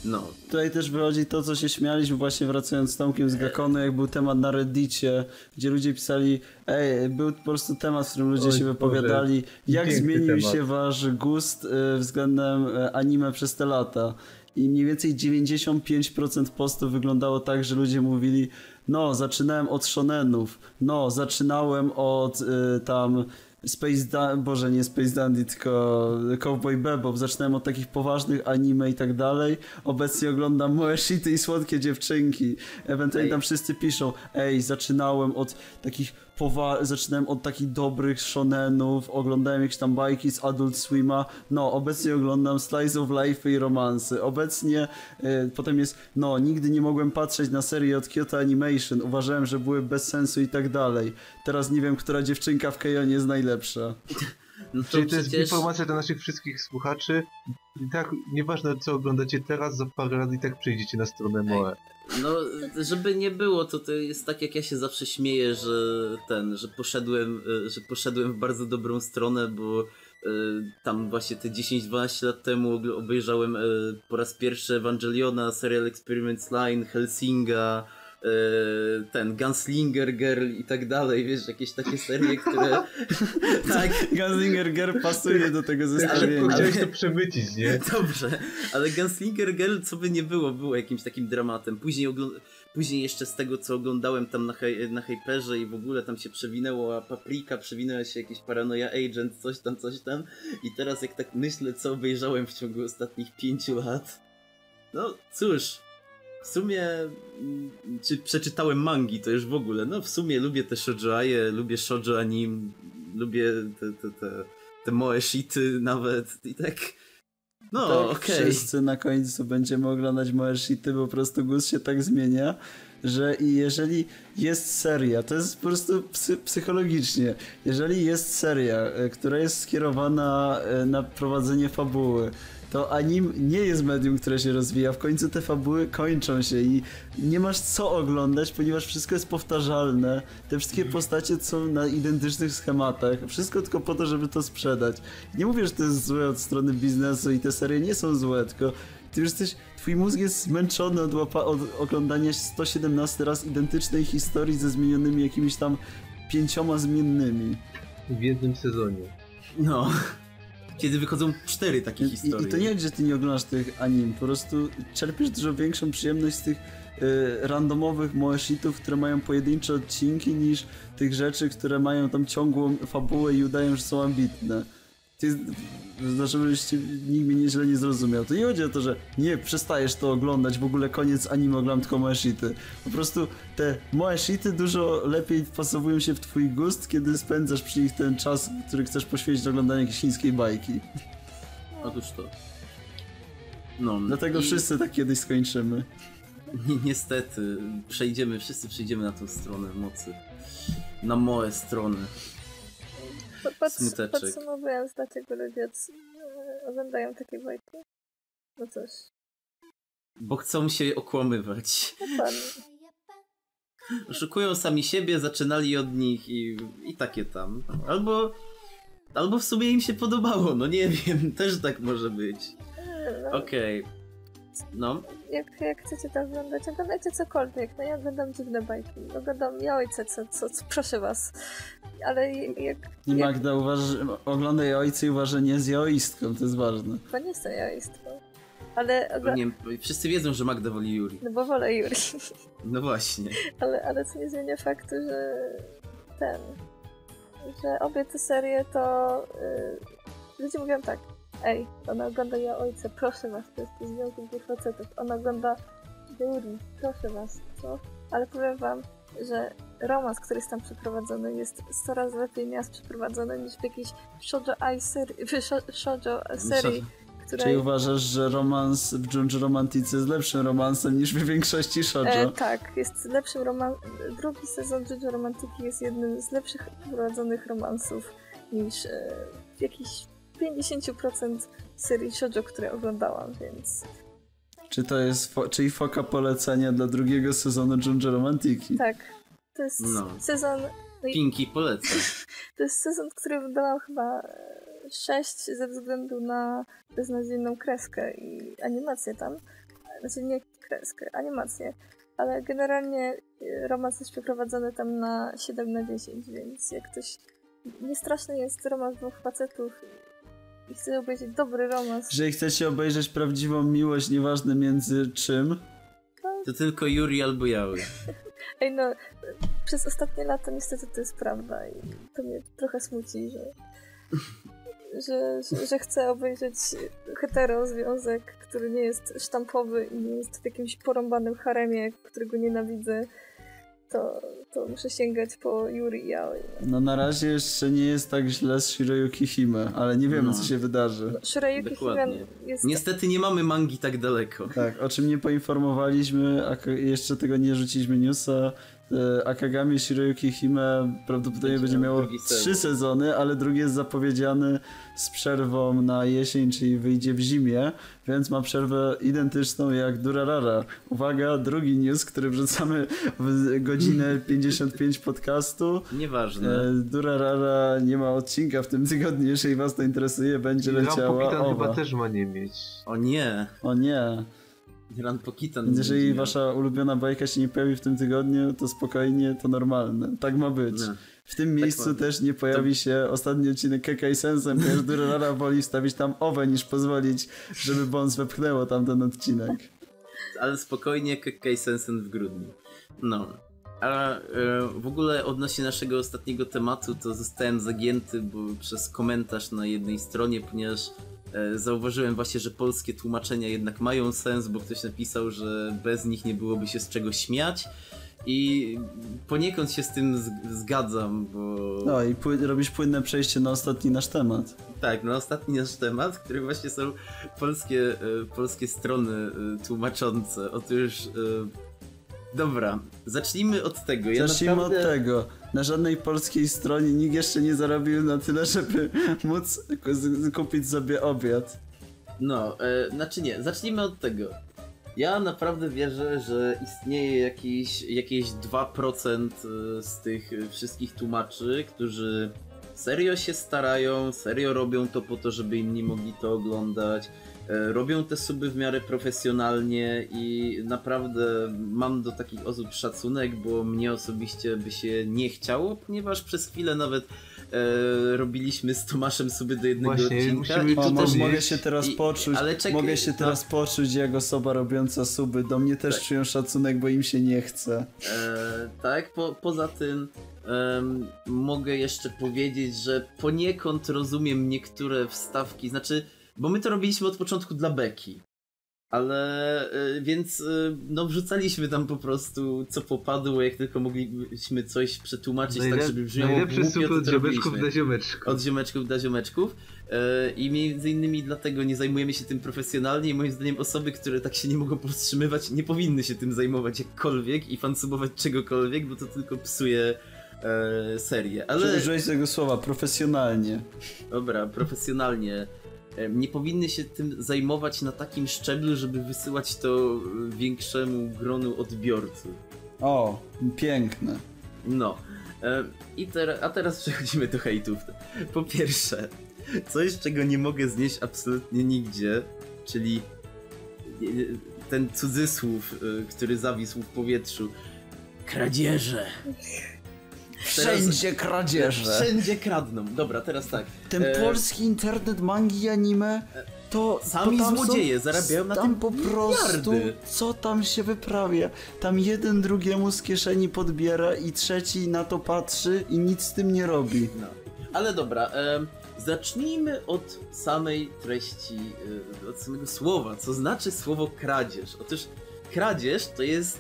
No, Tutaj też wychodzi to, co się śmialiśmy właśnie wracając z Tomkiem z Gakonu, jak był temat na Reddicie, gdzie ludzie pisali, ej, był po prostu temat, w którym ludzie Oj, się Boże, wypowiadali, jak piękny zmienił temat. się wasz gust y, względem y, anime przez te lata. I mniej więcej 95% postów wyglądało tak, że ludzie mówili, no, zaczynałem od shonenów, no, zaczynałem od y, tam Space Dan Boże, nie Space Dandy, tylko Cowboy Bebop. Zaczynałem od takich poważnych anime i tak dalej. Obecnie oglądam małe shity i słodkie dziewczynki. Ewentualnie Ej. tam wszyscy piszą, ej, zaczynałem od takich powa- zaczynałem od takich dobrych shonenów, oglądałem jakieś tam bajki z Adult Swima. No, obecnie oglądam Slice of Life i romansy. Obecnie e, potem jest, no, nigdy nie mogłem patrzeć na serię od Kyoto Animation. Uważałem, że były bez sensu i tak dalej. Teraz nie wiem, która dziewczynka w Kejonie jest najlepsza. No to Czyli to jest przecież... informacja dla naszych wszystkich słuchaczy. I tak, nieważne co oglądacie teraz, za parę lat i tak przejdziecie na stronę Moe. No, żeby nie było, to to jest tak jak ja się zawsze śmieję, że ten, że poszedłem, e, że poszedłem w bardzo dobrą stronę, bo e, tam właśnie te 10-12 lat temu obejrzałem e, po raz pierwszy Ewangeliona, Serial Experiments Line, Helsinga, ten Gunslinger Girl i tak dalej, wiesz, jakieś takie serie, które... tak. Gunslinger Girl pasuje do tego zestawienia. szybko chciałeś to przemycić, nie? Dobrze, ale Gunslinger Girl, co by nie było, było jakimś takim dramatem. Później, ogl- Później jeszcze z tego, co oglądałem tam na, hej- na Hyperze i w ogóle tam się przewinęła Paprika, przewinęła się jakiś Paranoia Agent, coś tam, coś tam. I teraz jak tak myślę, co obejrzałem w ciągu ostatnich pięciu lat, no cóż, w sumie, mm, czy przeczytałem mangi, to już w ogóle, no w sumie lubię te shoujoaje, lubię shoujo anim, lubię te, te, te, te moe shity nawet i tak... No, tak, okej. wszyscy na końcu będziemy oglądać moje shity, bo po prostu gust się tak zmienia, że i jeżeli jest seria, to jest po prostu psy, psychologicznie, jeżeli jest seria, e, która jest skierowana e, na prowadzenie fabuły, to anim nie jest medium, które się rozwija. W końcu te fabuły kończą się i nie masz co oglądać, ponieważ wszystko jest powtarzalne. Te wszystkie postacie są na identycznych schematach. Wszystko tylko po to, żeby to sprzedać. Nie mówię, że to jest złe od strony biznesu i te serie nie są złe, tylko ty już jesteś, twój mózg jest zmęczony od, łapa, od oglądania 117 raz identycznej historii ze zmienionymi jakimiś tam pięcioma zmiennymi. W jednym sezonie. No. Kiedy wychodzą cztery takie I, historie. I to nie że ty nie oglądasz tych anim, po prostu czerpiesz dużo większą przyjemność z tych y, randomowych moeshitów, które mają pojedyncze odcinki, niż tych rzeczy, które mają tam ciągłą fabułę i udają, że są ambitne. Jest, znaczy, żebyście nikt mnie źle nie zrozumiał. To nie chodzi o to, że nie, przestajesz to oglądać, w ogóle koniec anime, oglądam tylko moeshity. Po prostu te moeshity dużo lepiej wpasowują się w twój gust, kiedy spędzasz przy nich ten czas, który chcesz poświęcić oglądaniu jakiejś chińskiej bajki. Otóż to. No, Dlatego i wszyscy tak kiedyś skończymy. ni- Niestety, przejdziemy, wszyscy przejdziemy na tą stronę mocy. Na moje strony. Pod, pod, Smuteczek. podsumowując, dlaczego ludzie e, oglądają takie bajki. No cóż, Bo chcą się okłamywać. Oszukują sami siebie, zaczynali od nich i, i takie tam. Albo, albo w sumie im się podobało, no nie wiem, też tak może być. E, No, Okej. No, jak, jak chcecie to oglądać, oglądajcie cokolwiek. No ja oglądam dziwne bajki. Oglądam ja ojce, co, co, co, proszę was. Ale jak... I Magda uważa, ogląda jej ojca i uważa, że nie jest jaoistką, to jest ważne. to nie jestem jaistką. Ale... no Ogl- nie wszyscy wiedzą, że Magda woli Yuri. no bo wolę Yuri. No właśnie. Ale, ale co nie zmienia faktu, że ten, że obie te serie to y, ludzie mówią tak, ej, ona ogląda ja ojca, proszę was, to jest związek dwóch facetów, ona ogląda Yuri, proszę was, co? Ale powiem wam, że romans, który jest tam przeprowadzony jest coraz lepiej miast przeprowadzony niż w jakiejś shoujo sho- shoujo serii, która Czyli uważasz, że romans w Junji Romantice jest lepszym romansem niż w większości shoujo? E, tak, jest lepszym roman... Drugi sezon Jojo Romantyki jest jednym z lepszych prowadzonych romansów niż e, w jakichś 50% serii shoujo, które oglądałam, więc Czy to jest, fo- czyli foka polecenia dla drugiego sezonu Junji Romantiki? tak. To jest No. sezon... Pinki polecam. to jest sezon, który oglądałam chyba 6 ze względu na beznadziejną kreskę i animację tam. Znaczy nie kreskę, animację. Ale generalnie e, romans jest przeprowadzony tam na 7 na 10, więc jak ktoś... Niestraszny jest romans dwóch facetów i chce obejrzeć dobry romans. Jeżeli chcecie obejrzeć prawdziwą miłość, nieważne między czym, To tylko Yuri albo Yaoi. Ej no, przez ostatnie lata niestety to jest prawda i to mnie trochę smuci, że, że, że, że chcę obejrzeć hetero związek, który nie jest sztampowy i nie jest w jakimś porąbanym haremie, którego nienawidzę, to, to muszę sięgać po Yuri Yaoi. no na razie jeszcze nie jest tak źle z Shiroyuki Hime, ale nie wiemy No. co się wydarzy. Shurayuki Dokładnie. Himen jest... Niestety nie mamy mangi tak daleko. Tak, o czym nie poinformowaliśmy, a jeszcze tego nie rzuciliśmy newsa. E, Akagami Shiroyuki Hime prawdopodobnie Będzie będzie miał miało trzy sezony, ale drugi jest zapowiedziany z przerwą na jesień, czyli wyjdzie w zimie, więc ma przerwę identyczną jak Durarara. Uwaga, drugi news, który wrzucamy w godzinę 55 podcastu. Nieważne. E, Durarara nie ma odcinka w tym tygodniu, jeżeli was to interesuje, będzie I leciała Kapitan chyba też ma nie mieć. O nie. O nie. Ran Pokitan. Więc jeżeli wasza ulubiona bajka się nie pojawi w tym tygodniu, to spokojnie, to normalne. Tak ma być. No. W tym miejscu ma- też nie pojawi się ostatni odcinek Kekai Sensem, ponieważ Durarara woli wstawić tam owe niż pozwolić, żeby Bones wepchnęło tamten odcinek. ale spokojnie Kekkei Sensen w grudniu. No. A e, w ogóle odnośnie naszego ostatniego tematu, to zostałem zagięty bo przez komentarz na jednej stronie, ponieważ zauważyłem właśnie, że polskie tłumaczenia jednak mają sens, bo ktoś napisał, że bez nich nie byłoby się z czego śmiać. I poniekąd się z tym zgadzam, bo No i pły- robisz płynne przejście na ostatni nasz temat. tak, na ostatni nasz temat, który właśnie są polskie, e, polskie strony e, tłumaczące. Otóż, e, dobra, zacznijmy od tego. Ja Zacznijmy naprawdę... od tego. Na żadnej polskiej stronie nikt jeszcze nie zarobił na tyle, żeby móc kupić sobie obiad. No, e, znaczy nie, zacznijmy od tego. Ja naprawdę wierzę, że istnieje jakieś, jakieś 2% z tych e, wszystkich tłumaczy, którzy serio się starają, serio robią to po to, żeby inni mogli to oglądać. e, Robią te suby w miarę profesjonalnie i naprawdę mam do takich osób szacunek, bo mnie osobiście by się nie chciało, ponieważ przez chwilę nawet e, robiliśmy z Tomaszem suby do jednego Właśnie, odcinka i O, mo- mogę się teraz i- poczuć, ale czekaj, mogę się no. teraz poczuć jak osoba robiąca suby. Do mnie też Tak. czują szacunek, bo im się nie chce. E, tak, po, poza tym mogę jeszcze powiedzieć, że poniekąd rozumiem niektóre wstawki, znaczy, bo my to robiliśmy od początku dla Beki. Ale e, więc e, no wrzucaliśmy tam po prostu co popadło, jak tylko mogliśmy coś przetłumaczyć tak, żeby brzmiało najlepszy głupio, od ziomeczków do ziomeczków. Od ziomeczków do ziomeczków. E, I między innymi dlatego nie zajmujemy się tym profesjonalnie i moim zdaniem osoby, które tak się nie mogą powstrzymywać, nie powinny się tym zajmować jakkolwiek i fansubować czegokolwiek, bo to tylko psuje e, serię. Ale Użyłeś tego słowa, profesjonalnie. dobra, profesjonalnie. Nie powinny się tym zajmować na takim szczeblu, żeby wysyłać to e, większemu gronu odbiorców. O, piękne. No. I ter- a teraz przechodzimy do hejtów. Po pierwsze, coś czego nie mogę znieść absolutnie nigdzie, czyli e, ten cudzysłów, e, który zawisł w powietrzu. Kradzieże! Wszędzie kradzieże. Wszędzie kradną. Dobra, teraz tak. Ten E, polski internet mangi anime to Sami to tam złodzieje są, zarabiają na tam tym po prostu miliardy. co tam się wyprawia tam jeden drugiemu z kieszeni podbiera i trzeci na to patrzy i nic z tym nie robi No. Ale dobra, em, zacznijmy od samej treści, e, od samego słowa. Co znaczy słowo kradzież? Otóż kradzież to jest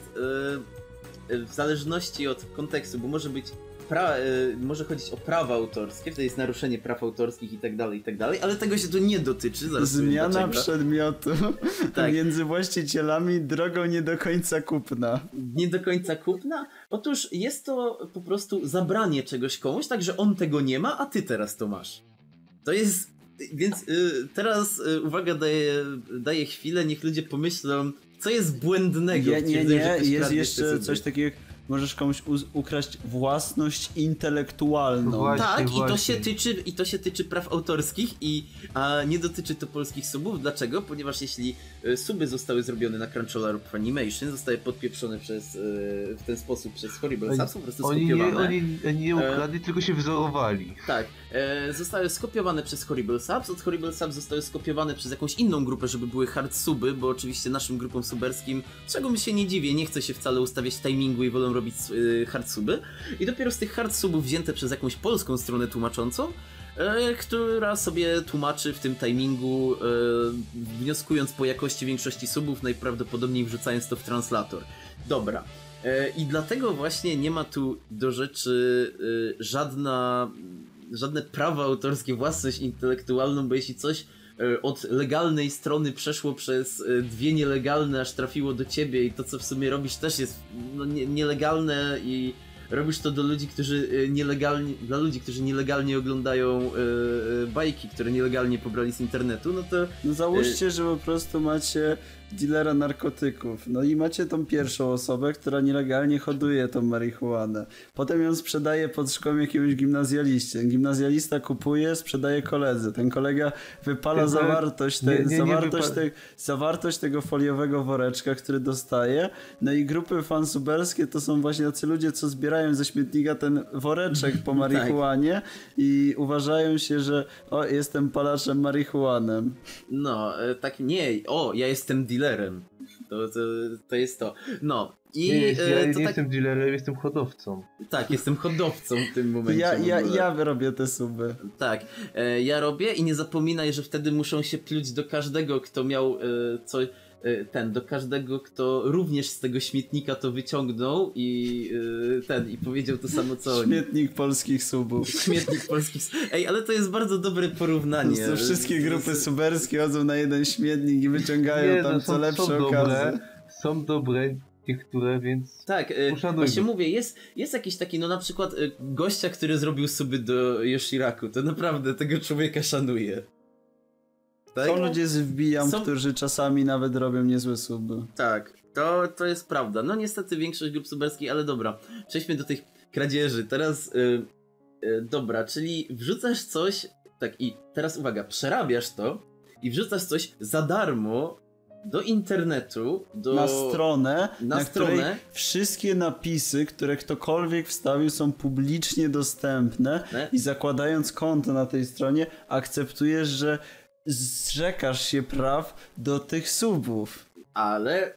e, e, w zależności od kontekstu, bo może być. Pra, e, może chodzić o prawa autorskie, to jest naruszenie praw autorskich i tak dalej, i tak dalej, ale tego się tu nie dotyczy. Zaraz zmiana przedmiotu Tak. między właścicielami drogą nie do końca kupna nie do końca kupna? Otóż jest to po prostu zabranie czegoś komuś, tak że on tego nie ma, a ty teraz to masz. To jest. Więc y, teraz y, uwaga, daję, daję chwilę, niech ludzie pomyślą, co jest błędnego nie, w nie, nie jest jeszcze coś takiego jak możesz komuś ukraść własność intelektualną Właśnie. Tak, i to, właśnie. się tyczy, i to się tyczy praw autorskich i a, nie dotyczy to polskich subów. Dlaczego? Ponieważ jeśli suby zostały zrobione na Crunchyroll lub Funimation, zostały podpieprzone przez, e, w ten sposób przez Horrible Subs, po prostu Oni nie, skopiowane. oni, oni nie ukradli, tylko się wzorowali. Tak, e, zostały skopiowane przez Horrible Subs, od Horrible Subs zostały skopiowane przez jakąś inną grupę, żeby były hard suby, bo oczywiście naszym grupom suberskim, czego mi się nie dziwię, nie chce się wcale ustawiać timingu i wolą robić e, hard suby. I dopiero z tych hard subów wzięte przez jakąś polską stronę tłumaczącą, e, która sobie tłumaczy w tym timingu, e, wnioskując po jakości większości subów, najprawdopodobniej wrzucając to w translator. Dobra. E, I dlatego właśnie nie ma tu do rzeczy e, żadna, żadne prawa autorskie, własność intelektualną, bo jeśli coś e, od legalnej strony przeszło przez e, dwie nielegalne, aż trafiło do ciebie i to, co w sumie robisz też jest no, nie, nielegalne i robisz to do ludzi, którzy y, nielegalnie, dla ludzi, którzy nielegalnie oglądają y, y, bajki, które nielegalnie pobrali z internetu, no to No załóżcie, że po prostu macie dealera narkotyków. No i macie tą pierwszą osobę, która nielegalnie hoduje tą marihuanę. Potem ją sprzedaje pod szkołą jakiemuś gimnazjaliście. Gimnazjalista kupuje, sprzedaje koledze. Ten kolega wypala zawartość, te, nie, nie, nie zawartość, wypa- te, zawartość tego foliowego woreczka, który dostaje. No i grupy fansuberskie to są właśnie tacy ludzie, co zbierają ze śmietnika ten woreczek po Tak. marihuanie i uważają się, że o, jestem palaczem marihuanem. no, tak nie, o, ja jestem dealerem. To, to, to jest to. No, i Nie, ja e, nie to tak, jestem dealerem, jestem hodowcą. tak, jestem hodowcą w tym momencie. Ja, ja, ja robię te suby. Tak, e, ja robię i nie zapominaj, że wtedy muszą się pluć do każdego, kto miał e, co, e, ten, do każdego, kto również z tego śmietnika to wyciągnął i e, ten, i powiedział to samo co oni. Śmietnik polskich subów. Śmietnik polskich. Ej, ale to jest bardzo dobre porównanie. To wszystkie grupy To jest- suberskie chodzą na jeden śmietnik i wyciągają Nie, tam no, co są, lepsze dobre, są dobre niektóre, więc Tak, e, Uszanujmy. właśnie mówię, jest, jest jakiś taki, no na przykład gościa, który zrobił suby do Yoshiraku, to naprawdę tego człowieka szanuję. Tak? Są ludzie z wbijam, Są- którzy czasami nawet robią niezłe suby. Tak, to, to jest prawda. No niestety większość grup suberskich, ale dobra. Przejdźmy do tych kradzieży. Teraz, y, y, dobra, czyli wrzucasz coś, tak i teraz uwaga, przerabiasz to i wrzucasz coś za darmo do internetu, do... Na stronę, na na, której stronę. wszystkie napisy, które ktokolwiek wstawił są publicznie dostępne Ne? i zakładając konto na tej stronie akceptujesz, że zrzekasz się praw do tych subów. ale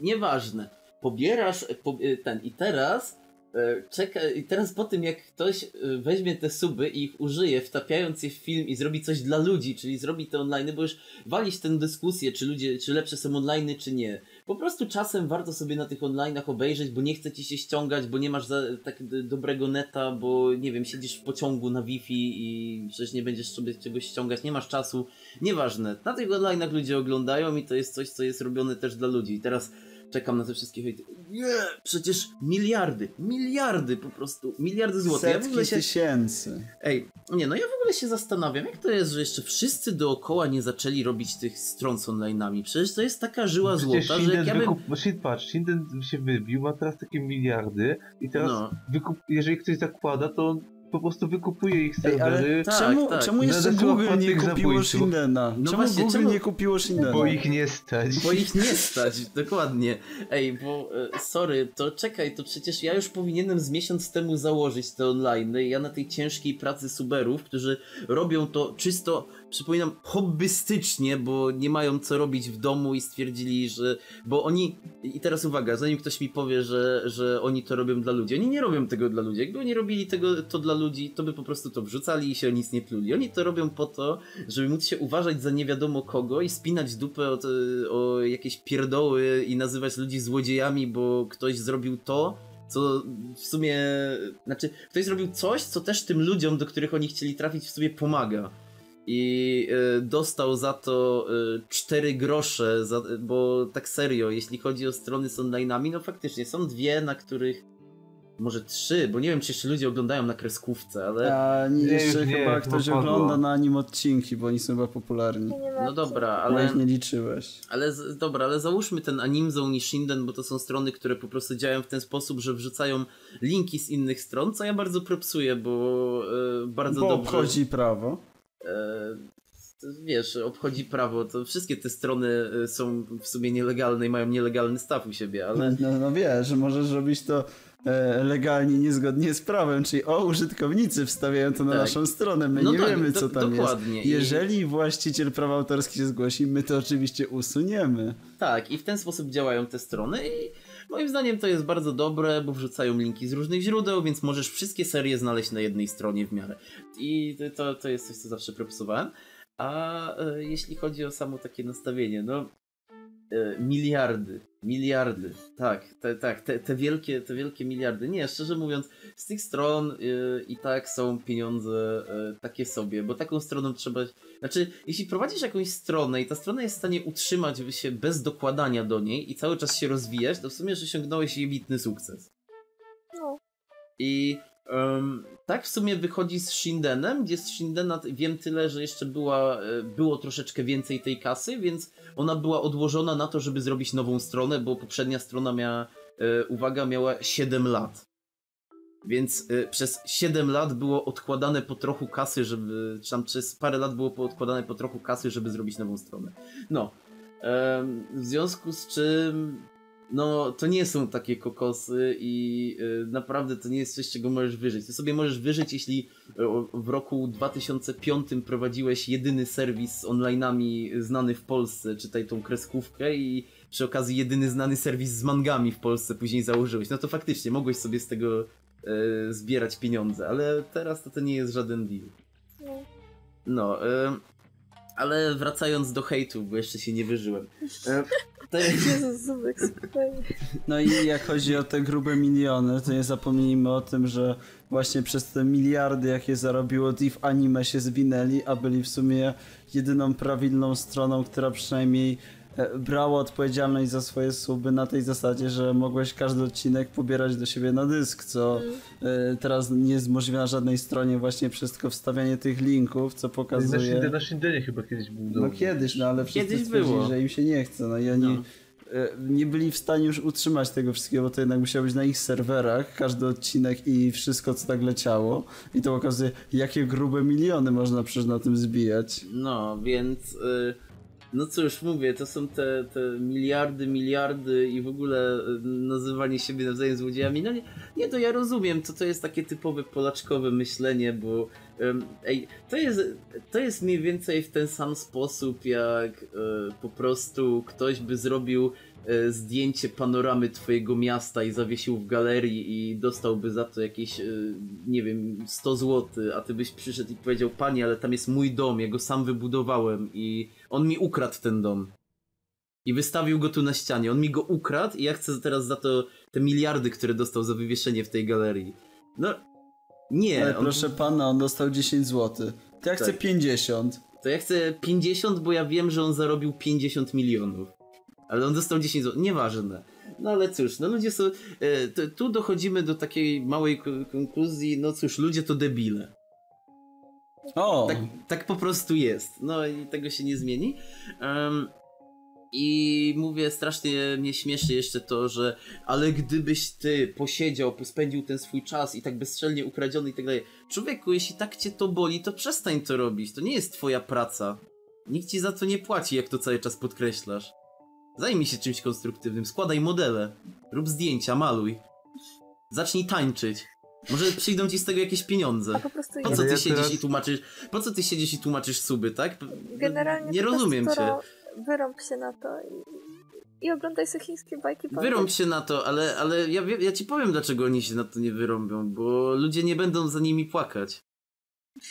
nieważne. Pobierasz po, y, ten i teraz e, czeka, i teraz po tym jak ktoś e, weźmie te suby i ich użyje, wtapiając je w film i zrobi coś dla ludzi, czyli zrobi te online, bo już walić tę dyskusję, czy ludzie, czy lepsze są online, czy nie. Po prostu czasem warto sobie na tych online'ach obejrzeć, bo nie chce ci się ściągać, bo nie masz za, tak dobrego neta, bo nie wiem, siedzisz w pociągu na Wi-Fi i przecież nie będziesz sobie czegoś ściągać, nie masz czasu. Nieważne. Na tych online'ach ludzie oglądają i to jest coś, co jest robione też dla ludzi. I teraz czekam na te wszystkie hejty. Nie, przecież miliardy, miliardy po prostu, miliardy złotych. Ja w Setki ogóle się, tysięcy. ej, nie no, ja w ogóle się zastanawiam, jak to jest, że jeszcze wszyscy dookoła nie zaczęli robić tych stron z online'ami. Przecież to jest taka żyła przecież złota, że jak ja bym... wykup... bo Shind, patrz, Shinden się wybił, ma teraz takie miliardy i teraz No. wykup... jeżeli ktoś zakłada, to on po prostu wykupuje ich Ej, ale serwery, Tak, czemu, tak. czemu jeszcze Google nie kupiło. Shindena? No czemu właśnie, Google czemu- nie kupiło Shindena? bo ich nie stać. Bo ich nie stać, dokładnie. Ej, bo e, sorry, to czekaj, to przecież ja już powinienem z miesiąc temu założyć te online. Ja na tej ciężkiej pracy suberów, którzy robią to czysto, przypominam, hobbystycznie, bo nie mają co robić w domu i stwierdzili, że. Bo oni. I teraz uwaga, zanim ktoś mi powie, że, że oni to robią dla ludzi. Oni nie robią tego dla ludzi. Jakby oni robili tego to dla ludzi, to by po prostu to wrzucali i się o nic nie pluli. Oni to robią po to, żeby móc się uważać za nie wiadomo kogo i spinać dupę o, jakieś pierdoły i nazywać ludzi złodziejami, bo ktoś zrobił to, co w sumie. Znaczy, ktoś zrobił coś, co też tym ludziom, do których oni chcieli trafić, w sumie pomaga. I e, dostał za to e, 4 grosze, za, bo tak serio, jeśli chodzi o strony z online'ami, no faktycznie są dwie, na których. Może trzy, bo nie wiem, czy jeszcze ludzie oglądają na kreskówce, ale. A nie, Nie, jeszcze nie, chyba chyba ktoś ogląda na nim odcinki, bo oni są chyba popularni. Nie No dobra, Ale ale. ich nie liczyłeś. Ale z, dobra, ale załóżmy ten Animzone i Shinden, bo to są strony, które po prostu działają w ten sposób, że wrzucają linki z innych stron, co ja bardzo propsuję, bo e, bardzo Bo dobrze. obchodzi prawo. E, wiesz, obchodzi prawo, to wszystkie te strony e, są w sumie nielegalne i mają nielegalny staw u siebie, ale. No, no wiesz, że możesz robić to e, legalnie, niezgodnie z prawem, czyli o, użytkownicy wstawiają to na Tak. naszą stronę, my No nie tak, wiemy co tam dokładnie. jest. Jeżeli właściciel praw autorskich się zgłosi, my to oczywiście usuniemy. Tak, i w ten sposób działają te strony i moim zdaniem to jest bardzo dobre, bo wrzucają linki z różnych źródeł, więc możesz wszystkie serie znaleźć na jednej stronie w miarę. I to, to jest coś, co zawsze propsowałem. A e, jeśli chodzi o samo takie nastawienie, no e, miliardy, miliardy, tak, te, tak, te, te, wielkie, te wielkie miliardy. Nie, szczerze mówiąc, z tych stron e, i tak są pieniądze e, takie sobie, bo taką stroną trzeba znaczy, jeśli prowadzisz jakąś stronę i ta strona jest w stanie utrzymać się bez dokładania do niej i cały czas się rozwijać, to w sumie już osiągnąłeś jebitny sukces. No. I em, tak w sumie wychodzi z Shindenem, gdzie z Shindena wiem tyle, że jeszcze była, e, było troszeczkę więcej tej kasy, więc ona była odłożona na to, żeby zrobić nową stronę, bo poprzednia strona miała, e, uwaga, miała 7 lat. Więc e, przez 7 lat było odkładane po trochu kasy, żeby. Czy tam przez parę lat było odkładane po trochu kasy, żeby zrobić nową stronę. No. em, w związku z czym. No, to nie są takie kokosy i e, naprawdę to nie jest coś, czego możesz wyżyć. Ty sobie możesz wyżyć, jeśli w roku 2005 prowadziłeś jedyny serwis online'ami znany w Polsce, czytaj tą kreskówkę i przy okazji jedyny znany serwis z mangami w Polsce później założyłeś. No to faktycznie mogłeś sobie z tego zbierać pieniądze, ale teraz to, to nie jest żaden deal. No. No, e, ale wracając do hejtu, bo jeszcze się nie wyżyłem. E, to jest... Jezus, Zubek. No i jak chodzi o te grube miliony, to nie zapomnijmy o tym, że właśnie przez te miliardy, jakie zarobiło Div Anime się zwinęli, a byli w sumie jedyną prawilną stroną, która przynajmniej e, brała odpowiedzialność za swoje suby na tej zasadzie, że mogłeś każdy odcinek pobierać do siebie na dysk, co e, teraz nie jest możliwe na żadnej stronie właśnie przez tylko wstawianie tych linków, co pokazuje... Na Shindenie chyba kiedyś był No dobry. kiedyś, no ale wszyscy Kiedyś było. że im się nie chce, no i oni No. e, nie byli w stanie już utrzymać tego wszystkiego, bo to jednak musiało być na ich serwerach, każdy odcinek i wszystko, co tak leciało. I to pokazuje, jakie grube miliony można przecież na tym zbijać. No, więc. y, No cóż, mówię, to są te, te miliardy, miliardy i w ogóle y, nazywanie siebie nawzajem złodziejami. No nie, nie to ja rozumiem, to to jest takie typowe polaczkowe myślenie, bo ym, ej, to jest, to jest mniej więcej w ten sam sposób, jak y, po prostu ktoś by zrobił zdjęcie panoramy twojego miasta i zawiesił w galerii i dostałby za to jakieś, y, nie wiem, 100 zł, a ty byś przyszedł i powiedział, panie, ale tam jest mój dom, ja go sam wybudowałem i on mi ukradł ten dom. I wystawił go tu na ścianie. On mi go ukradł i ja chcę teraz za to te miliardy, które dostał za wywieszenie w tej galerii. No, nie. ale on- proszę pana, on dostał 10 zł. To ja chcę Tak. 50. To ja chcę 50, bo ja wiem, że on zarobił 50 milionów. Ale on dostał 10 zł. Nieważne. No ale cóż, no ludzie są. E, tu dochodzimy do takiej małej ko- konkluzji. No cóż, ludzie to debile. O! Tak, tak po prostu jest. No i tego się nie zmieni. Em, I mówię, strasznie mnie śmieszy jeszcze to, że ale gdybyś ty posiedział, spędził ten swój czas i tak bezstrzelnie ukradziony i tak dalej. Człowieku, jeśli tak cię to boli, to przestań to robić. To nie jest twoja praca. Nikt ci za to nie płaci, jak to cały czas podkreślasz. Zajmij się czymś konstruktywnym, składaj modele, rób zdjęcia, maluj. Zacznij tańczyć. Może przyjdą ci z tego jakieś pieniądze. A po prostu Po co ty ja siedzisz teraz- i tłumaczysz, po co ty siedzisz i tłumaczysz suby, tak? generalnie Nie rozumiem cię. Wyrąb się na to i, i oglądaj sobie chińskie bajki. Wyrąb się na to, ale, ale ja, wiem- ja ci powiem, dlaczego oni się na to nie wyrąbią, bo ludzie nie będą za nimi płakać.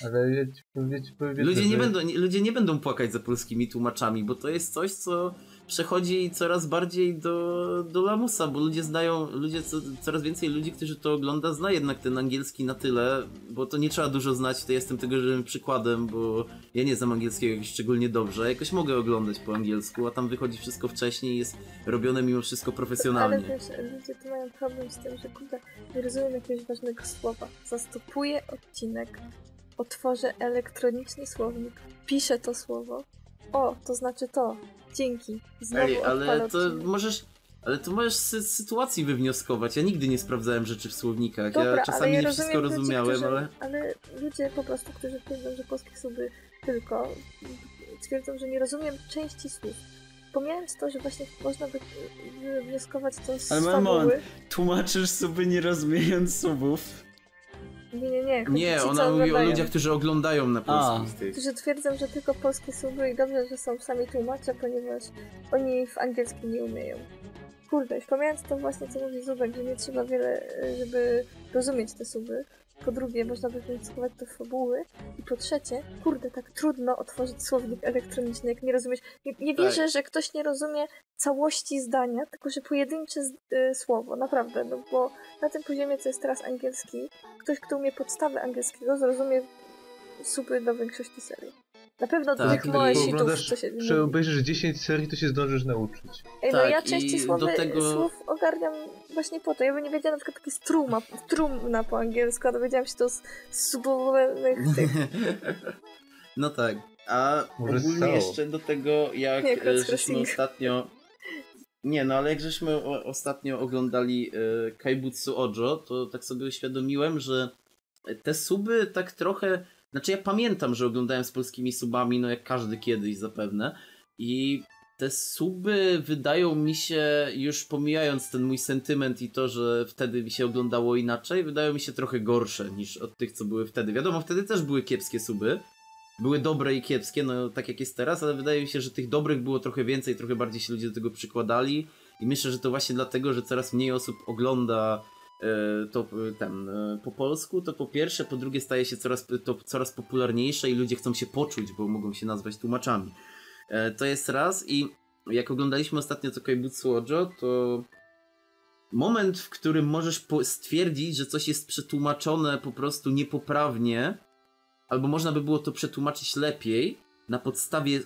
Ale ja ci ja ci powiem Ludzie nie, będą, nie, ludzie nie będą płakać za polskimi tłumaczami, bo to jest coś, co przechodzi coraz bardziej do, do lamusa, bo ludzie znają, ludzie, co, coraz więcej ludzi, którzy to ogląda, zna jednak ten angielski na tyle, bo to nie trzeba dużo znać, to jestem tego żywym przykładem, bo ja nie znam angielskiego szczególnie dobrze, jakoś mogę oglądać po angielsku, a tam wychodzi wszystko wcześniej jest robione mimo wszystko Ale profesjonalnie. wiesz, ludzie tu mają problem z tym, że kurde, nie rozumiem jakiegoś ważnego słowa. Zastopuję odcinek, otworzę elektroniczny słownik, piszę to słowo. O, to znaczy to. Dzięki. Znowu Ej, ale to odcinek. możesz. Ale to możesz z sytuacji wywnioskować. Ja nigdy nie sprawdzałem rzeczy w słownikach. Dobra, ja czasami ale ja nie rozumiem wszystko ludzi, rozumiałem, którzy, ale. ale ludzie po prostu, którzy twierdzą, że polskie słowy tylko, twierdzą, że nie rozumiem części słów. Pomijając to, że właśnie można by wnioskować to z Ale fabuły. Tłumaczysz suby nie rozumiejąc subów. Nie, nie, nie. Nie, ci, ona mówi o oglądają. ludziach, którzy oglądają na polskich tych. Którzy twierdzą, że tylko polskie słowy i dobrze, że są sami tłumacze, ponieważ oni w angielskim nie umieją. Kurde, już pomijając to właśnie, co mówi Zubek, że nie trzeba wiele, żeby rozumieć te suby. Po drugie, można by wnioskować do fabuły. I po trzecie, kurde, tak trudno otworzyć słownik elektroniczny, jak nie rozumiesz. Nie, nie Tak. wierzę, że ktoś nie rozumie całości zdania, tylko że pojedyncze y, słowo, naprawdę, no bo na tym poziomie, co jest teraz angielski, ktoś, kto umie podstawy angielskiego, zrozumie suby do większości serii. Na pewno Tak, tych małych sitów, co się... że obejrzysz 10 serii, to się zdążysz nauczyć. Ej, no Tak, ja częściej do słowy, tego- słów ogarniam właśnie po to. Ja bym nie wiedziała na przykład takie struma, trumna po angielsku, a dowiedziałam się to z, z subowych tych... No tak. A Może ogólnie stało. jeszcze do tego, jak Nie, e, żeśmy ostatnio... Nie, no ale jak żeśmy o, ostatnio oglądali e, Kaibutsu Ojo, to tak sobie uświadomiłem, że te suby tak trochę... Znaczy ja pamiętam, że oglądałem z polskimi subami, no jak każdy kiedyś zapewne. I te suby wydają mi się, już pomijając ten mój sentyment i to, że wtedy mi się oglądało inaczej, wydają mi się trochę gorsze niż od tych, co były wtedy. Wiadomo, wtedy też były kiepskie suby. Były dobre i kiepskie, no tak jak jest teraz, ale wydaje mi się, że tych dobrych było trochę więcej, trochę bardziej się ludzie do tego przykładali. I myślę, że to właśnie dlatego, że coraz mniej osób ogląda to e, ten, e, po polsku, to po pierwsze, po drugie staje się coraz, to coraz popularniejsze i ludzie chcą się poczuć, bo mogą się nazwać tłumaczami. E, To jest raz i jak oglądaliśmy ostatnio to Kaibutsu Ojo, to moment, w którym możesz stwierdzić, że coś jest przetłumaczone po prostu niepoprawnie, albo można by było to przetłumaczyć lepiej na podstawie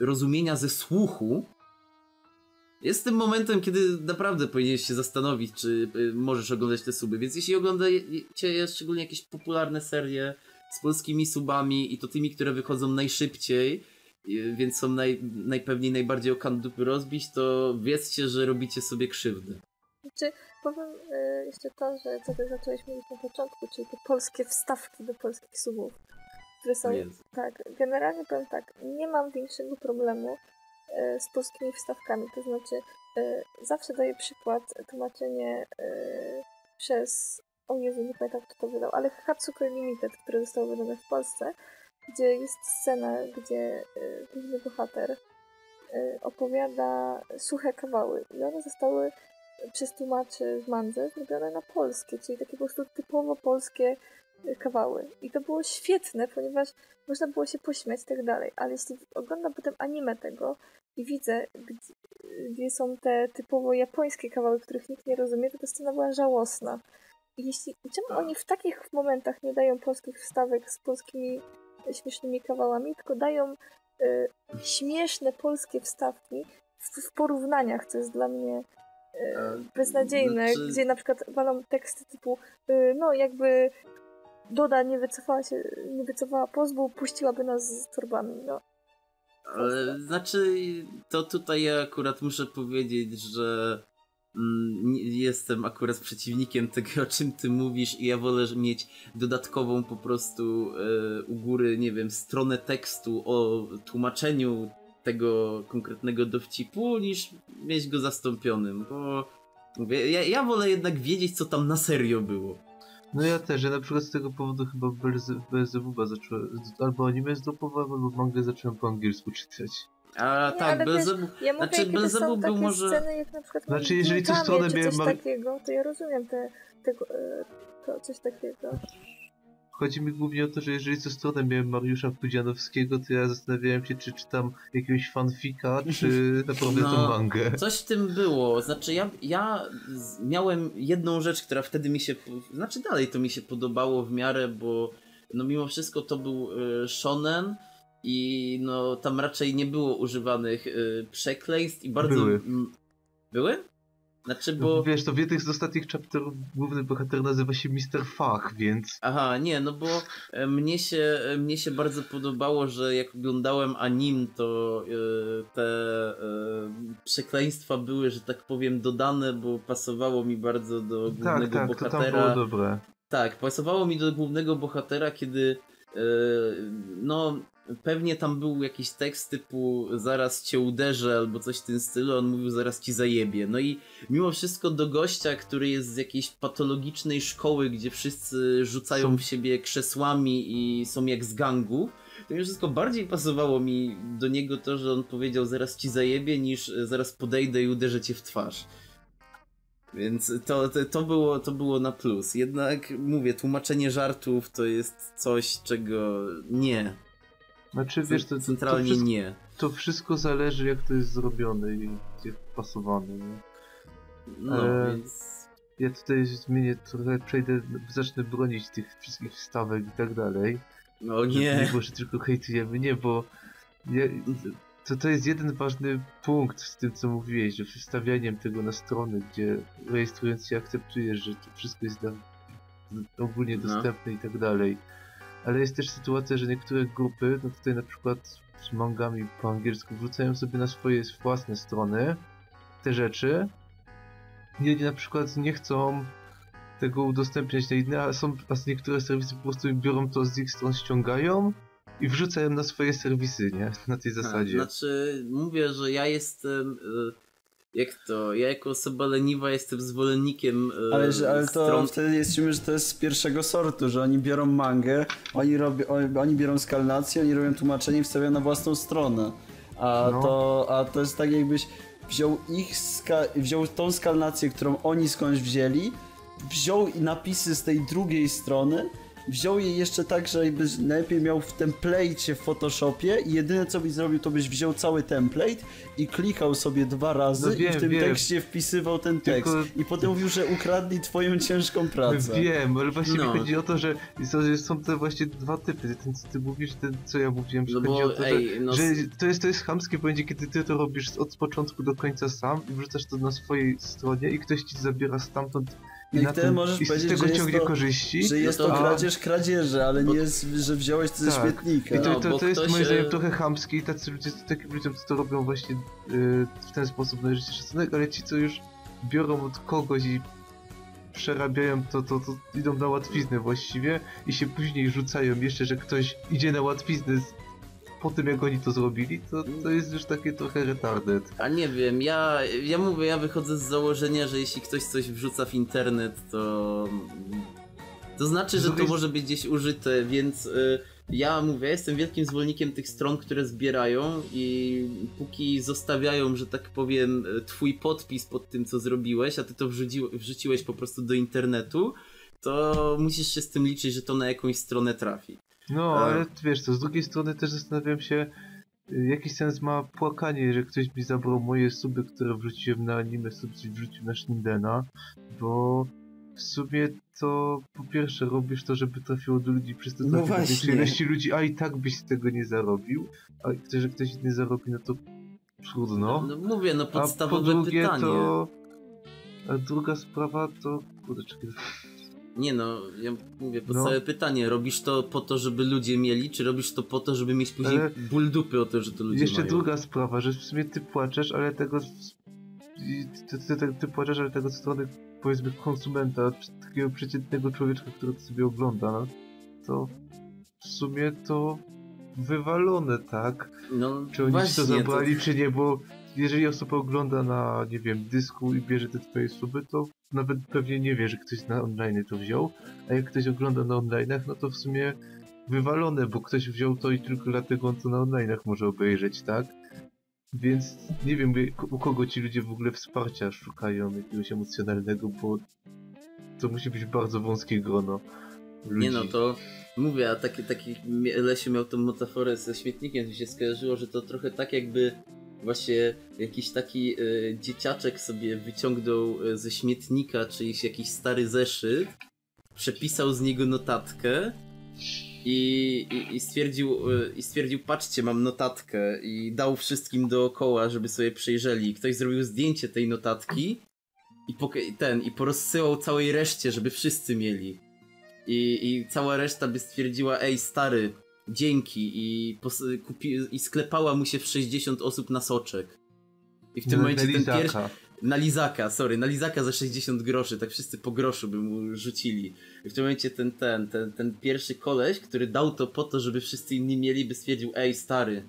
rozumienia ze słuchu, jest tym momentem, kiedy naprawdę powinieneś się zastanowić, czy y, możesz oglądać te suby. Więc jeśli oglądacie szczególnie jakieś popularne serie z polskimi subami i to tymi, które wychodzą najszybciej, y, więc są naj, najpewniej najbardziej o kan dupy rozbić, to wiedzcie, że robicie sobie krzywdę. Czy powiem y, jeszcze to, że co ty zacząłeś mówić na początku, czyli te polskie wstawki do polskich subów, które są... Więc. Tak, generalnie powiem tak, nie mam większego problemu z polskimi wstawkami, to znaczy e, zawsze daję przykład tłumaczenie e, przez, o Jezu, nie pamiętam kto to wydał, ale Hatsuko Limited, które zostało wydane w Polsce, gdzie jest scena, gdzie e, główny bohater e, opowiada suche kawały. I one zostały przez tłumaczy w Mandze zrobione na polskie, czyli takie po prostu typowo polskie e, kawały. I to było świetne, ponieważ można było się pośmiać i tak dalej, ale jeśli oglądam potem anime tego i widzę, gdzie, gdzie są te typowo japońskie kawały, których nikt nie rozumie, to ta scena była żałosna. I jeśli, czemu oni w takich momentach nie dają polskich wstawek z polskimi śmiesznymi kawałami, tylko dają e, śmieszne polskie wstawki w, w porównaniach, co jest dla mnie e, beznadziejne, Znaczy- gdzie na przykład walą teksty typu e, no jakby Doda nie wycofała się, nie wycofała pozwu, puściłaby nas z torbami, no. Ale znaczy, to tutaj ja akurat muszę powiedzieć, że mm, jestem akurat przeciwnikiem tego, o czym ty mówisz i ja wolę mieć dodatkową po prostu e, u góry, nie wiem, stronę tekstu o tłumaczeniu tego konkretnego dowcipu, niż mieć go zastąpionym, bo mówię, ja, ja wolę jednak wiedzieć, co tam na serio było. No ja też, ja na przykład z tego powodu chyba Belzebuba zacząłem, albo anime zdopowałem, albo mangę zacząłem po angielsku czytać. A Nie, tak, Belzebub, Ja mówię, Znaczy, Belzebub był może- sceny, jak na przykład Znaczy, jeżeli to Gintama stronę miałem coś takiego, to ja rozumiem te, tego, e, to coś takiego. Chodzi mi głównie o to, że jeżeli co stronę miałem Mariusza Pudzianowskiego, to ja zastanawiałem się, czy czytam jakiegoś fanfika, czy naprawdę No. tą mangę. Coś w tym było. Znaczy, ja, ja miałem jedną rzecz, która wtedy mi się. Znaczy, dalej to mi się podobało w miarę, bo no mimo wszystko to był y, shonen i no tam raczej nie było używanych y, przekleństw i bardzo. Były. m- były? Znaczy, Bo... bo. Wiesz, to w jednych z ostatnich chapterów główny bohater nazywa się Mr. Fuck, więc... Aha, nie, no bo e, mnie się, e, mnie się bardzo podobało, że jak oglądałem anim, to e, te e, przekleństwa były, że tak powiem, dodane, bo pasowało mi bardzo do Tak, głównego tak, to tam bohatera. było dobre. Tak, pasowało mi do głównego bohatera, kiedy no pewnie tam był jakiś tekst typu zaraz cię uderzę albo coś w tym stylu, on mówił zaraz ci zajebie. No i mimo wszystko do gościa, który jest z jakiejś patologicznej szkoły, gdzie wszyscy rzucają w siebie krzesłami i są jak z gangu, to mimo wszystko bardziej pasowało mi do niego to, że on powiedział zaraz ci zajebie, niż zaraz podejdę i uderzę cię w twarz. Więc to, to, to, było, to było na plus. Jednak mówię, tłumaczenie żartów to jest coś, czego nie. Znaczy, wiesz, to, to, to, Centralnie wszystko, nie. to wszystko zależy jak to jest zrobione i jak pasowane, nie? No, E, więc. Ja tutaj zmienię trochę, przejdę, zacznę bronić tych wszystkich wstawek i tak dalej. O Żeby nie nie. było, że tylko hejtujemy, nie, bo je, to, to jest jeden ważny punkt z tym, co mówiłeś, że wstawianiem tego na stronę, gdzie rejestrując się akceptujesz, że to wszystko jest ogólnie No. dostępne i tak dalej. Ale jest też sytuacja, że niektóre grupy, no tutaj na przykład z mangami po angielsku, wrzucają sobie na swoje własne strony te rzeczy i oni na przykład nie chcą tego udostępniać na inne, a są a niektóre serwisy po prostu biorą to z ich stron, ściągają i wrzucają na swoje serwisy, nie? Na tej zasadzie. Znaczy, mówię, że ja jestem. y, Jak to? Ja jako osoba leniwa jestem zwolennikiem. y, Ale, że, ale to stron... wtedy jesteśmy, że to jest z pierwszego sortu, że oni biorą mangę, oni, robią, oni, biorą skalnację, oni robią tłumaczenie i wstawiają na własną stronę. A, No. to, a to jest tak jakbyś wziął ich, ska, wziął tą skalnację, którą oni skądś wzięli, wziął i napisy z tej drugiej strony, wziął je jeszcze tak, że jakby najlepiej miał w template'cie w Photoshopie i jedyne co byś zrobił, to byś wziął cały template i klikał sobie dwa razy No i wiem, w tym wiem. tekście wpisywał ten tekst. Tylko- I potem mówił, że ukradli twoją ciężką pracę. Wiem, ale właśnie No. mi chodzi o to, że są, są te właśnie dwa typy. Ten co ty mówisz, ten co ja mówiłem, że No chodzi bo, o to, ej, że, no że to jest to jest chamskie pojęcie, kiedy ty to robisz od początku do końca sam i wrzucasz to na swojej stronie i ktoś ci zabiera stamtąd I tym- możesz i z tego ciągnie to- korzyści. Że jest No to to- kradzież kradzieży, ale Bo- nie jest, że wziąłeś to ze Tak. śmietnika. I to, No, to, to jest ktoś, moim zdaniem trochę chamskie i tacy ludzie, takim ludziom co to robią właśnie y, w ten sposób należy szacunek, ale ci co już biorą od kogoś i przerabiają to, to, to idą na łatwiznę właściwie i się później rzucają jeszcze, że ktoś idzie na łatwiznę po tym jak oni to zrobili, to, to jest już takie trochę retarded. A nie wiem, ja, ja mówię, ja wychodzę z założenia, że jeśli ktoś coś wrzuca w internet, to. To znaczy, że to drugiej- może być gdzieś użyte, więc y, ja mówię, jestem wielkim zwolennikiem tych stron, które zbierają i póki zostawiają, że tak powiem, twój podpis pod tym, co zrobiłeś, a ty to wrzuci, wrzuciłeś po prostu do internetu, to musisz się z tym liczyć, że to na jakąś stronę trafi. No, A- ale wiesz co, z drugiej strony też zastanawiam się, jaki sens ma płakanie, że ktoś mi zabrał moje suby, które wrzuciłem na anime, subci wrzucił na Shindena, bo w sumie to po pierwsze robisz to, żeby trafiło do ludzi, przez to No trafi do właśnie. większej ilości ludzi, a i tak byś z tego nie zarobił, a że ktoś inny zarobi, no to trudno. No mówię, no a po podstawowe drugie pytanie. to... A druga sprawa to... Kurde, czekaj. Nie no, ja mówię, No. podstawowe pytanie, robisz to po to, żeby ludzie mieli, czy robisz to po to, żeby mieć później Ale- ból dupy o to, że to ludzie Jeszcze mają? druga sprawa, że w sumie ty płaczesz, ale tego. Ty, ty, ty, ty płaczesz, ale tego strony powiedzmy konsumenta, takiego przeciętnego człowieka, który to sobie ogląda, no, to w sumie to wywalone, tak? No Czy oni właśnie, ci to zabrali, czy nie, bo jeżeli osoba ogląda na, nie wiem, dysku i bierze te twoje suby, to nawet pewnie nie wie, że ktoś na online to wziął, a jak ktoś ogląda na online'ach, no to w sumie wywalone, bo ktoś wziął to i tylko dlatego on to na online'ach może obejrzeć, tak? Więc nie wiem, u kogo ci ludzie w ogóle wsparcia szukają jakiegoś emocjonalnego, bo to musi być bardzo wąskie grono ludzi. Nie no, to mówię, a taki, taki Lesiu miał tą metaforę ze śmietnikiem, mi się skojarzyło, że to trochę tak jakby właśnie jakiś taki e, dzieciaczek sobie wyciągnął e, ze śmietnika czyjś jakiś stary zeszyt, przepisał z niego notatkę i, i, i, stwierdził, e, i stwierdził, patrzcie, mam notatkę i dał wszystkim dookoła, żeby sobie przejrzeli. Ktoś zrobił zdjęcie tej notatki i ten, i porozsyłał całej reszcie, żeby wszyscy mieli. I, I cała reszta by stwierdziła, ej stary, dzięki i, kupi- i sklepała mu się w 60 osób na soczek. I w tym momencie ten pierwszy... Na lizaka, sorry, na lizaka za 60 groszy, tak wszyscy po groszu by mu rzucili. I w tym momencie ten, ten, ten, ten pierwszy koleś, który dał to po to, żeby wszyscy inni mieli, by stwierdził, ej stary,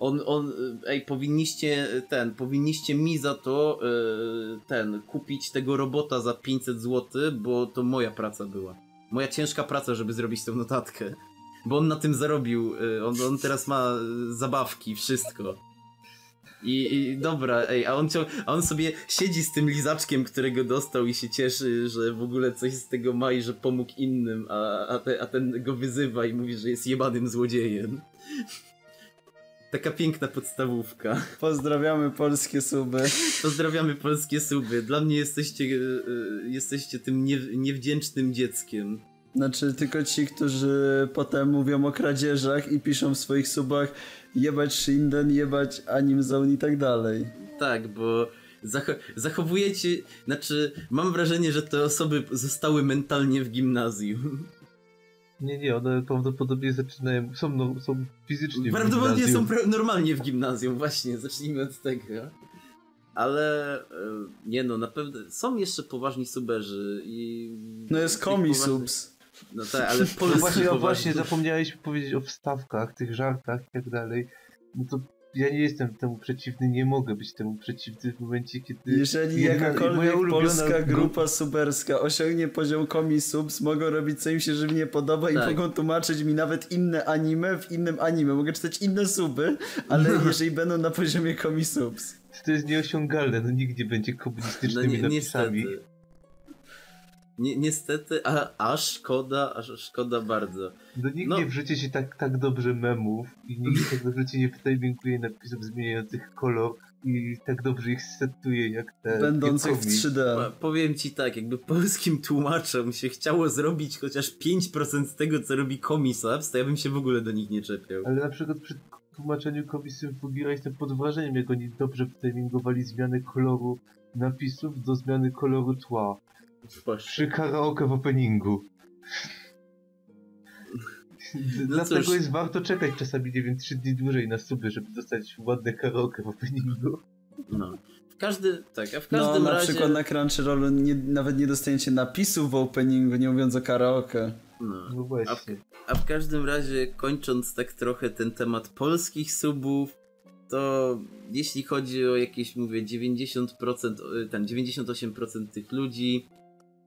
on, on, ej, powinniście, ten, powinniście mi za to, e, ten, kupić tego robota za 500 zł, bo to moja praca była. Moja ciężka praca, żeby zrobić tę notatkę. Bo on na tym zarobił, e, on, on teraz ma e, zabawki, wszystko. I, I dobra, ej, a on, cią- a on sobie siedzi z tym lizaczkiem, którego dostał i się cieszy, że w ogóle coś z tego ma i że pomógł innym, a, a, te, a ten go wyzywa i mówi, że jest jebanym złodziejem. Taka piękna podstawówka. Pozdrawiamy polskie suby. Pozdrawiamy polskie suby. Dla mnie jesteście, e, jesteście tym nie, niewdzięcznym dzieckiem. Znaczy tylko ci, którzy potem mówią o kradzieżach i piszą w swoich subach jebać Shinden, jebać Anim Zone i tak dalej. Tak, bo zacho zachowujecie, znaczy mam wrażenie, że te osoby zostały mentalnie w gimnazjum. Nie, nie, one prawdopodobnie zaczynają, są, no, są fizycznie w Prawdopodobnie są pra- normalnie w gimnazjum, właśnie, zacznijmy od tego. Ale e, nie no, na pewno są jeszcze poważni suberzy i... No jest komi poważnych- subs. No tak, ale No polski właśnie, no właśnie, zapomniałeś powiedzieć o wstawkach, tych żartach i tak dalej. No to ja nie jestem temu przeciwny, nie mogę być temu przeciwny w momencie, kiedy... Jeżeli jedna- jakakolwiek polska gru- grupa suberska osiągnie poziom komi subs, mogą robić co im się żywnie podoba i Tak. mogą tłumaczyć mi nawet inne anime w innym anime. Mogę czytać inne suby, ale No. jeżeli będą na poziomie komi subs. To jest nieosiągalne, no nikt nie będzie No komunistycznymi ni- napisami. niestety. Ni niestety, a, a szkoda, a szkoda bardzo. No nikt No. nie wrzuci się tak, tak dobrze memów i nikt tak dobrze ci nie wtajemninkuje napisów zmieniających kolor i tak dobrze ich setuje jak te Będących w komi. 3D. Pa- Powiem ci tak, jakby polskim tłumaczom się chciało zrobić chociaż 5% tego, co robi Komisabs, to ja bym się w ogóle do nich nie czepiał. Ale na przykład przy tłumaczeniu komisji Fugira jestem pod wrażeniem, jak oni dobrze wtajemingowali zmianę koloru napisów do zmiany koloru tła. Przy karaoke w openingu. Dlatego cóż. jest warto czekać czasami, nie wiem, 3 dni dłużej na suby, żeby dostać ładne karaoke w openingu. No. W każdy, tak, a w No, każdym na razie... przykład na Crunchyrollu nie, nawet nie dostaniecie napisów w openingu, nie mówiąc o karaoke. No. No właśnie. A w każdym razie, kończąc tak trochę ten temat polskich subów, to jeśli chodzi o jakieś, mówię, 90%, e, ten 98% tych ludzi,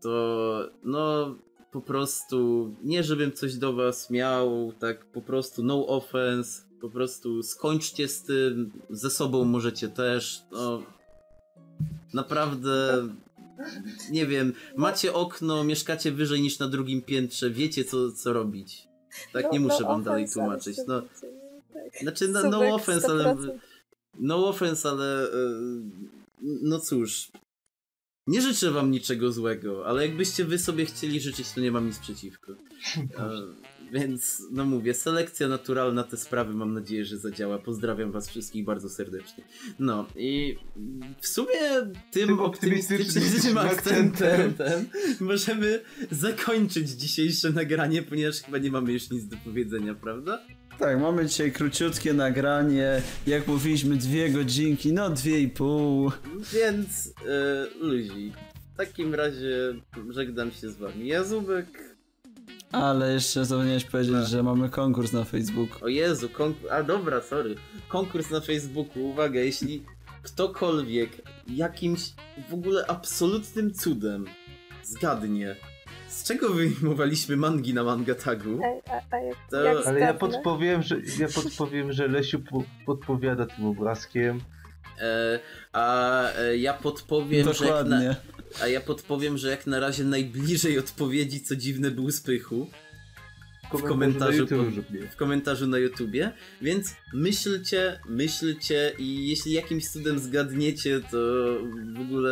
to no po prostu, nie żebym coś do was miał, tak po prostu no offense, po prostu skończcie z tym, ze sobą możecie też, no naprawdę nie wiem, macie okno, mieszkacie wyżej niż na drugim piętrze, wiecie co, co robić. Tak, nie No- muszę no wam dalej offense, tłumaczyć. No, tak. znaczy, no, no offense, ale 100%. no offense, ale e, no cóż. Nie życzę wam niczego złego, ale jakbyście wy sobie chcieli życzyć, to nie mam nic przeciwko. E, więc, no mówię, selekcja naturalna te sprawy mam nadzieję, że zadziała. Pozdrawiam was wszystkich bardzo serdecznie. No i w sumie tym, Tym optymistycznym akcentem akcentem. ten, możemy zakończyć dzisiejsze nagranie, ponieważ chyba nie mamy już nic do powiedzenia, prawda? Tak, mamy dzisiaj króciutkie nagranie. Jak mówiliśmy, dwie godzinki, no dwie i pół. Więc e, ludzi. W takim razie żegnam się z wami. Jazubek. Ale jeszcze zapomniałeś powiedzieć, Tak. że mamy konkurs na Facebooku. O Jezu, konkurs. A dobra, sorry. Konkurs na Facebooku. Uwaga, jeśli ktokolwiek jakimś w ogóle absolutnym cudem zgadnie, z czego wyjmowaliśmy mangi na manga tagu, Ej, a, a jak, To- Ale ja podpowiem, że ja podpowiem, że Lesiu po, podpowiada tym obrazkiem. e, a e, ja podpowiem, że jak na, Dokładnie. a ja podpowiem, że jak na razie najbliżej odpowiedzi, co dziwne był spychu. w komentarzu, na YouTube, pod- żeby- w komentarzu na YouTubie, więc myślcie, myślcie i jeśli jakimś cudem zgadniecie, to w ogóle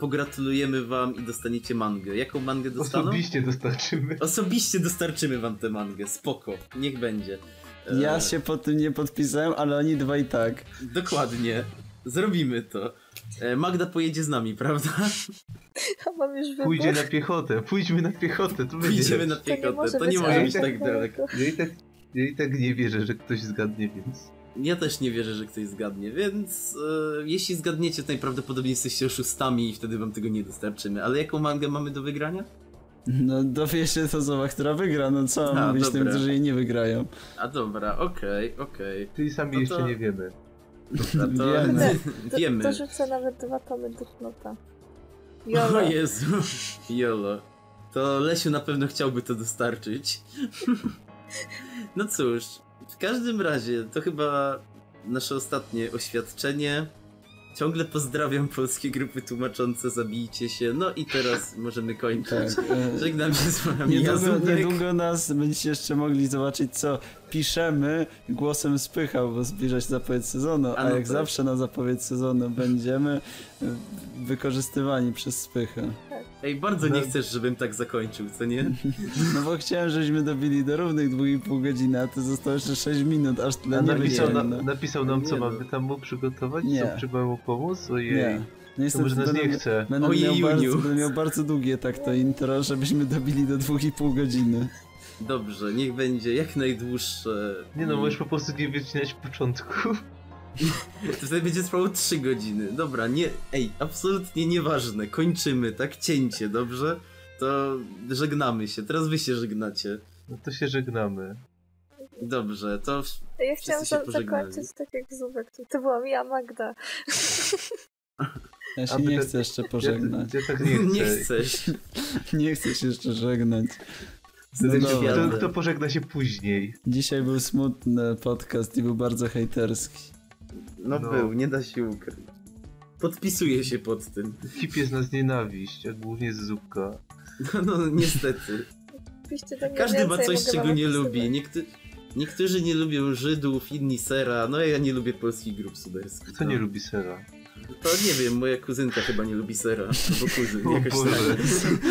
pogratulujemy wam i dostaniecie mangę. Jaką mangę dostaną? Osobiście dostarczymy. Osobiście dostarczymy wam tę mangę, spoko, niech będzie. E, Ja się pod tym nie podpisałem, ale oni dwa i tak. Dokładnie, zrobimy to. E, Magda pojedzie z nami, prawda? Ja mam już wybór. Pójdzie na piechotę, pójdźmy na piechotę, to będzie. Pójdziemy na To nie piechotę, może to nie może być tak tak daleko. Ja i tak, ja i tak nie wierzę, że ktoś zgadnie, więc... Ja też nie wierzę, że ktoś zgadnie, więc e, jeśli zgadniecie, to najprawdopodobniej jesteście oszustami i wtedy wam tego nie dostarczymy. Ale jaką mangę mamy do wygrania? No dowie się to osoba, która wygra, no co A, mam mówić tym, którzy jej nie wygrają. A dobra, okej, okej. Ty sami No jeszcze to- nie wiemy. Dobra, to Wiemy. To, wiemy. to rzucę nawet dwa tomy Death O Jolo. Jezu, Jolo. To Lesiu na pewno chciałby to dostarczyć. No cóż, w każdym razie to chyba nasze ostatnie oświadczenie. Ciągle pozdrawiam polskie grupy tłumaczące, zabijcie się. No i teraz możemy kończyć. Tak. e, Żegnam się z wami. Niedługo, niedługo nas będziecie jeszcze mogli zobaczyć, co piszemy głosem spychał, bo zbliża się zapowiedź sezonu, a, A no jak tak. zawsze na zapowiedź sezonu będziemy wykorzystywani przez spychę. Ej, bardzo nie No. chcesz, żebym tak zakończył, co nie? No bo chciałem, żebyśmy dobili do równych 2,5 godziny, a ty zostało jeszcze 6 minut, aż tyle A nie napisał, na, wyciągnę. napisał nam, co Nie no. mamy tam mu przygotować? Nie. Co, czy mamy mu pomóc? Ojej. Nie. To Niestety może nas będę, nie chce. będę, Ojej, miał bardzo, będę miał bardzo długie tak to intro, żebyśmy dobili do 2,5 godziny. Dobrze, niech będzie jak najdłuższe. Nie no, możesz po prostu nie wycinać początku. To wtedy będzie trwało 3 godziny. Dobra, nie. Ej, absolutnie nieważne. Kończymy, tak? Cięcie, dobrze? To żegnamy się. Teraz wy się żegnacie. No to się żegnamy. Dobrze, to. Ja chciałam się zakończyć tak jak Zubek. To, to byłam ja, Magda. Ja się Aby nie te- chcę jeszcze Ja, pożegnać. ja tak nie chcę. Nie chcesz. Nie chcę się jeszcze żegnać. No kto pożegna się później? Dzisiaj był smutny podcast i był bardzo hejterski. No, No. był, nie da się ukryć. Podpisuję się pod tym. Hip jest nas nienawiść, a głównie z Zupka. No, no niestety. Każdy ma coś, czego nie lubi. Niektórzy, niektórzy nie lubią Żydów, inni sera. No ja nie lubię polskich grup suderskich. Kto no. nie lubi sera? To nie wiem, moja kuzynka chyba nie lubi sera. Albo kuzyn, O jakoś Boże.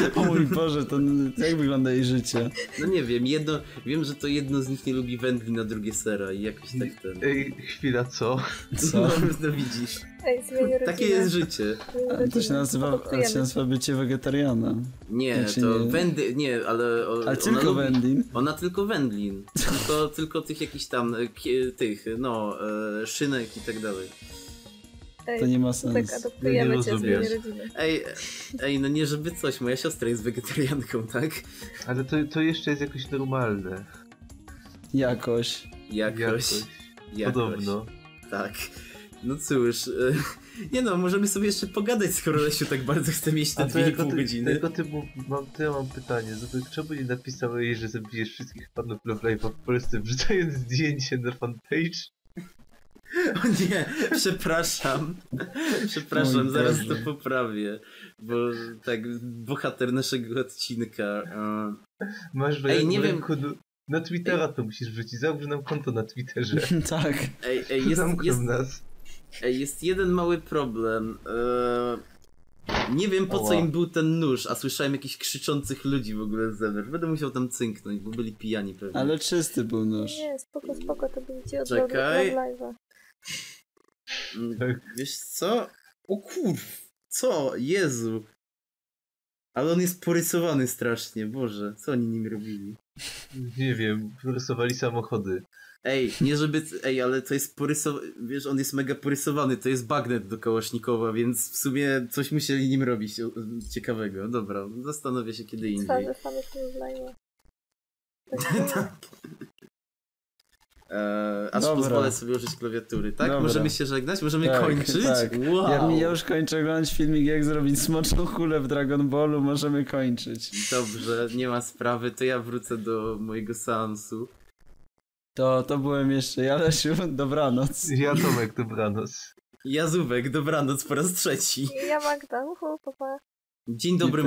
tak. O mój Boże, to jak wygląda jej życie? No nie wiem, jedno, wiem, że to jedno z nich nie lubi wędlin, a drugie sera i jakoś tak ten... Ej, chwila, co? Co? No, no widzisz, Ej, takie jest życie. Zmienię A To się nazywa, a to Adoptujemy. się nazywa bycie wegetarianem. Nie, Znaczy to nie- wędy, nie, ale... O, Ale tylko lubi- wędlin. Ona tylko wędlin, tylko, tylko tych jakichś tam, e, tych, no, e, szynek i tak dalej. Ej, To nie ma Tak, sensu. adoptujemy Ja nie cię, rozumiem. zmienię rodzinę. Ej, ej, no nie żeby coś, moja siostra jest wegetarianką, tak? Ale to, to jeszcze jest jakoś normalne. Jakoś. Jakoś, Jakoś. jakoś. Podobno. Tak. No cóż, e, nie no, możemy sobie jeszcze pogadać, skoro Lesiu tak bardzo chce mieć te A to jako 2,5 ty, godziny. jako ty mam, to ja mam pytanie. Zobacz, czemu nie napisałeś, że zabijesz wszystkich panów Love Live'a w Polsce, wrzucając zdjęcie na fanpage? O nie, przepraszam. Przepraszam, Mój zaraz Boże. to poprawię. Bo tak, bohater naszego odcinka. Masz w Ej, nie wiem. do- Na Twittera to musisz wrzucić. Załóż nam konto na Twitterze. tak. Ej, ej, jest, jest, nas. ej, jest jeden mały problem. E, nie wiem po co im był ten nóż, a słyszałem jakichś krzyczących ludzi w ogóle z zewnątrz. Będę musiał tam cynknąć, bo byli pijani pewnie. Ale czysty był nóż. Nie, spoko, spoko, to będzie ci od Czekaj. Mm, Tak. Wiesz co? O kurw! Co? Jezu! Ale on jest porysowany strasznie, Boże, co oni nim robili? Nie wiem, rysowali samochody. Ej, nie żeby... Ej, ale to jest porysowany... Wiesz, on jest mega porysowany, to jest bagnet do Kałasznikowa, więc w sumie coś musieli nim robić ciekawego. Dobra, zastanowię się kiedy indziej. Twarze fanów Love Live'a. Tak, Eee, aż Dobra. pozwolę sobie użyć klawiatury, tak? Dobra. Możemy się żegnać? Możemy Tak, kończyć? tak. Wow! Ja, mi- ja już kończę oglądać filmik, jak zrobić smoczą kulę w Dragon Ballu, możemy kończyć. Dobrze, nie ma sprawy, to ja wrócę do mojego seansu. To, to byłem jeszcze ja, Lesiu, dobranoc. Ja Tomek, dobranoc. Jazówek, dobranoc po raz trzeci. Ja Magda, uhu, papa. Dzień dobry